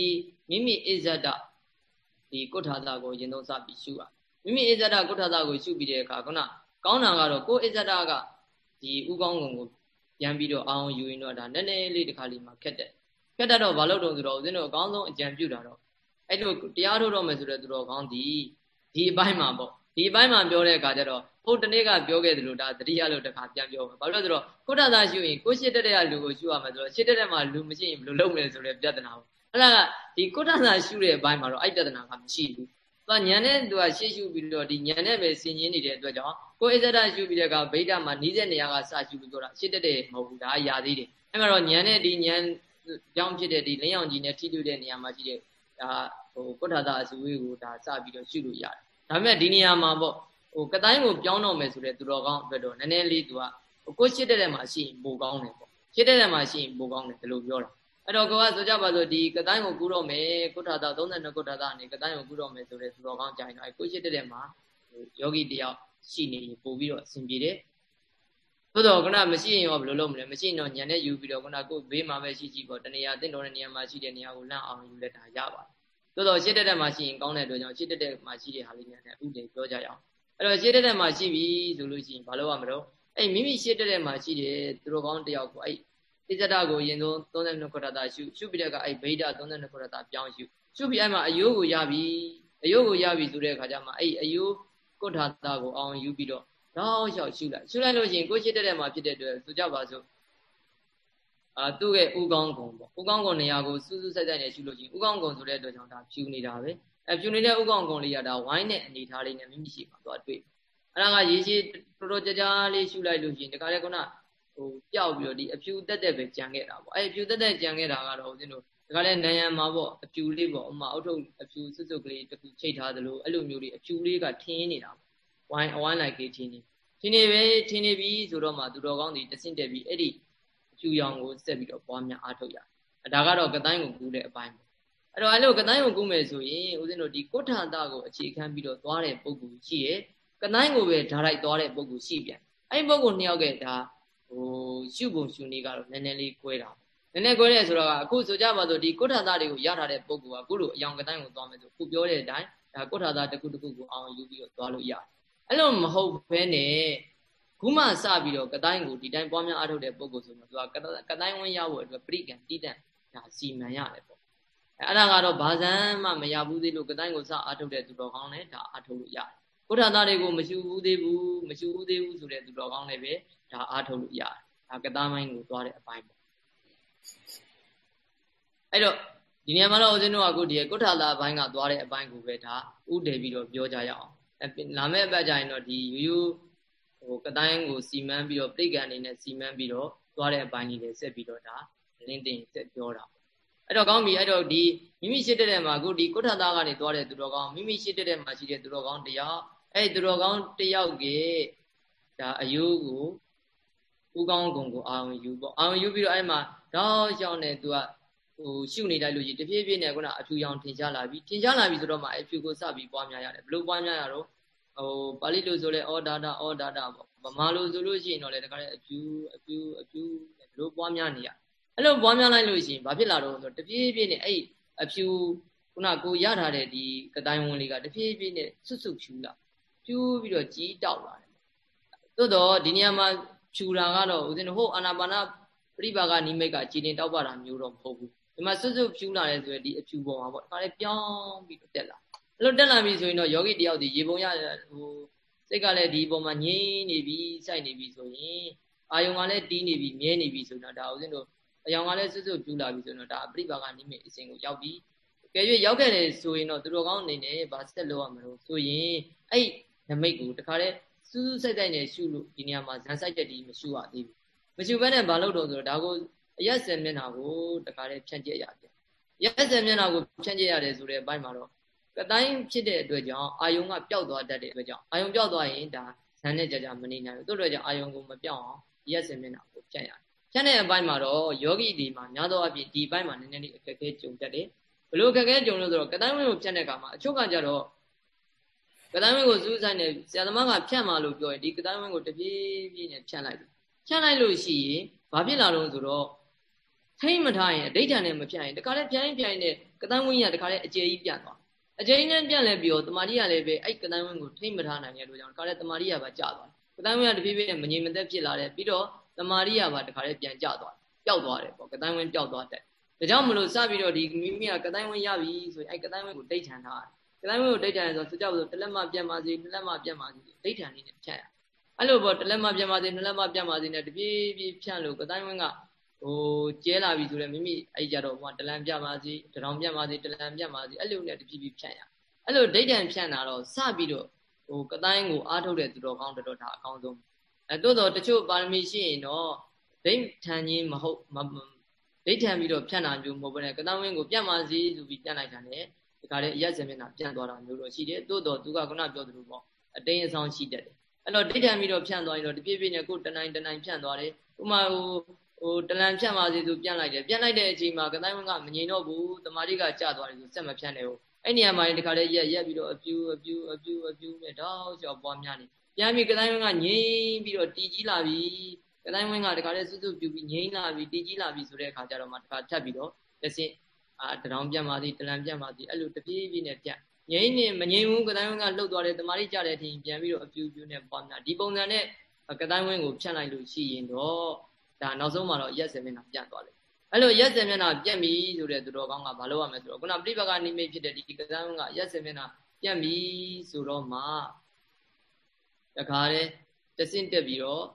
မိမိအစ္ဆဒဒီကုဋ္ဌာသားကိုရင်သုံးစပြီးရှုရမိမိအစ္ဆဒကုဋ္ဌာသားကိုရှုပြီးတဲ့အခါခုနကောင်းတာကတော့ကိုယ်အစ္ဆဒကဒီဥကောင်းကုံကိုပြန်ပြီးတော့အောင်ယူရင်တော့ဒါနည်းနည်းလေးတစ်ခါလေးမှခက်တယ်ခက်တတ်တော့ဘာလို့တုံဆိုတော့ဦးဇင်းတို့အကောင်းဆုံးအကြံပြုတာတော့အဲ့လိုတရားထုတ်တော့မယ်ဆိုတဲ့သူတော်ကောင်းဒီဒီအပိုင်းမှာပေါ့ ဒီအပိုင်းမှာပြောတဲ့အခါကျတော့ဟိုတနေ့ကပြောခဲ့တယ်လို့ဒါတတိယလို့တခါပြန်ပြောမယ်ဘာလို့လဲဆိုတော့ကုဋ္ဌသာရှုရင်ကိုရှိတက်တဲ့လူကိုရှုရမယ်ဆိုတော့ရှိတက်တဲ့မှာလူမရှိရင်ဘယ်လိုလုပ်မလဲဆိုတဲ့ပြဿနာပေါ့အဲ့ဒါကဒီကုဋ္ဌသာရှုတဲ့အပိုင်းမှာတော့အဲ့ပြဿနာကမရှိဘူးသူကညံတဲ့သူကရှေ့ရှုပြီးတော့ဒီညံနဲ့ပဲဆင်ញင်းနေတဲ့အတွက်ကြောင့်ကိုအစ္ဆဒရှုပြီးတဲ့အခါဗိဒ္ဓမှာနီးတဲ့နေရာကစရှုပြီးတော့ရှေ့တက်တဲ့မဟုတ်ဘူးဒါရာသေးတယ်အဲ့မှာတော့ညံတဲ့ဒီညံကြောင်းဖြစ်တဲ့ဒီလင်းအောင်ကြီးနဲ့ထိတွေ့တဲ့နေရာမှာရှိတဲ့ဒါဟိုကုဋ္ဌာသအစုဝေးကိုဒါစပြီးတော့ရှုလို့ရတယ် ဒါပေမဲ့ဒီနေရာမှာပေါ့ဟိုကတိုင်းကိုပြောင်းတော့မယ်ဆိုတဲ့သူတော်ကောင်းအတွက်တော့နည်းနည်းလေးသူကကိုရှိတဲ့တဲ့မှာရှိရင်ပိုကောင်းတယ်ပေါ့ရှိတဲ့တဲ့မှာရှိရင်ပိုကောင်းတယ်ဘယ်လိုပြောတာအဲ့တော့ကိုကဆိုကြပါစို့ဒီကတိုင်းကိုကူးတော့မယ်ကုဋ္ဌာသ32ကုဋ္ဌာသအနေကတိုင်းကိုကူးတော့မယ်ဆိုတဲ့သူတော်ကောင်းကြိုင်တော့အဲ့ကိုရှိတဲ့တဲ့မှာယောဂီတယောက်ရှိနေရင်ပို့ပြီးတော့အဆင်ပြေတယ်သို့တော့ခုနမရှိရင်ရောဘယ်လိုလုပ်မလဲမရှိရင်တော့ညံနဲ့ယူပြီးတော့ခုနကိုဘေးမှာပဲရှိကြည့်ပေါ့တနေရာတင့်တော်တဲ့နေရာမှာရှိတဲ့နေရာကိုလန့်အောင်ယူလက်တာရပါတယ် သို့တော့ရှစ်တက်တက်မှာရှိရင်ကောင်းတဲ့အတွက်ကြောင့်ရှစ်တက်တက်မှာရှိတဲ့ဟာလေးများနဲ့ဥတည်ပြောကြရအောင်အဲ့တော့ရှစ်တက်တက်မှာရှိပြီဆိုလို့ရှိရင်ဘာလုပ်ရမလို့အဲ့မိမိရှစ်တက်တက်မှာရှိတဲ့သူတော်ကောင်းတယောက်ကိုအဲ့တိဇဒကိုအရင်ဆုံး32ခုရတာရှုရှုပြီးတဲ့ကအဲ့ဗိဒ32ခုရတာပြောင်းရှုရှုပြီးအဲ့မှာအယိုးကိုရပြီအယိုးကိုရပြီဆိုတဲ့အခါကျမှအဲ့အယိုးကုဋ္ဌာတာကိုအောင်ယူပြီးတော့တောက်လျှောက်ရှုလိုက်ရှုလိုက်လို့ရှိရင်ကိုရှိတဲ့တဲ့မှာဖြစ်တဲ့အတွက်ဆိုကြပါစို့ အာသူ့ရဲ့ဥကောင်းကုံပေါ့ဥကောင်းကုံနေရာကိုစူးစူးဆိုင်ဆိုင်နဲ့ရှုလို့ရှိရင်ဥကောင်းကုံဆိုတဲ့အတွက်ကြောင့်ဒါဖြူနေတာပဲအဲဖြူနေတဲ့ဥကောင်းကုံလေးကဒါဝိုင်းတဲ့အနေထားလေးနဲ့မိမိရှိမှာသွားတွေ့အဲ့ဒါကရေရှိတော်တော်ကြာကြာလေးရှုလိုက်လို့ရှိရင်တခါလေခုနဟိုပျောက်ပြီးတော့ဒီအဖြူတက်တက်ပဲကြံခဲ့တာပေါ့အဲအဖြူတက်တက်ကြံခဲ့တာကတော့ဦးဇင်းတို့ဒါကလည်းနယံမှာပေါ့အဖြူလေးပေါ့ဥမာအုတ်ထုပ်အဖြူစွတ်စွတ်ကလေးတစ်ခုချိတ်ထားသလိုအဲ့လိုမျိုးလေးအဖြူလေးကထင်းနေတာပေါ့ဝိုင်းအဝိုင်းလိုက်ကြီးထင်းနေထင်းနေပဲထင်းနေပြီဆိုတော့မှသူတော်ကောင်းတွေတဆင့်တက်ပြီးအဲ့ဒီအ ဖြူရောင်ကိုဆက်ပြီးတော့ပွားများအားထုတ်ရဒါကတော့ကတိုင်းကိုကူးတဲ့အပိုင်းပေါ့အဲ့တော့အဲ့လိုကတိုင်းကိုကူးမယ်ဆိုရင်ဦးဇင်းတို့ဒီကုဋ္ဌာတကိုအခြေခံပြီးတော့သွားတဲ့ပုံကူရှိရဲ့ကတိုင်းကိုပဲဓာတ်လိုက်သွားတဲ့ပုံကူရှိပြန်အဲ့ဒီပုံကူနှစ်ယောက်ကဒါဟိုရှုပုံရှုနေကတော့နည်းနည်းလေး꿰တာနည်းနည်း꿰တယ်ဆိုတော့အခုဆိုကြပါစို့ဒီကုဋ္ဌာတတွေကိုရထားတဲ့ပုံကူကအခုလိုအယောင်ကတိုင်းကိုသွားမယ်ဆိုခုပြောတဲ့အတိုင်းဒါကုဋ္ဌာတတစ်ခုတစ်ခုကိုအောင်ယူပြီးတော့သွားလို့ရတယ်အဲ့လိုမဟုတ်ဘဲနဲ့ ခုမှစပြီးတော့ကတိုင်းကိုဒီတိုင်းပွားများအားထုတ်တဲ့ပုံကိုဆိုတော့သူကကတိုင်းဝင်ရဖို့အတွက်ပြိကံတိတံဒါစီမံရတယ်ပေါ့အဲ့ဒါကတော့ဘာဇံမှမရဘူးသေးလို့ကတိုင်းကိုစအားထုတ်တဲ့သူတော်ကောင်းလည်းဒါအားထုတ်လို့ရတယ်ကုဋ္ဌာသားတွေကိုမရှိဘူးသေးဘူးမရှိဘူးသေးဘူးဆိုတဲ့သူတော်ကောင်းလည်းပဲဒါအားထုတ်လို့ရတယ်ဒါကတိုင်းမိုင်းကိုသွားတဲ့အပိုင်းပေါ့အဲ့တော့ဒီနေရာမှာတော့ဦးဇင်းတို့ကအခုဒီကုဋ္ဌာသားဘိုင်းကသွားတဲ့အပိုင်းကိုပဲဒါဥတည်ပြီးတော့ပြောကြရအောင်လာမယ့်အပတ်ကျရင်တော့ဒီရိုးရိုး ဟိုကတိုင်းကိုစီမံပြီးတော့ပြိကံအနေနဲ့စီမံပြီးတော့သွားတဲ့အပိုင်းလေးတွေဆက်ပြီးတော့ဒါလင်းတင်ဆက်ပြောတာအဲ့တော့ကောင်းပြီအဲ့တော့ဒီမိမိရှိတဲ့မှာအခုဒီကုဋ္ဌာသားကနေသွားတဲ့သူတော်ကောင်းမိမိရှိတဲ့မှာရှိတဲ့သူတော်ကောင်းတယောက်အဲ့သူတော်ကောင်းတယောက်ကဒါအယိုးကိုဥကောင်းကုံကိုအာရုံယူပေါ့အာရုံယူပြီးတော့အဲ့မှာတောက်လျှောက်နေသူကဟိုရှုနေလိုက်လို့ကြီးတဖြည်းဖြည်းနဲ့ခုနအဖြူရောင်ထင်ရှားလာပြီထင်ရှားလာပြီဆိုတော့မှအဖြူကိုစပြီးပွားများရတယ်ဘလို့ပွားများရတော့ ဟိုပါဠိလိုဆိုလဲဩဒါတာဩဒါတာပေါ့ဗမာလိုဆိုလို့ရှိရင်တော့လေတခါလေအဖြူအဖြူအဖြူဘလို့ပွားများနေရအဲ့လိုပွားများလိုက်လို့ရှိရင်ဘာဖြစ်လာတော့ဆိုတဖြည်းဖြည်းနဲ့အဲ့အဖြူခုနကိုရထားတဲ့ဒီကတိုင်းဝင်လေးကတဖြည်းဖြည်းနဲ့ဆွတ်ဆွတ်ဖြူလာဖြူပြီးတော့ကြီးတောက်လာတယ်သို့တော့ဒီနေရာမှာဖြူလာကတော့ဦးဇင်းတို့ဟိုအာနာပါနာပြိပါကနိမိတ်ကကြည်တင်တောက်ပါတာမျိုးတော့မဟုတ်ဘူးဒီမှာစွတ်စွတ်ဖြူလာတယ်ဆိုရင်ဒီအဖြူပေါ်မှာပေါ့ဒါလည်းပြောင်းပြီးတော့တက်လာ အဲ့လိုတက်လာပြီဆိုရင်တော့ယောဂီတယောက်ဒီရေပုံရဟိုစိတ်ကလည်းဒီပုံမှာငြိမ့်နေပြီစိုက်နေပြီဆိုရင်အာယုံကလည်းတီးနေပြီမြဲနေပြီဆိုတော့ဒါဥစဉ်တို့အယောင်ကလည်းစွတ်စွတ်ဖြူလာပြီဆိုတော့ဒါအပရိပါကနိမိတ်အစဉ်ကိုရောက်ပြီကဲ၍ရောက်ခဲ့တယ်ဆိုရင်တော့သူတော်ကောင်းအနေနဲ့ဗာဆက်လို့ရမလို့ဆိုရင်အဲ့နမိတ်ကိုတခါတည်းစူးစူးစိုက်စိုက်နဲ့ရှုလို့ဒီနေရာမှာဇန်ဆိုင်ချက်တီးမရှုရသေးဘူးမရှုဘဲနဲ့ဘာလို့တော့ဆိုတော့ဒါကိုအရက်စင်မျက်နှာကိုတခါတည်းဖြန့်ကျက်ရပြန်ရက်စင်မျက်နှာကိုဖြန့်ကျက်ရတယ်ဆိုတဲ့အပိုင်းမှာတော့ ကတိုင်းဖြစ်တဲ့အတွက်ကြောင့်အာယုံကပျောက်သွားတတ်တဲ့အတွက်ကြောင့်အာယုံပျောက်သွားရင်ဒါဇန်နဲ့ကြကြမနေနိုင်ဘူးတို့တော့ကြောင့်အာယုံကိုမပျောက်အောင်ရက်စင်မျက်နှာကိုဖြန့်ရတယ်ဖြန့်တဲ့အပိုင်းမှာတော့ယောဂီဒီမှာများသောအားဖြင့်ဒီဘက်မှာနည်းနည်းလေးအခက်အခဲကြုံတတ်တယ်ဘလို့အခက်အခဲကြုံလို့ဆိုတော့ကတိုင်းဝင်းကိုဖြန့်တဲ့အခါမှာအချို့ကကြတော့ကတိုင်းဝင်းကိုစူးစိုက်နေဆရာသမားကဖြန့်มาလို့ပြောရင်ဒီကတိုင်းဝင်းကိုတပြေးပြေးနဲ့ဖြန့်လိုက်တယ်ဖြန့်လိုက်လို့ရှိရင်ဘာဖြစ်လာတော့ဆိုတော့ထိမ့်မထားရင်အဋိဌာန်နဲ့မဖြန့်ရင်တခါလဲဖြန့်ရင်ဖြန့်ရင်ကတိုင်းဝင်းကြီးကတခါလဲအကျယ်ကြီးပြန့်သွား အကျယ်ကြီးနဲ့ပြန့်လဲပြီးတော့တမာတိကလည်းပဲအဲ့ကတိုင်းဝင်းကိုထိမ့်မထားနိုင်တဲ့အတွက်ကြောင့်တခါလဲတမာတိကပါကျသွားတယ်ကတိုင်းဝင်းကတပြေးပြေးနဲ့မငြိမ်မသက်ဖြစ်လာတယ်ပြီးတော့တမာတိကပါတခါလဲပြန်ကျသွားပျောက်သွားတယ်ပေါ့ကတိုင်းဝင်းပျောက်သွားတယ်ဒါကြောင့်မလို့စပြီးတော့ဒီမိမိကကတိုင်းဝင်းရပြီဆိုရင်အဲ့ကတိုင်းဝင်းကိုဒိဋ္ဌံထားတယ်ကတိုင်းဝင်းကိုဒိဋ္ဌံဆိုဆိုကြပါစို့တလက်မပြတ်ပါစေနှစ်လက်မပြတ်ပါစေဒိဋ္ဌံလေးနဲ့ဖြတ်ရအဲ့လိုပေါ့တလက်မပြတ်ပါစေနှစ်လက်မပြတ်ပါစေနဲ့တပြေးပြေးဖြန့်လို့ကတိုင်းဝင်းက ဟိုကျဲလာပြီဆိုတော့မိမိအဲ့ကြတော့ဟိုတလန်ပြတ်ပါစေတရောင်ပြတ်ပါစေတလန်ပြတ်ပါစေအဲ့လိုနဲ့တပြေးပြေးဖြန့်ရအဲ့လိုဒိဋ္ဌံဖြန့်တာတော့စပြီးတော့ဟိုကတိုင်းကိုအားထုတ်တဲ့သူတော်ကောင်းတော်ဒါအကောင်းဆုံးအဲတိုးတော့တချို့ပါရမီရှိရင်တော့ဒိဋ္ဌံချင်းမဟုတ်မဒိဋ္ဌံပြီးတော့ဖြန့်တာမျိုးမဟုတ်ဘဲနဲ့ကတန်းဝင်းကိုပြတ်ပါစီဆိုပြီးပြတ်လိုက်တာ ਨੇ ဒီကလေးအရက်စင်မျက်နှာပြန့်သွားတာမျိုးတော့ရှိတယ်တိုးတော့သူကခုနပြောသလိုပေါ့အတိန်အဆောင်ရှိတတ်တယ်အဲ့တော့ဒိဋ္ဌံပြီးတော့ဖြန့်သွားရင်တော့တပြည့်ပြည့်နဲ့ကိုယ်တနိုင်တနိုင်ဖြန့်သွားတယ်ဥမာဟို ဟိုတလန်ဖြန့်ပါစေသူပြန်လိုက်တယ်ပြန်လိုက်တဲ့အချိန်မှာကတိုင်းဝင်းကမငြိမ်တော့ဘူးတမာတိကကျသွားတယ်ဆိုစက်မဖြန့်တယ်ဟိုအဲ့နေရာမှာဒီခါလေးရက်ရက်ပြီးတော့အပြူအပြူအပြူအပြူနဲ့တောက်လျှောက်ပွားများနေပြန်ပြီးကတိုင်းဝင်းကငြိမ်ပြီးတော့တီကြီးလာပြီကတိုင်းဝင်းကဒီခါလေးစွတ်စွတ်ပြူပြီးငြိမ်လာပြီတီကြီးလာပြီဆိုတဲ့အခါကျတော့မှဒီခါထပ်ပြီးတော့တစ်စင်းအာတရောင်ပြတ်ပါသည်တလန်ပြတ်ပါသည်အဲ့လိုတပြေးပြေးနဲ့ပြတ်ငြိမ်နေမငြိမ်ဘူးကတိုင်းဝင်းကလှုပ်သွားတယ်တမာတိကြတဲ့အချိန်ပြန်ပြီးတော့အပြူပြူနဲ့ပွားများဒီပုံစံနဲ့ကတိုင်းဝင်းကိုဖြတ်လိုက်လို့ရှိရင်တော့ ဒါနောက်ဆုံးမှာတော့ရက်စင်မျက်နှာပြတ်သွားတယ်အဲ့လိုရက်စင်မျက်နှာပြတ်ပြီဆိုတဲ့သူတော်ကောင်းကမလုပ်ရမယ်ဆိုတော့ခုနပြိပကနိမိတ်ဖြစ်တဲ့ဒီကတိုင်းဝင်းကရက်စင်မျက်နှာပြတ်ပြီဆိုတော့မှတခါတည်းတဆင့်တက်ပြီးတော့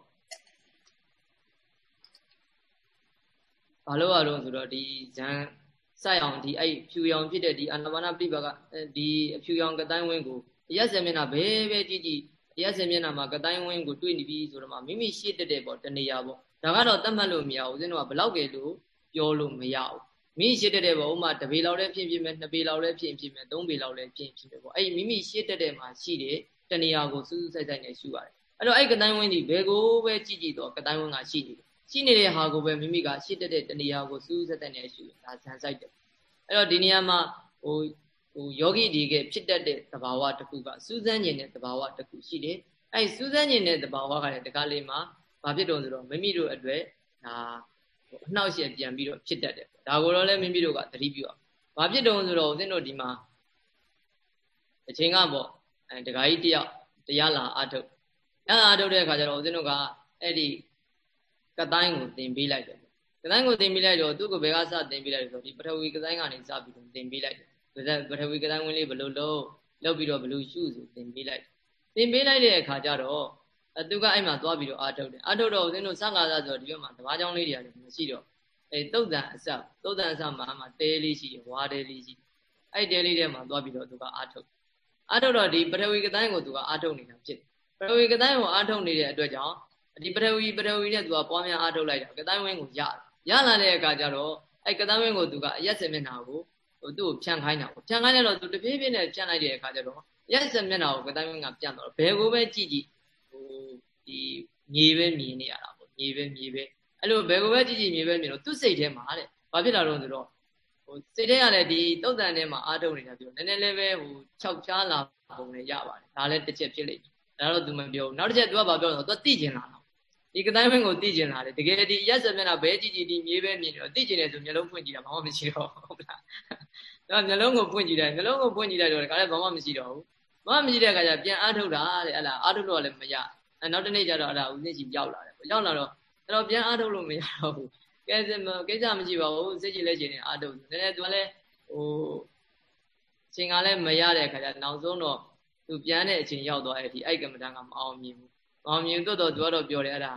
ဘာလို့ရတော့ဆိုတော့ဒီဇန်စိုက်အောင်ဒီအဲ့ဖြူရောင်ဖြစ်တဲ့ဒီအာနာပါနပြိပကဒီအဖြူရောင်ကတိုင်းဝင်းကိုရက်စင်မျက်နှာဘဲဘဲကြည့်ကြည့်ရက်စင်မျက်နှာမှာကတိုင်းဝင်းကိုတွေ့နေပြီဆိုတော့မှမိမိရှိတက်တဲ့ပေါ့တနေရာပေါ့ ဒါကတော့တတ်မှတ်လို့မရဘူးဦးဇင်းတို့ကဘလောက်ကလေးလို့ပြောလို့မရဘူးမိရှိတက်တဲ့ပေါ့ဥမာတပေလောက်လည်းဖြစ်ဖြစ်မယ်နှစ်ပေလောက်လည်းဖြစ်ဖြစ်မယ်သုံးပေလောက်လည်းဖြစ်ဖြစ်မယ်ပေါ့အဲ့မိမိရှိတက်တဲ့မှာရှိတဲ့တနေရာကိုစူးစူးဆိုင်ဆိုင်နဲ့ရှုရတယ်အဲ့တော့အဲ့ကတိုင်းဝင်းဒီဘယ်ကိုပဲကြည့်ကြည့်တော့ကတိုင်းဝင်းကရှိနေတယ်ရှိနေတဲ့ဟာကိုပဲမိမိကရှိတက်တဲ့တနေရာကိုစူးစူးဆိုင်ဆိုင်နဲ့ရှုဒါဇန်ဆိုင်တယ်အဲ့တော့ဒီနေရာမှာဟိုဟိုယောဂီဒီကဖြစ်တတ်တဲ့သဘာဝတစ်ခုကစူးစမ်းခြင်းတဲ့သဘာဝတစ်ခုရှိတယ်အဲ့စူးစမ်းခြင်းတဲ့သဘာဝကလည်းတကားလေးမှာ ဘာဖြစ်တုံဆိုတော့မိမိတို့အတွက်ဒါအနှောက်အယှက်ပြန်ပြီးတော့ဖြစ်တတ်တယ်ဒါကိုတော့လည်းမိမိတို့ကသတိပြုအောင်ဘာဖြစ်တုံဆိုတော့ဦးဇင်းတို့ဒီမှာအချိန်ကပေါ့အဲတခါကြီးတယောက်တရားလာအထုတ်အဲ့အာထုတ်တဲ့အခါကျတော့ဦးဇင်းတို့ကအဲ့ဒီကတိုင်းကိုသင်ပေးလိုက်တယ်ကတိုင်းကိုသင်ပေးလိုက်တော့သူ့ကိုဘယ်ကစသင်ပေးလိုက်လဲဆိုတော့ဒီပထဝီကတိုင်းကနေစပြီးတော့သင်ပေးလိုက်တယ်ပထဝီကတိုင်းဝင်လေးဘယ်လိုလုပ်လုပ်ပြီးတော့ဘယ်လိုရှုဆိုသင်ပေးလိုက်သင်ပေးလိုက်တဲ့အခါကျတော့ အဲသူကအဲ့မှာသွားပြီးတော့အာထုတ်တယ်အာထုတ်တော့ဦးဇင်းတို့စံဃာသဆိုတော့ဒီဘက်မှာတဘာကြောင်းလေးတွေရတယ်မရှိတော့အဲတုတ်တန်အစတုတ်တန်အစမှာမှတဲလေးရှိတယ်ဝါတဲလေးရှိအဲ့တဲလေးထဲမှာသွားပြီးတော့သူကအာထုတ်အာထုတ်တော့ဒီပထဝီကတိုင်းကိုသူကအာထုတ်နေတာဖြစ်တယ်ပထဝီကတိုင်းကိုအာထုတ်နေတဲ့အတွက်ကြောင့်ဒီပထဝီပထဝီနဲ့သူကပွားများအာထုတ်လိုက်တာကတိုင်းဝင်းကိုရတယ်ရလာတဲ့အခါကျတော့အဲ့ကတိုင်းဝင်းကိုသူကအရက်စင်မျက်နှာကိုဟိုသူ့ကိုဖြန့်ခိုင်းတာပေါ့ဖြန့်ခိုင်းလိုက်တော့သူတပြေးပြေးနဲ့ဖြန့်လိုက်တဲ့အခါကျတော့ရက်စင်မျက်နှာကိုကတိုင်းဝင်းကပြန့်တော့ဘယ်ကိုပဲကြည့်ကြည့်ဟို ဒီမြေပဲမြင်နေရတာပေါ့မြေပဲမြေပဲအဲ့လိုဘယ်ကိုပဲကြည့်ကြည့်မြေပဲမြင်တော့သူ့စိတ်ထဲမှာတဲ့ဘာဖြစ်လာတော့ဆိုတော့ဟိုစိတ်ထဲကလည်းဒီတုတ်တန်ထဲမှာအားထုတ်နေတာပြောနည်းနည်းလေးပဲဟိုခြောက်ချားလာပုံနဲ့ရပါတယ်ဒါလည်းတစ်ချက်ဖြစ်လိမ့်မယ်ဒါတော့ तू မပြောဘူးနောက်တစ်ချက် तू ကဘာပြောလဲဆိုတော့ तू သိကျင်လာတော့ဒီကတိုင်းဘင်းကိုသိကျင်လာတယ်တကယ်ဒီရက်စမျက်နှာဘဲကြည့်ကြည့်ဒီမြေပဲမြင်တော့သိကျင်တယ်ဆိုမျက်လုံးဖွင့်ကြည့်တာဘာမှမရှိတော့ဟုတ်လားဒါမျက်လုံးကိုဖွင့်ကြည့်တယ်မျက်လုံးကိုဖွင့်ကြည့်လိုက်တော့ဒါလည်းဘာမှမရှိတော့ဘူးဘာမှမရှိတဲ့အခါကျပြန်အားထုတ်တာတဲ့အဲ့လားအားထုတ်လို့လည်းမရ အဲနောက်တစ်နေ့ကျတော့အဲ့ဒါဦးသိချီရောက်လာတယ်ရောက်လာတော့အဲ့တော့ပြန်အားထုတ်လို့မရတော့ဘူးကဲကိစ္စမရှိပါဘူးစိတ်ကြည်လက်ချင်နေအားထုတ်နည်းနည်းသူကလည်းဟိုချိန်ကလည်းမရတဲ့အခါကျနောက်ဆုံးတော့သူပြန်တဲ့အချိန်ရောက်သွားတဲ့အထိအဲ့ကမ္မဋ္ဌာန်းကမအောင်မြင်ဘူးမအောင်မြင်တော့တော့သူကတော့ပြောတယ်အဲ့ဒါ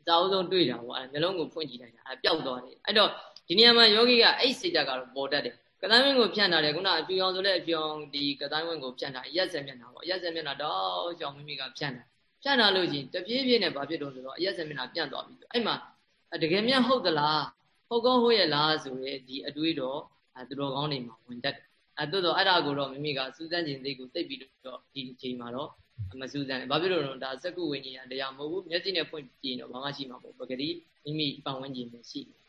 အသာအဆုံးတွေ့တာပေါ့အဲ့မျိုးလုံးကိုဖွင့်ကြည့်လိုက်တာအဲ့ပျောက်သွားတယ်အဲ့တော့ဒီနေရာမှာယောဂီကအဲ့စိတ်ဓာတ်ကတော့ပေါ်တတ်တယ် ကတိုင်းဝင်းကိုဖြန့်တာတယ်ခုနအပြူအောင်ဆိုလဲအပြူအောင်ဒီကတိုင်းဝင်းကိုဖြန့်တာရက်စက်မျက်နှာပေါ့ရက်စက်မျက်နှာတော့ကြောင်မိမိကဖြန့်တာဖြန့်တာလို့ချင်းတပြေးပြေးနဲ့ဘာဖြစ်တော့ဆိုတော့အရက်စက်မျက်နှာပြန့်သွားပြီအဲ့မှာတကယ်မြတ်ဟုတ်သလားဟုတ်ကောဟုတ်ရဲ့လားဆိုရဲဒီအတွေးတော့သူတော်ကောင်းတွေမှာဝင်တတ်တယ်အဲတိုးတော့အဲ့ဒါကိုတော့မိမိကစူးစမ်းခြင်းသိကိုသိပြီးတော့ဒီအချိန်မှာတော့မစူးစမ်းဘူးဘာဖြစ်လို့လဲဒါစက္ကုဝိညာဉ်တရားမဟုတ်ဘူးမျက်စိနဲ့ဖွင့်ကြည့်တော့ဘာမှရှိမှာမဟုတ်ပဂတိမိမိပတ်ဝန်းကျင်မှာရှိတယ်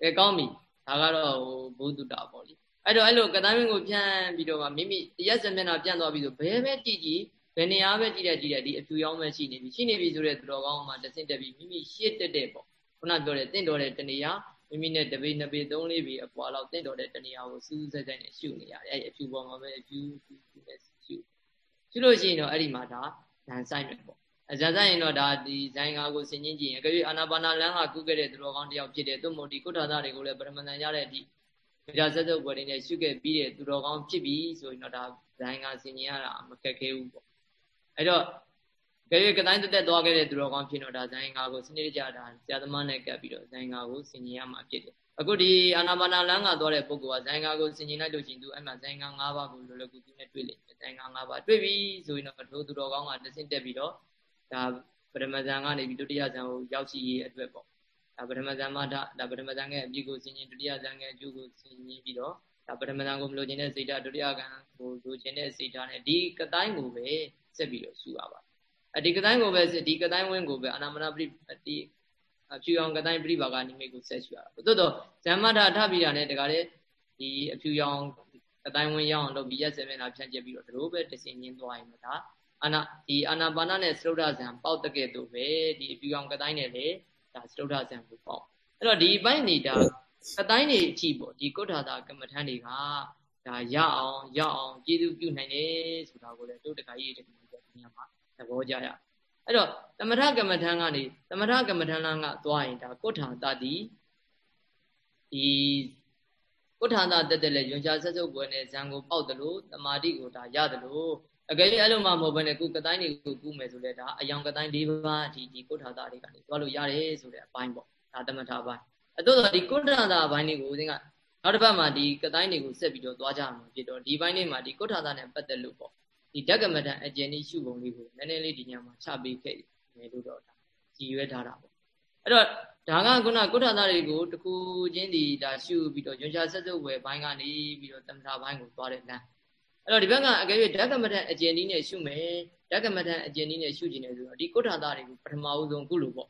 အဲကောင်းပြီဒါကတော့ဟိုဘုဒ္ဓတာပေါ့လေ အဲ့တော့အဲ့လိုကတိုင်းမင်းကိုပြန်ပြီးတော့မိမိတရားစံမျက်နှာပြန်သွားပြီးဆိုဘဲပဲကြည့်ကြည့်ဘယ်နေရာပဲကြည့်တဲ့ကြည့်တဲ့ဒီအဖြူရောင်းပဲရှိနေပြီရှိနေပြီဆိုတဲ့သူတော်ကောင်းမှတဆင့်တက်ပြီးမိမိရှေ့တက်တဲ့ပေါ့ခုနပြောတဲ့တင့်တော်တဲ့တနေရာမိမိနဲ့တပေနှစ်ပေသုံးလေးပေအပွားလောက်တင့်တော်တဲ့တနေရာကိုစူးစူးဆိုင်ဆိုင်နဲ့ရှုနေရတယ်အဲ့အဖြူပေါ်မှာပဲအဖြူဖြူဖြူနဲ့ရှုရှုလို့ရှိရင်တော့အဲ့ဒီမှာဒါဇန်ဆိုင်မယ်ပေါ့အဇန်ဆိုင်ရင်တော့ဒါဒီဇိုင်းငါကိုဆင်ကျင်ကြည့်ရင်အကြွေအာနာပါနာလမ်းကကုခဲ့တဲ့သူတော်ကောင်းတယောက်ဖြစ်တယ်သူ့မို့ဒီကုဋ္ဌာသတွေကိုလည်းပရမဏန်ရတဲ့အ ထိမေတ္တာဆက်စုပ်ပွဲတွေနဲ့ရှုခဲ့ပြီးတဲ့သူတော်ကောင်းဖြစ်ပြီဆိုရင်တော့ဒါဇိုင်းငါဆင်ကျင်ရတာမခက်ခဲဘူးပေါ့အဲ့တော့ကြွေကတိုင်းတက်တက်သွားခဲ့တဲ့သူတော်ကောင်းဖြစ်တော့ဒါဇိုင်းငါကိုစနစ်ကြတာဆရာသမားနဲ့ကပ်ပြီးတော့ဇိုင်းငါကိုဆင်ကျင်ရမှာဖြစ်တယ်အခုဒီအာနာပါနာလမ်းကသွားတဲ့ပုဂ္ဂိုလ်ကဇိုင်းငါကိုဆင်ကျင်လိုက်လို့ရှိရင်သူအဲ့မှာဇိုင်းငါ၅ပါးကိုလောလောကူကူနဲ့တွေ့လိမ့်မယ်ဇိုင်းငါ၅ပါးတွေ့ပြီဆိုရင်တော့ထိုသူတော်ကောင်းကတဆင့်တက်ပြီးတော့ဒါပရမဇန်ကနေပြီးဒုတိယဇန်ကိုရောက်ရှိရေးအတွက်ပေါ့ ဒါပထမဇန်မထဒါပထမဇန်ကအပြည့်ကိုဆင်ញင်ဒုတိယဇန်ကအကျိုးကိုဆင်ញင်ပြီးတော့ဒါပထမဇန်ကိုမလိုချင်တဲ့စိတ်ဓာတ်ဒုတိယကံကိုလိုချင်တဲ့စိတ်ဓာတ်နဲ့ဒီကတိုင်းကိုပဲဆက်ပြီးတော့ရှုရပါအဒီကတိုင်းကိုပဲဒီကတိုင်းဝင်းကိုပဲအနာမနာပရိဒီအဖြူရောင်ကတိုင်းပြိပါကနိမိတ်ကိုဆက်ရှုရတာသို့တော့ဇမ္မထထပြီးတာနဲ့တကားလေဒီအဖြူရောင်ကတိုင်းဝင်းရအောင်လုပ်ပြီးရက်စဲမျက်နှာဖြန့်ကျက်ပြီးတော့တို့ပဲတစင်ရင်းသွားရင်ဒါအာနာဒီအာနာပါနနဲ့သရုဒ္ဓဇံပေါက်တကဲ့သို့ပဲဒီအဖြူရောင်ကတိုင်းနဲ့လေ ဒါသရုဒ္ဓဇံကိုပေါက်အဲ့တော့ဒီဘိုင်းနေတာကတိုင်းနေအထိပေါ့ဒီကုဋ္ဌာတာကမ္မထန်တွေကဒါရအောင်ရအောင်ကျေးဇူးပြုနိုင်တယ်ဆိုတာကိုလည်းတို့တခါကြီးတခါကြီးဒီနေရာမှာသဘောကျရအဲ့တော့သမထကမ္မထံကနေသမထကမ္မထံလမ်းကသွားရင်ဒါကုဋ္ဌာတတိဒီကုဋ္ဌာတတက်တက်လဲယွန်ချဆက်စုပ်ပွဲနဲ့ဇံကိုပေါက်တယ်လို့တမာတိကိုဒါရတယ်လို့ အကယ်၍အဲ့လိုမှမဟုတ်ဘဲနဲ့ကုကတိုင်းတွေကိုကူးမယ်ဆိုလဲဒါအယောင်ကတိုင်း၄ပါးဒီဒီကုဋ္ဌာတတွေကနေသွားလို့ရတယ်ဆိုတဲ့အပိုင်းပေါ့ဒါသမထပိုင်းအတော့ဒီကုဋ္ဌာတအပိုင်းတွေကိုဦးဇင်းကနောက်တစ်ပတ်မှာဒီကတိုင်းတွေကိုဆက်ပြီးတော့သွားကြမှာဖြစ်တော့ဒီပိုင်းလေးမှာဒီကုဋ္ဌာတနဲ့ပတ်သက်လို့ပေါ့ဒီဓကမထအကျဉ်းဤရှုပုံလေးကိုနည်းနည်းလေးဒီညမှာချပေးခဲ့မယ်လို့တော့ကြည်ရွယ်ထားတာပေါ့အဲ့တော့ဒါကခုနကုဋ္ဌာသားတွေကိုတခုချင်းဒီဒါရှုပြီးတော့ညွန်ချဆက်စုပ်ဝယ်ဘိုင်းကနေပြီးတော့တမထာဘိုင်းကိုသွားတဲ့လမ်း အဲ့တော့ဒီဘက်ကအကယ်၍ဓကမထအကျဉ်းဤနဲ့ရှုမယ်ဓကမထအကျဉ်းဤနဲ့ရှုကျင်တယ်ဆိုတော့ဒီကုဋ္ဌာသားတွေကိုပထမဦးဆုံးခုလိုပေါ့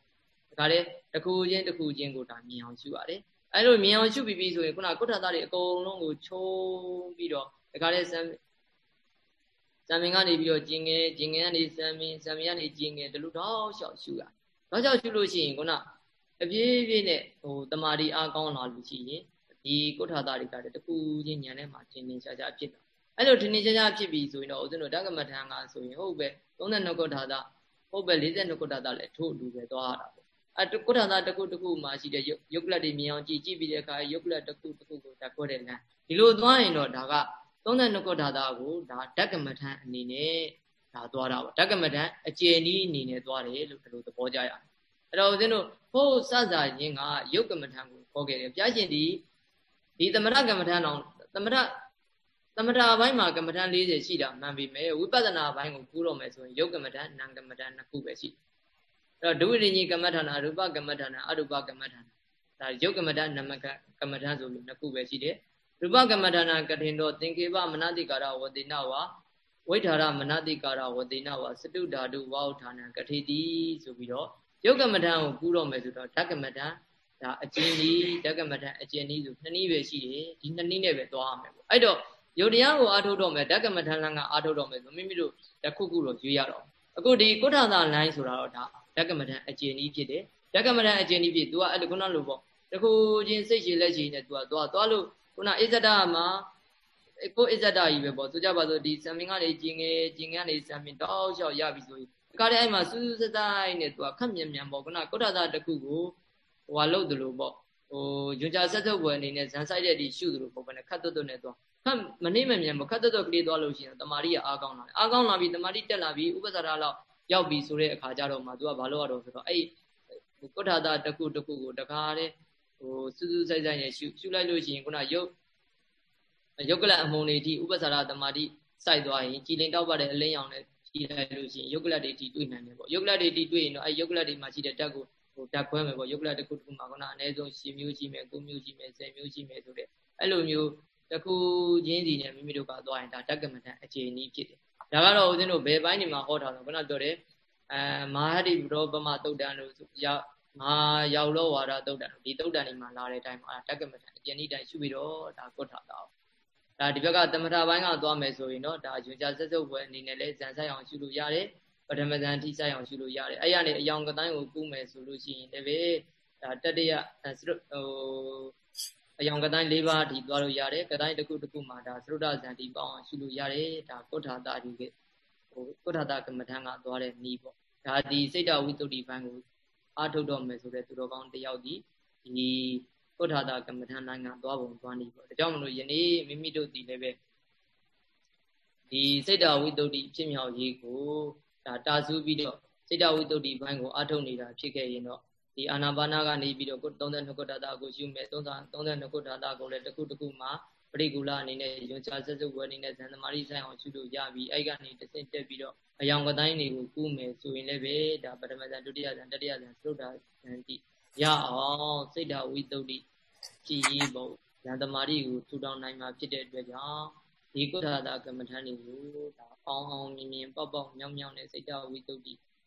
ဒါကြလေတခုချင်းတခုချင်းကိုဒါမြင်အောင်ရှုရတယ်အဲ့လိုမြင်အောင်ရှုပြီးပြီဆိုရင်ခုနကုဋ္ဌာသားတွေအကုန်လုံးကိုချုံပြီးတော့ဒါကြလေစံဇံမင်ကနေပြီးတော့ကျင်ငယ်ကျင်ငယ်ကနေဇံမင်ဇံမင်ကနေကျင်ငယ်ဒီလိုတော့ရှောက်ရှုရ။တော့ရှောက်ရှုလို့ရှိရင်ခုနအပြေးပြေးနဲ့ဟိုတမာဒီအားကောင်းလာလို့ရှိရင်ဒီကုဋ္ဌာတာတွေကတခုချင်းညံထဲမှာထင်ထင်ရှားရှားဖြစ်တာ။ အဲ့လိုထင်ထင်ရှားရှားဖြစ်ပြီဆိုရင်တော့ဦးဇင်းတို့ဓကမထံကဆိုရင်ဟုတ်ပဲ32ကုဋ္ဌာတာဟုတ်ပဲ42ကုဋ္ဌာတာလည်းထို့လူပဲသွားရတာပေါ့။အဲကုဋ္ဌာတာတစ်ခုတစ်ခုမှာရှိတဲ့ယုတ်ကလတ်တွေမြင်အောင်ကြည့်ကြည့်ပြီးတဲ့အခါယုတ်ကလတ်တစ်ခုတစ်ခုကိုတက်ခွဲတဲ့လမ်းဒီလိုသွားရင်တော့ဒါက32ခုဓာတာကိုဒါဓကမထံအနေနဲ့ဒါသွားတာပေါ့ဓကမထံအကျေနီးအနေနဲ့သွားတယ်လို့ဒီလိုသဘောကျရအောင်အဲ့တော့ဦးဇင်းတို့ဟိုစစရင်ကယုတ်ကမထံကိုခေါ်ခဲ့တယ်ပြရှင်ဒီဒီသမထကမ္မထံအောင်သမထ သမထဘိုင်းမှာကမ္မထံ40ရှိတာမှန်ပြီမဲ့ဝိပဿနာဘိုင်းကိုကူးတော့မယ်ဆိုရင်ယုတ်ကမ္မထံနံကမ္မထံနှစ်ခုပဲရှိအဲ့တော့ဒုဝိရိညိကမ္မထံအရူပကမ္မထံအရူပကမ္မထံဒါယုတ်ကမ္မထံနမကကမ္မထံဆိုလို့နှစ်ခုပဲရှိတယ်ရူပကမ္မဒါနကထိန်တော်သင်္ကေပမနတိကာရဝတိနဝဝိထာရမနတိကာရဝတိနဝစတုဓာတုဝါဥဌာနကထိတိဆိုပြီးတော့ယုတ်ကမ္မထံကိုကူးတော့မယ်ဆိုတော့ဓကမ္မထံဒါအကျဉ်းကြီးဓကမ္မထံအကျဉ်းကြီးဆိုနှစ်နည်းပဲရှိတယ်ဒီနှစ်နည်းနဲ့ပဲသွားရမယ်ပေါ့အဲ့တော့ ယုတ်တရားကိုအားထုတ်တော့မယ်ဓကမ္မထံလမ်းကအားထုတ်တော့မယ်ဆိုမိမိတို့တစ်ခုခုတော့ရွေးရတော့အခုဒီကုဋ္ဌာသာလိုင်းဆိုတာတော့ဒါဓကမ္မထံအကျဉ်းကြီးဖြစ်တယ်ဓကမ္မထံအကျဉ်းကြီးဖြစ် तू ကအဲ့လိုခုနလိုပေါ့တခုချင်းစိတ်ရှိလက်ရှိနဲ့ तू ကသွားသွားလို့ခုနအစ္ဆဒမှာကိုအစ္ဆဒကြီးပဲပေါ့ဆိုကြပါစို့ဒီဆံမင်းကနေကျင်ငယ်ကျင်ငယ်ကနေဆံမင်းတောက်လျှောက်ရပြီဆိုရင်ဒီကားလေးအဲ့မှာစူးစူးစတိုင်းနဲ့သူကခက်မြန်မြန်ပေါ့ခုနကုဋ္ဌသာတစ်ခုကိုဟိုဟာလုတ်တယ်လို့ပေါ့ဟိုဂျွန်ကြဆက်ထုတ်ပွဲအနေနဲ့ဇန်ဆိုင်တဲ့ဒီရှုတယ်လို့ပေါ့ဘယ်နဲ့ခတ်တွတ်တွတ်နဲ့သွား ခက်မနေမမြန်မခတ်တွတ်တွတ်ကလေးသွားလို့ရှိရင်တမာရီကအားကောင်းလာတယ်အားကောင်းလာပြီတမာရီတက်လာပြီဥပ္ပဇာရလောက်ရောက်ပြီဆိုတဲ့အခါကျတော့မှသူကဘာလို့ရတော့ဆိုတော့အဲ့ကုဋ္ဌသာတစ်ခုတစ်ခုကိုတကားတဲ့ဟိုစူးစူးဆိုင်ဆိုင်နဲ့ရှုရှုလိုက်လို့ရှိရင်ခုနရုပ်ယုတ်ကလအမုံတွေဒီဥပ္ပစာရတမာတိစိုက်သွားရင်ကြည်လင်တောက်ပါတဲ့အလင်းရောင်နဲ့ကြည်လိုက်လို့ရှိရင်ယုတ်ကလတွေဒီတွေ့နိုင်တယ်ပေါ့ယုတ်ကလတွေဒီတွေ့ရင်တော့အဲယုတ်ကလတွေမှာရှိတဲ့ဓာတ်ကိုဟိုဓာတ်ခွဲမယ်ပေါ့ယုတ်ကလတစ်ခုတစ်ခုမှာခုနအနည်းဆုံး10မျိုးရှိမယ်9မျိုးရှိမယ်10မျိုးရှိမယ်ဆိုတဲ့အဲ့လိုမျိုး တစ်ခုချင်းစီနဲ့မိမိတို့ကသွားရင်ဒါဓာတ်ကမ္မထအခြေအနည်းဖြစ်တယ်ဒါကတော့ဦးဇင်းတို့ဘယ်ပိုင်းနေမှာဟောထားတော့ခုနပြောတယ်အဲမဟာတိဘရောပမတုတ်တန်လို့ရောက်ငါရောက်လို့ဝါဒတုတ်တန်ဒီတုတ်တန်ဒီမှာလာတဲ့အတိုင်းမှာဓာတ်ကမ္မထအကျဉ်းဤတိုင်းရှုပြီးတော့ဒါကုဋ္ဌာတော့ဒါဒီဘက်ကသမထပိုင်းကသွားမယ်ဆိုရင်တော့ဒါရွှေချဆက်စုပ်ပွဲအနေနဲ့လဲဇန်ဆိုင်အောင်ရှုလို့ရတယ်ပထမဇန်ထိဆိုင်အောင်ရှုလို့ရတယ်အဲ့ရနေအယောင်ကတိုင်းကိုကူးမယ်ဆိုလို့ရှိရင်လည်းဒါတတရဟို အယောင်ကတိုင်း၄ပါးဒီသွားလို့ရတယ်ကတိုင်းတစ်ခုတစ်ခုမှာဒါသရုဒ္ဓဇန်ဒီပေါအောင်ရှုလို့ရတယ်ဒါကုဋ္ဌာတာဒီကဟိုကုဋ္ဌာတာကမ္မထံကသွားတဲ့နီးပေါ့ဒါဒီစိတ်တဝိတ္တုဒီဘန်းကိုအာထုတ်တော့မယ်ဆိုတဲ့သူတော်ကောင်းတယောက်ဒီဒီကုဋ္ဌာတာကမ္မထနိုင်ငံသွားပုံသွားနေပေါ့ဒါကြောင့်မလို့ယနေ့မိမိတို့ဒီလည်းပဲဒီစိတ်တဝိတ္တုဖြစ်မြောက်ရေးကိုဒါတာစုပြီးတော့စိတ်တဝိတ္တုဘိုင်းကိုအာထုတ်နေတာဖြစ်ခဲ့ရင်တော့ ဒီအာနာပါနာကနေပြီးတော့32ခုဋ္ဌာတာကိုရှုမယ်32ခုဋ္ဌာတာကိုလည်းတစ်ခုတစ်ခုမှာပရိကူလအနေနဲ့ယွန်ချာဆက်စုပ်ဝယ်အနေနဲ့ဇန်သမารိဆိုင်အောင်ရှုလို့ရပြီအဲ့ကနေတဆင့်တက်ပြီးတော့အယောင်ကတိုင်းတွေကိုကူးမယ်ဆိုရင်လည်းပဲဒါပထမဇန်ဒုတိယဇန်တတိယဇန်သုဒ္ဓဇန်တိရအောင်စိတ်ဓာဝိတ္တုကြည်ရေးဖို့ဉာဏ်သမာဓိကိုထူထောင်နိုင်မှာဖြစ်တဲ့အတွက်ကြောင့်ဒီကုသတာကမ္မထန်တွေကိုဒါအောင်အောင်မြင်မြင်ပေါက်ပေါက်မြောက်မြောက်နဲ့စိတ်ဓာဝိတ္တု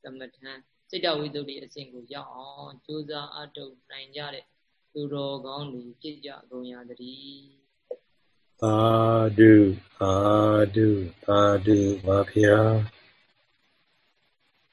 ကမ္မထန် စိတ်ဓာဝိတ္တုအစဉ်ကိုရောက်အောင်ကြိုးစားအထုတ်နိုင်ကြတဲ့သူတော်ကောင်းတွေဖြစ်ကြကုန်ရသတည်းသာဓုသာဓုသာဓုပါဗျာ